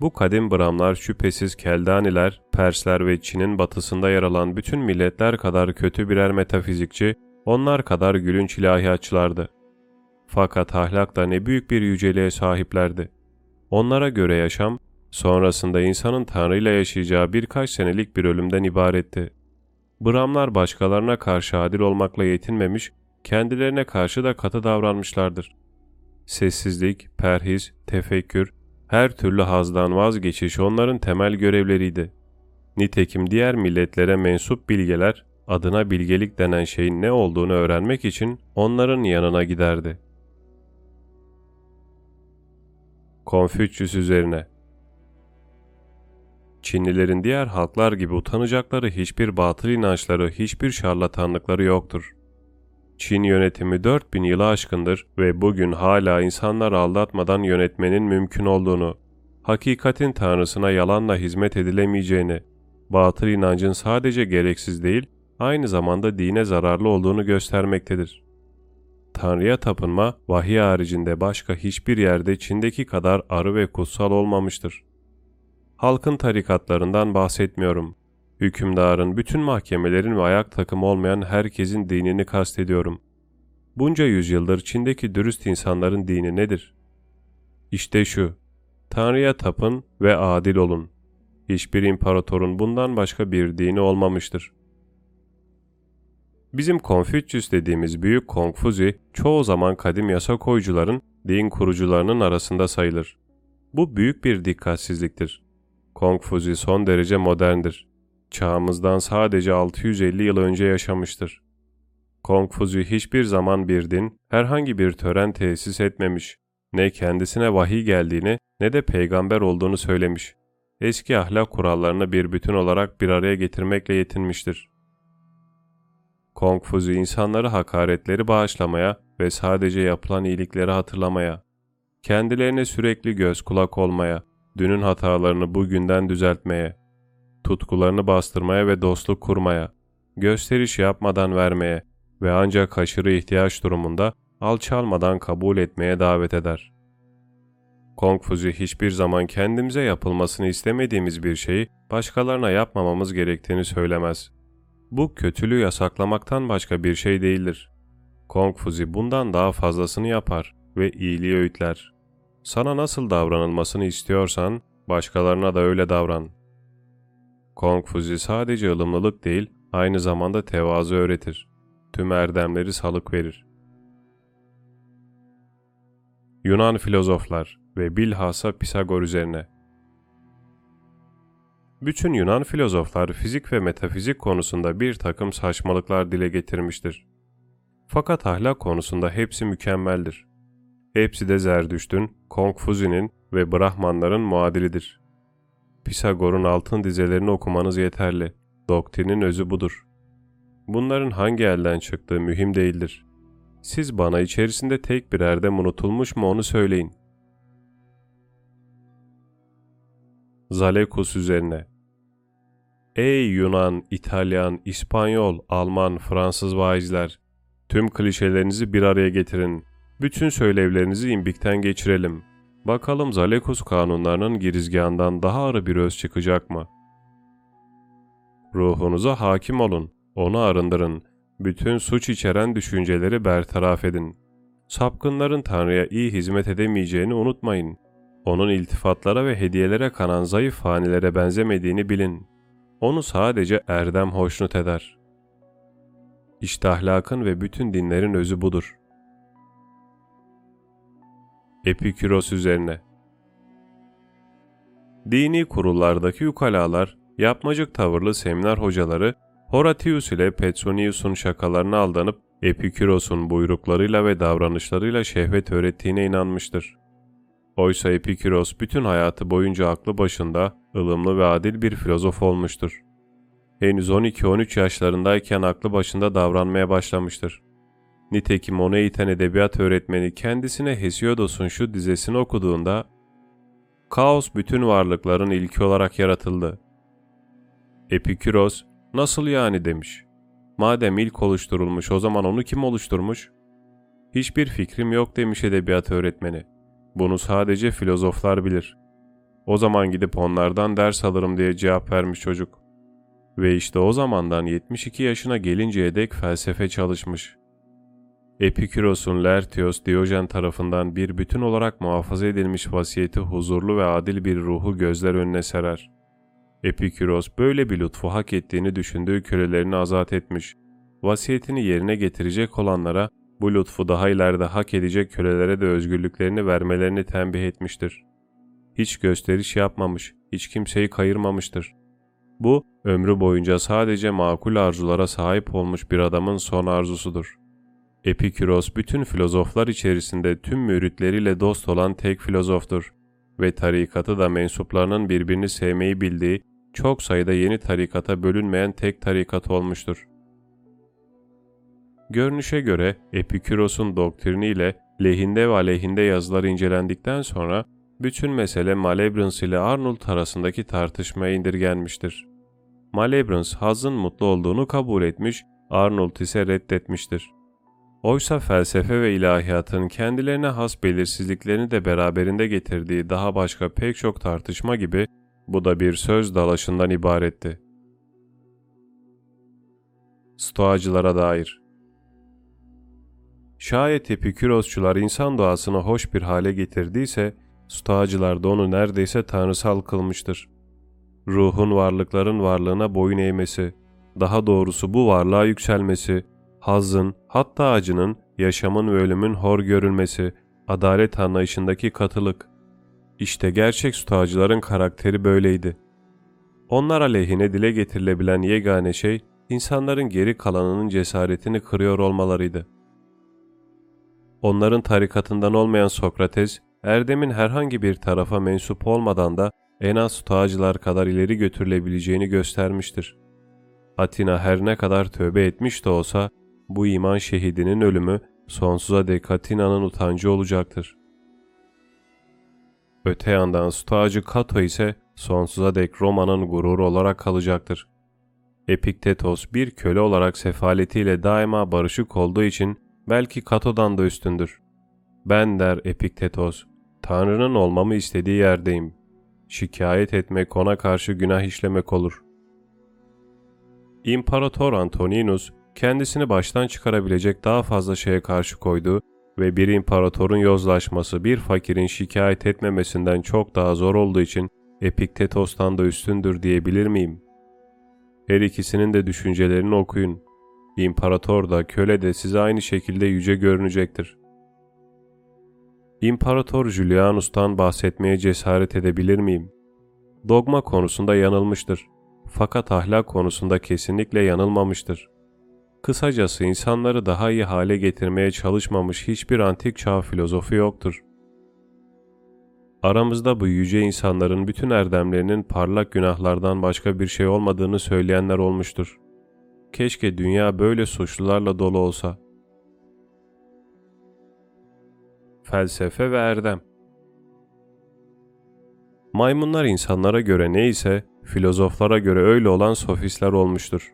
Bu kadim Bramlar şüphesiz Keldaniler, Persler ve Çin'in batısında yer alan bütün milletler kadar kötü birer metafizikçi, onlar kadar gülünç ilahiyatçılardı. Fakat ahlakta ne büyük bir yüceliğe sahiplerdi. Onlara göre yaşam, sonrasında insanın Tanrı ile yaşayacağı birkaç senelik bir ölümden ibaretti. Bramlar başkalarına karşı adil olmakla yetinmemiş, kendilerine karşı da katı davranmışlardır. Sessizlik, perhiz, tefekkür, her türlü hazdan vazgeçiş onların temel görevleriydi. Nitekim diğer milletlere mensup bilgeler, adına bilgelik denen şeyin ne olduğunu öğrenmek için onların yanına giderdi. Konfüçyüs üzerine Çinlilerin diğer halklar gibi utanacakları hiçbir batıl inançları, hiçbir şarlatanlıkları yoktur. Çin yönetimi 4000 yılı aşkındır ve bugün hala insanlar aldatmadan yönetmenin mümkün olduğunu, hakikatin tanrısına yalanla hizmet edilemeyeceğini, batıl inancın sadece gereksiz değil, aynı zamanda dine zararlı olduğunu göstermektedir. Tanrı'ya tapınma, vahiy haricinde başka hiçbir yerde Çin'deki kadar arı ve kutsal olmamıştır. Halkın tarikatlarından bahsetmiyorum. Hükümdarın, bütün mahkemelerin ve ayak takımı olmayan herkesin dinini kastediyorum. Bunca yüzyıldır Çin'deki dürüst insanların dini nedir? İşte şu, Tanrı'ya tapın ve adil olun. Hiçbir imparatorun bundan başka bir dini olmamıştır. Bizim Konfüçyüs dediğimiz büyük Konfuzi çoğu zaman kadim yasa koyucuların, din kurucularının arasında sayılır. Bu büyük bir dikkatsizliktir. Konfuzi son derece moderndir. çağımızdan sadece 650 yıl önce yaşamıştır. Kongfuzi hiçbir zaman bir din, herhangi bir tören tesis etmemiş, ne kendisine vahiy geldiğini ne de peygamber olduğunu söylemiş. Eski ahlak kurallarını bir bütün olarak bir araya getirmekle yetinmiştir. Kongfuzi insanları hakaretleri bağışlamaya ve sadece yapılan iyilikleri hatırlamaya, kendilerine sürekli göz kulak olmaya, dünün hatalarını bugünden düzeltmeye, tutkularını bastırmaya ve dostluk kurmaya, gösteriş yapmadan vermeye ve ancak aşırı ihtiyaç durumunda alçalmadan kabul etmeye davet eder. Kongfuzi hiçbir zaman kendimize yapılmasını istemediğimiz bir şeyi başkalarına yapmamamız gerektiğini söylemez. Bu kötülüğü yasaklamaktan başka bir şey değildir. Kongfuzi bundan daha fazlasını yapar ve iyiliği öğütler. Sana nasıl davranılmasını istiyorsan başkalarına da öyle davran. Kongfuzi sadece ılımlılık değil, aynı zamanda tevazu öğretir. Tüm erdemleri salık verir. Yunan filozoflar ve bilhassa Pisagor üzerine. Bütün Yunan filozoflar fizik ve metafizik konusunda bir takım saçmalıklar dile getirmiştir. Fakat ahlak konusunda hepsi mükemmeldir. Hepsi de Zerdüşt'ün, Kongfuzi'nin ve Brahmanların muadilidir. Pisagor'un altın dizelerini okumanız yeterli. Doktrinin özü budur. Bunların hangi elden çıktığı mühim değildir. Siz bana içerisinde tek bir erdem unutulmuş mu onu söyleyin. Zalekus üzerine Ey Yunan, İtalyan, İspanyol, Alman, Fransız vaizler! Tüm klişelerinizi bir araya getirin. Bütün söylevlerinizi imbikten geçirelim. Bakalım Zalekus kanunlarının girizgahından daha ağır bir öz çıkacak mı? Ruhunuza hakim olun, onu arındırın. Bütün suç içeren düşünceleri bertaraf edin. Sapkınların Tanrı'ya iyi hizmet edemeyeceğini unutmayın. Onun iltifatlara ve hediyelere kanan zayıf fanilere benzemediğini bilin. Onu sadece erdem hoşnut eder. İşte ahlakın ve bütün dinlerin özü budur. Epiküros üzerine Dini kurullardaki ukalalar, yapmacık tavırlı seminer hocaları Horatius ile Petronius'un şakalarına aldanıp Epiküros'un buyruklarıyla ve davranışlarıyla şehvet öğrettiğine inanmıştır. Oysa Epiküros bütün hayatı boyunca aklı başında, ılımlı ve adil bir filozof olmuştur. Henüz 12-13 yaşlarındayken aklı başında davranmaya başlamıştır. Nitekim onu eğiten edebiyat öğretmeni kendisine Hesiodos'un şu dizesini okuduğunda Kaos bütün varlıkların ilki olarak yaratıldı. Epiküros, nasıl yani demiş. Madem ilk oluşturulmuş o zaman onu kim oluşturmuş? Hiçbir fikrim yok demiş edebiyat öğretmeni. Bunu sadece filozoflar bilir. O zaman gidip onlardan ders alırım diye cevap vermiş çocuk. Ve işte o zamandan 72 yaşına gelinceye dek felsefe çalışmış. Epiküros'un Lertios Diyojen tarafından bir bütün olarak muhafaza edilmiş vasiyeti huzurlu ve adil bir ruhu gözler önüne serer. Epiküros böyle bir lütfu hak ettiğini düşündüğü kölelerini azat etmiş, vasiyetini yerine getirecek olanlara bu lütfu daha ileride hak edecek kölelere de özgürlüklerini vermelerini tembih etmiştir. Hiç gösteriş yapmamış, hiç kimseyi kayırmamıştır. Bu, ömrü boyunca sadece makul arzulara sahip olmuş bir adamın son arzusudur. Epiküros bütün filozoflar içerisinde tüm müritleriyle dost olan tek filozoftur ve tarikatı da mensuplarının birbirini sevmeyi bildiği çok sayıda yeni tarikata bölünmeyen tek tarikat olmuştur. Görünüşe göre Epiküros'un doktriniyle lehinde ve aleyhinde yazılar incelendikten sonra bütün mesele Malebrans ile Arnold arasındaki tartışmaya indirgenmiştir. Malebrans hazın mutlu olduğunu kabul etmiş, Arnold ise reddetmiştir. Oysa felsefe ve ilahiyatın kendilerine has belirsizliklerini de beraberinde getirdiği daha başka pek çok tartışma gibi bu da bir söz dalaşından ibaretti. Stoacılara dair Şayet Epikürosçular insan doğasını hoş bir hale getirdiyse, Stoacılar da onu neredeyse tanrısal kılmıştır. Ruhun varlıkların varlığına boyun eğmesi, daha doğrusu bu varlığa yükselmesi, hazzın, hatta acının, yaşamın ve ölümün hor görülmesi, adalet anlayışındaki katılık. İşte gerçek stoacıların karakteri böyleydi. Onlar aleyhine dile getirilebilen yegane şey, insanların geri kalanının cesaretini kırıyor olmalarıydı. Onların tarikatından olmayan Sokrates, Erdem'in herhangi bir tarafa mensup olmadan da en az stoğacılar kadar ileri götürülebileceğini göstermiştir. Atina her ne kadar tövbe etmiş de olsa, bu iman şehidinin ölümü sonsuza dek Atina'nın utancı olacaktır. Öte yandan stoğacı Kato ise sonsuza dek Roma'nın gururu olarak kalacaktır. Epiktetos bir köle olarak sefaletiyle daima barışık olduğu için belki Kato'dan da üstündür. Ben der Epiktetos, Tanrı'nın olmamı istediği yerdeyim. Şikayet etmek ona karşı günah işlemek olur. İmparator Antoninus kendisini baştan çıkarabilecek daha fazla şeye karşı koydu ve bir imparatorun yozlaşması bir fakirin şikayet etmemesinden çok daha zor olduğu için Epiktetos'tan da üstündür diyebilir miyim? Her ikisinin de düşüncelerini okuyun. İmparator da köle de size aynı şekilde yüce görünecektir. İmparator Julianus'tan bahsetmeye cesaret edebilir miyim? Dogma konusunda yanılmıştır. Fakat ahlak konusunda kesinlikle yanılmamıştır. Kısacası insanları daha iyi hale getirmeye çalışmamış hiçbir antik çağ filozofu yoktur. Aramızda bu yüce insanların bütün erdemlerinin parlak günahlardan başka bir şey olmadığını söyleyenler olmuştur. Keşke dünya böyle suçlularla dolu olsa. Felsefe ve erdem Maymunlar insanlara göre neyse, filozoflara göre öyle olan sofistler olmuştur.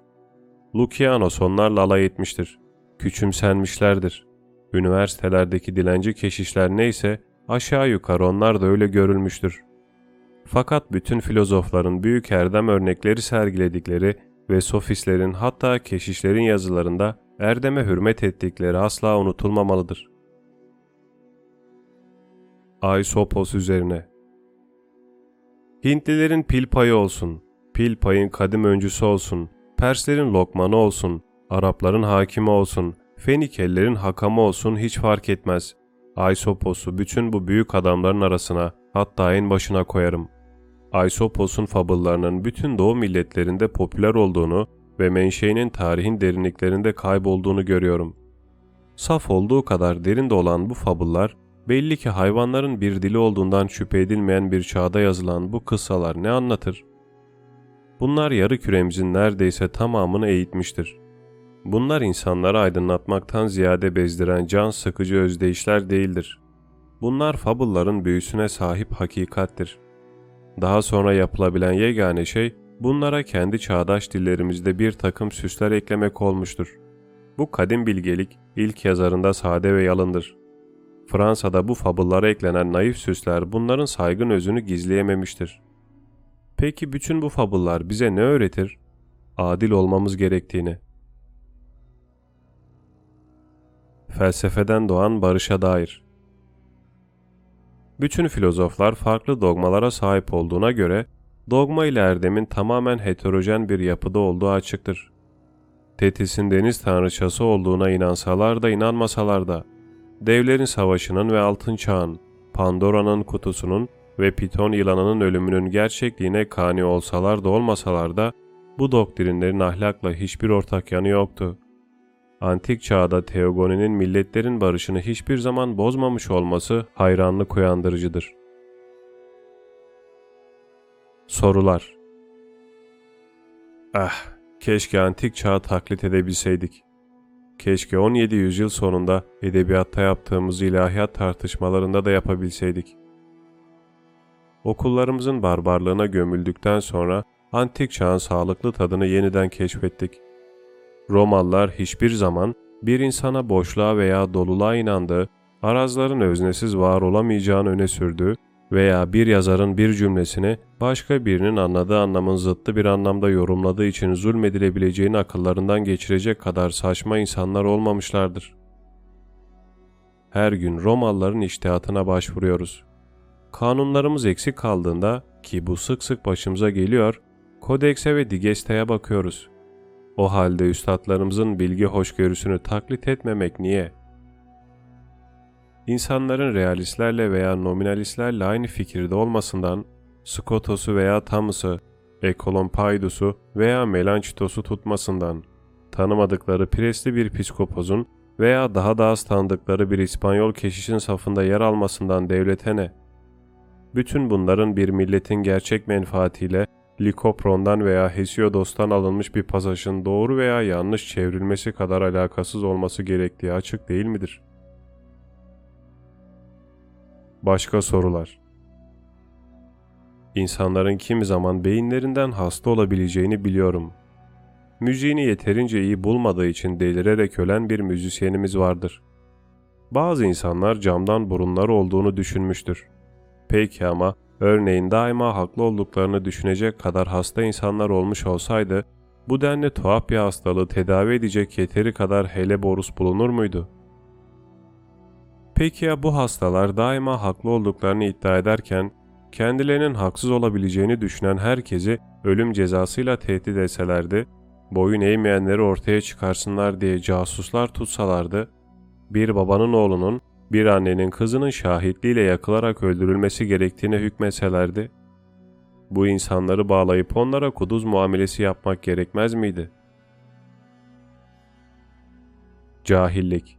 Lucianos onlarla alay etmiştir. Küçümsenmişlerdir. Üniversitelerdeki dilenci keşişler neyse, aşağı yukarı onlar da öyle görülmüştür. Fakat bütün filozofların büyük erdem örnekleri sergiledikleri ve sofistlerin hatta keşişlerin yazılarında erdeme hürmet ettikleri asla unutulmamalıdır. Aysopos üzerine Hintlilerin pil payı olsun, pil payın kadim öncüsü olsun, Perslerin lokmanı olsun, Arapların hakimi olsun, Fenikelilerin hakamı olsun hiç fark etmez. Aysopos'u bütün bu büyük adamların arasına hatta en başına koyarım. Aysopos'un fabıllarının bütün doğu milletlerinde popüler olduğunu ve menşeinin tarihin derinliklerinde kaybolduğunu görüyorum. Saf olduğu kadar derin de olan bu fabıllar, belli ki hayvanların bir dili olduğundan şüphe edilmeyen bir çağda yazılan bu kıssalar ne anlatır? Bunlar yarı küremizin neredeyse tamamını eğitmiştir. Bunlar insanları aydınlatmaktan ziyade bezdiren can sıkıcı özdeyişler değildir. Bunlar fabulların büyüsüne sahip hakikattir. Daha sonra yapılabilen yegane şey, bunlara kendi çağdaş dillerimizde bir takım süsler eklemek olmuştur. Bu kadim bilgelik ilk yazarında sade ve yalındır. Fransa'da bu fabullara eklenen naif süsler bunların saygın özünü gizleyememiştir. Peki bütün bu fabullar bize ne öğretir? Adil olmamız gerektiğini. Felsefeden doğan barışa dair. Bütün filozoflar farklı dogmalara sahip olduğuna göre dogma ile erdemin tamamen heterojen bir yapıda olduğu açıktır. Tetis'in deniz tanrıçası olduğuna inansalar da inanmasalar da, devlerin savaşının ve altın çağın, Pandora'nın kutusunun ve Piton yılanının ölümünün gerçekliğine kani olsalar da olmasalar da bu doktrinlerin ahlakla hiçbir ortak yanı yoktu. Antik çağda Teogoninin milletlerin barışını hiçbir zaman bozmamış olması hayranlık uyandırıcıdır. Sorular Ah, keşke antik çağı taklit edebilseydik. Keşke 17 yüzyıl sonunda edebiyatta yaptığımız ilahiyat tartışmalarında da yapabilseydik. Okullarımızın barbarlığına gömüldükten sonra antik çağın sağlıklı tadını yeniden keşfettik. Romalılar hiçbir zaman bir insana boşluğa veya doluluğa inandığı, arazların öznesiz var olamayacağını öne sürdüğü veya bir yazarın bir cümlesini başka birinin anladığı anlamın zıttı bir anlamda yorumladığı için zulmedilebileceğini akıllarından geçirecek kadar saçma insanlar olmamışlardır. Her gün Romalıların iştihatına başvuruyoruz. Kanunlarımız eksik kaldığında ki bu sık sık başımıza geliyor, kodekse ve digesteye bakıyoruz. O halde üstadlarımızın bilgi hoşgörüsünü taklit etmemek niye? İnsanların realistlerle veya nominalistlerle aynı fikirde olmasından, Scotus'u veya Thomas'ı, Ekolompaydus'u veya Melanchthos'u tutmasından, tanımadıkları presli bir psikopozun veya daha da az tanıdıkları bir İspanyol keşişin safında yer almasından devlete ne? Bütün bunların bir milletin gerçek menfaatiyle Likopron'dan veya Hesiodos'tan alınmış bir pasajın doğru veya yanlış çevrilmesi kadar alakasız olması gerektiği açık değil midir? Başka sorular İnsanların kimi zaman beyinlerinden hasta olabileceğini biliyorum. Müziğini yeterince iyi bulmadığı için delirerek ölen bir müzisyenimiz vardır. Bazı insanlar camdan burunlar olduğunu düşünmüştür. Peki ama örneğin daima haklı olduklarını düşünecek kadar hasta insanlar olmuş olsaydı, bu denli tuhaf bir hastalığı tedavi edecek yeteri kadar hele borus bulunur muydu? Peki ya bu hastalar daima haklı olduklarını iddia ederken, kendilerinin haksız olabileceğini düşünen herkesi ölüm cezasıyla tehdit etselerdi, boyun eğmeyenleri ortaya çıkarsınlar diye casuslar tutsalardı, bir babanın oğlunun bir annenin kızının şahitliğiyle yakılarak öldürülmesi gerektiğine hükmetselerdi, bu insanları bağlayıp onlara kuduz muamelesi yapmak gerekmez miydi? Cahillik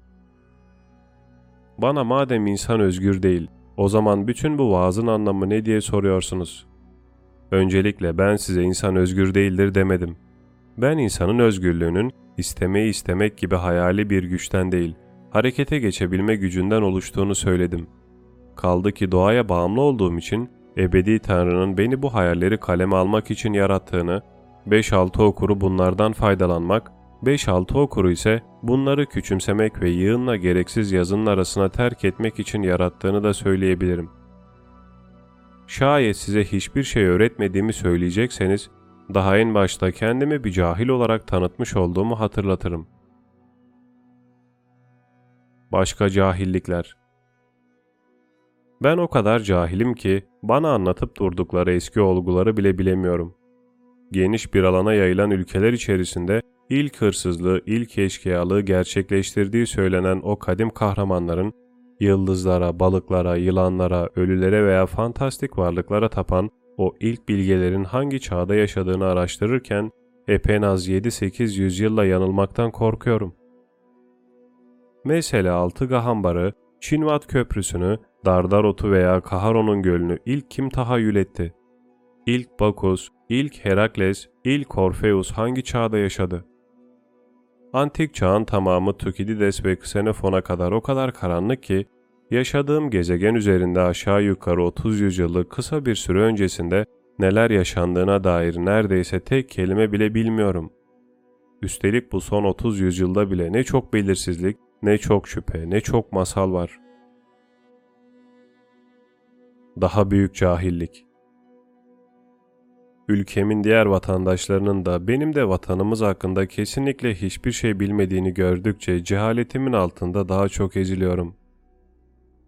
Bana madem insan özgür değil, o zaman bütün bu vaazın anlamı ne diye soruyorsunuz? Öncelikle ben size insan özgür değildir demedim. Ben insanın özgürlüğünün istemeyi istemek gibi hayali bir güçten değil, harekete geçebilme gücünden oluştuğunu söyledim. Kaldı ki doğaya bağımlı olduğum için ebedi Tanrı'nın beni bu hayalleri kaleme almak için yarattığını, 5-6 okuru bunlardan faydalanmak, 5-6 okuru ise bunları küçümsemek ve yığınla gereksiz yazının arasına terk etmek için yarattığını da söyleyebilirim. Şayet size hiçbir şey öğretmediğimi söyleyecekseniz, daha en başta kendimi bir cahil olarak tanıtmış olduğumu hatırlatırım. Başka cahillikler Ben o kadar cahilim ki bana anlatıp durdukları eski olguları bile bilemiyorum. Geniş bir alana yayılan ülkeler içerisinde ilk hırsızlığı, ilk eşkıyalığı gerçekleştirdiği söylenen o kadim kahramanların yıldızlara, balıklara, yılanlara, ölülere veya fantastik varlıklara tapan o ilk bilgelerin hangi çağda yaşadığını araştırırken epey az 7-8 yüzyılla yanılmaktan korkuyorum. Mesela Altı Gahambar'ı, Çinvat Köprüsü'nü, Dardarot'u veya Kaharon'un gölünü ilk kim tahayyül etti? İlk Bakus, ilk Herakles, ilk Orfeus hangi çağda yaşadı? Antik çağın tamamı Tukidides ve Xenofon'a kadar o kadar karanlık ki, yaşadığım gezegen üzerinde aşağı yukarı 30 yüzyıllık kısa bir süre öncesinde neler yaşandığına dair neredeyse tek kelime bile bilmiyorum. Üstelik bu son 30 yüzyılda bile ne çok belirsizlik, ne çok şüphe, ne çok masal var. Daha büyük cahillik. Ülkemin diğer vatandaşlarının da benim de vatanımız hakkında kesinlikle hiçbir şey bilmediğini gördükçe cehaletimin altında daha çok eziliyorum.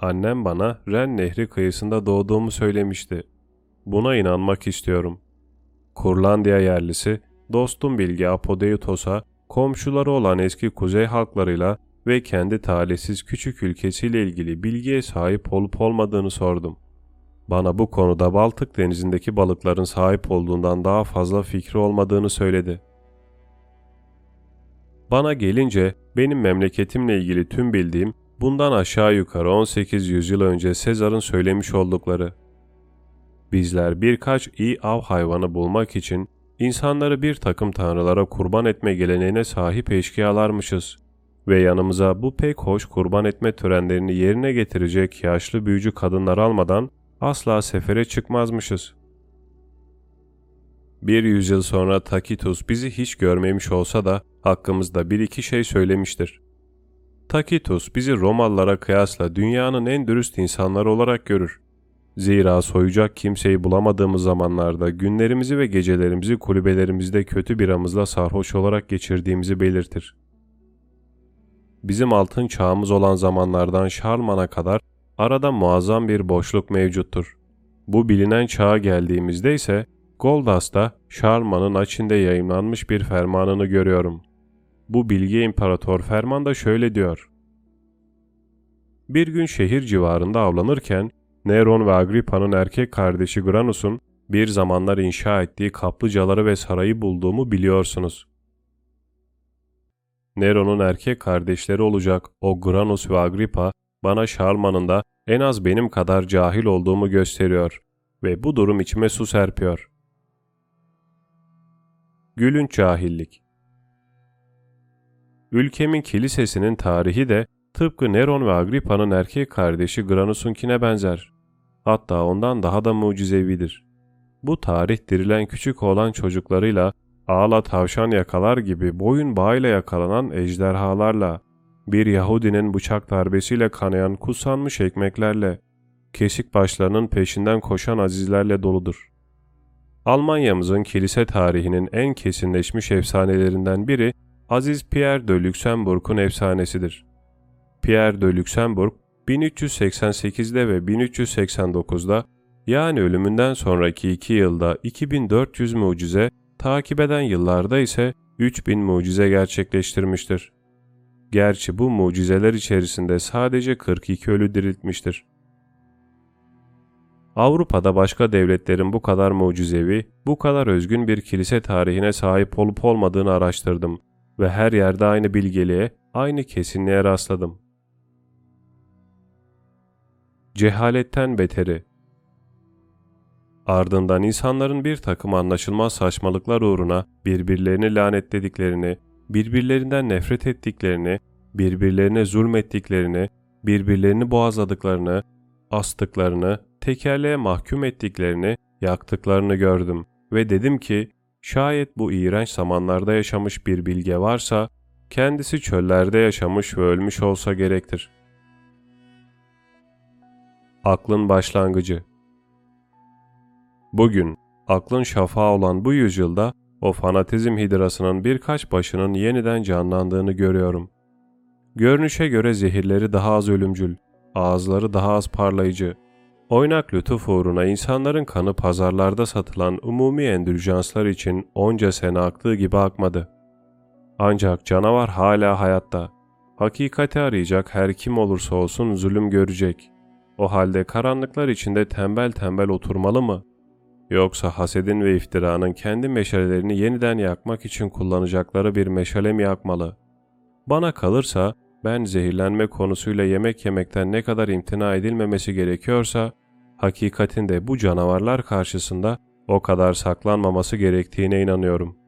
Annem bana Ren Nehri kıyısında doğduğumu söylemişti. Buna inanmak istiyorum. Kurlandiya yerlisi, dostum bilgi Apodeutos'a komşuları olan eski kuzey halklarıyla ve kendi talihsiz küçük ülkesiyle ilgili bilgiye sahip olup olmadığını sordum. Bana bu konuda Baltık denizindeki balıkların sahip olduğundan daha fazla fikri olmadığını söyledi. Bana gelince benim memleketimle ilgili tüm bildiğim bundan aşağı yukarı 18 yüzyıl önce Sezar'ın söylemiş oldukları. Bizler birkaç iyi av hayvanı bulmak için insanları bir takım tanrılara kurban etme geleneğine sahip eşkıyalarmışız ve yanımıza bu pek hoş kurban etme törenlerini yerine getirecek yaşlı büyücü kadınlar almadan asla sefere çıkmazmışız. Bir yüzyıl sonra Tacitus bizi hiç görmemiş olsa da hakkımızda bir iki şey söylemiştir. Tacitus bizi Romalılara kıyasla dünyanın en dürüst insanları olarak görür. Zira soyacak kimseyi bulamadığımız zamanlarda günlerimizi ve gecelerimizi kulübelerimizde kötü biramızla sarhoş olarak geçirdiğimizi belirtir bizim altın çağımız olan zamanlardan Şarman'a kadar arada muazzam bir boşluk mevcuttur. Bu bilinen çağa geldiğimizde ise Goldas'ta Şarman'ın açinde yayınlanmış bir fermanını görüyorum. Bu bilgi imparator fermanda şöyle diyor. Bir gün şehir civarında avlanırken Neron ve Agrippa'nın erkek kardeşi Granus'un bir zamanlar inşa ettiği kaplıcaları ve sarayı bulduğumu biliyorsunuz. Nero'nun erkek kardeşleri olacak o Granus ve Agrippa bana Şarman'ın da en az benim kadar cahil olduğumu gösteriyor ve bu durum içime su serpiyor. Gülünç cahillik Ülkemin kilisesinin tarihi de tıpkı Neron ve Agrippa'nın erkek kardeşi Granus'unkine benzer. Hatta ondan daha da mucizevidir. Bu tarih dirilen küçük olan çocuklarıyla ağla tavşan yakalar gibi boyun bağıyla yakalanan ejderhalarla, bir Yahudinin bıçak darbesiyle kanayan kusanmış ekmeklerle, kesik başlarının peşinden koşan azizlerle doludur. Almanya'mızın kilise tarihinin en kesinleşmiş efsanelerinden biri Aziz Pierre de Luxembourg'un efsanesidir. Pierre de Luxembourg 1388'de ve 1389'da yani ölümünden sonraki iki yılda 2400 mucize, takip eden yıllarda ise 3000 mucize gerçekleştirmiştir. Gerçi bu mucizeler içerisinde sadece 42 ölü diriltmiştir. Avrupa'da başka devletlerin bu kadar mucizevi, bu kadar özgün bir kilise tarihine sahip olup olmadığını araştırdım ve her yerde aynı bilgeliğe, aynı kesinliğe rastladım. Cehaletten beteri Ardından insanların bir takım anlaşılmaz saçmalıklar uğruna birbirlerini lanetlediklerini, birbirlerinden nefret ettiklerini, birbirlerine zulmettiklerini, birbirlerini boğazladıklarını, astıklarını, tekerleğe mahkum ettiklerini, yaktıklarını gördüm ve dedim ki şayet bu iğrenç zamanlarda yaşamış bir bilge varsa kendisi çöllerde yaşamış ve ölmüş olsa gerektir. Aklın başlangıcı Bugün aklın şafağı olan bu yüzyılda o fanatizm hidrasının birkaç başının yeniden canlandığını görüyorum. Görünüşe göre zehirleri daha az ölümcül, ağızları daha az parlayıcı, oynak lütuf uğruna insanların kanı pazarlarda satılan umumi endüljanslar için onca sene aktığı gibi akmadı. Ancak canavar hala hayatta. Hakikati arayacak her kim olursa olsun zulüm görecek. O halde karanlıklar içinde tembel tembel oturmalı mı? Yoksa hasedin ve iftiranın kendi meşalelerini yeniden yakmak için kullanacakları bir meşale mi yakmalı? Bana kalırsa ben zehirlenme konusuyla yemek yemekten ne kadar imtina edilmemesi gerekiyorsa, hakikatinde bu canavarlar karşısında o kadar saklanmaması gerektiğine inanıyorum.''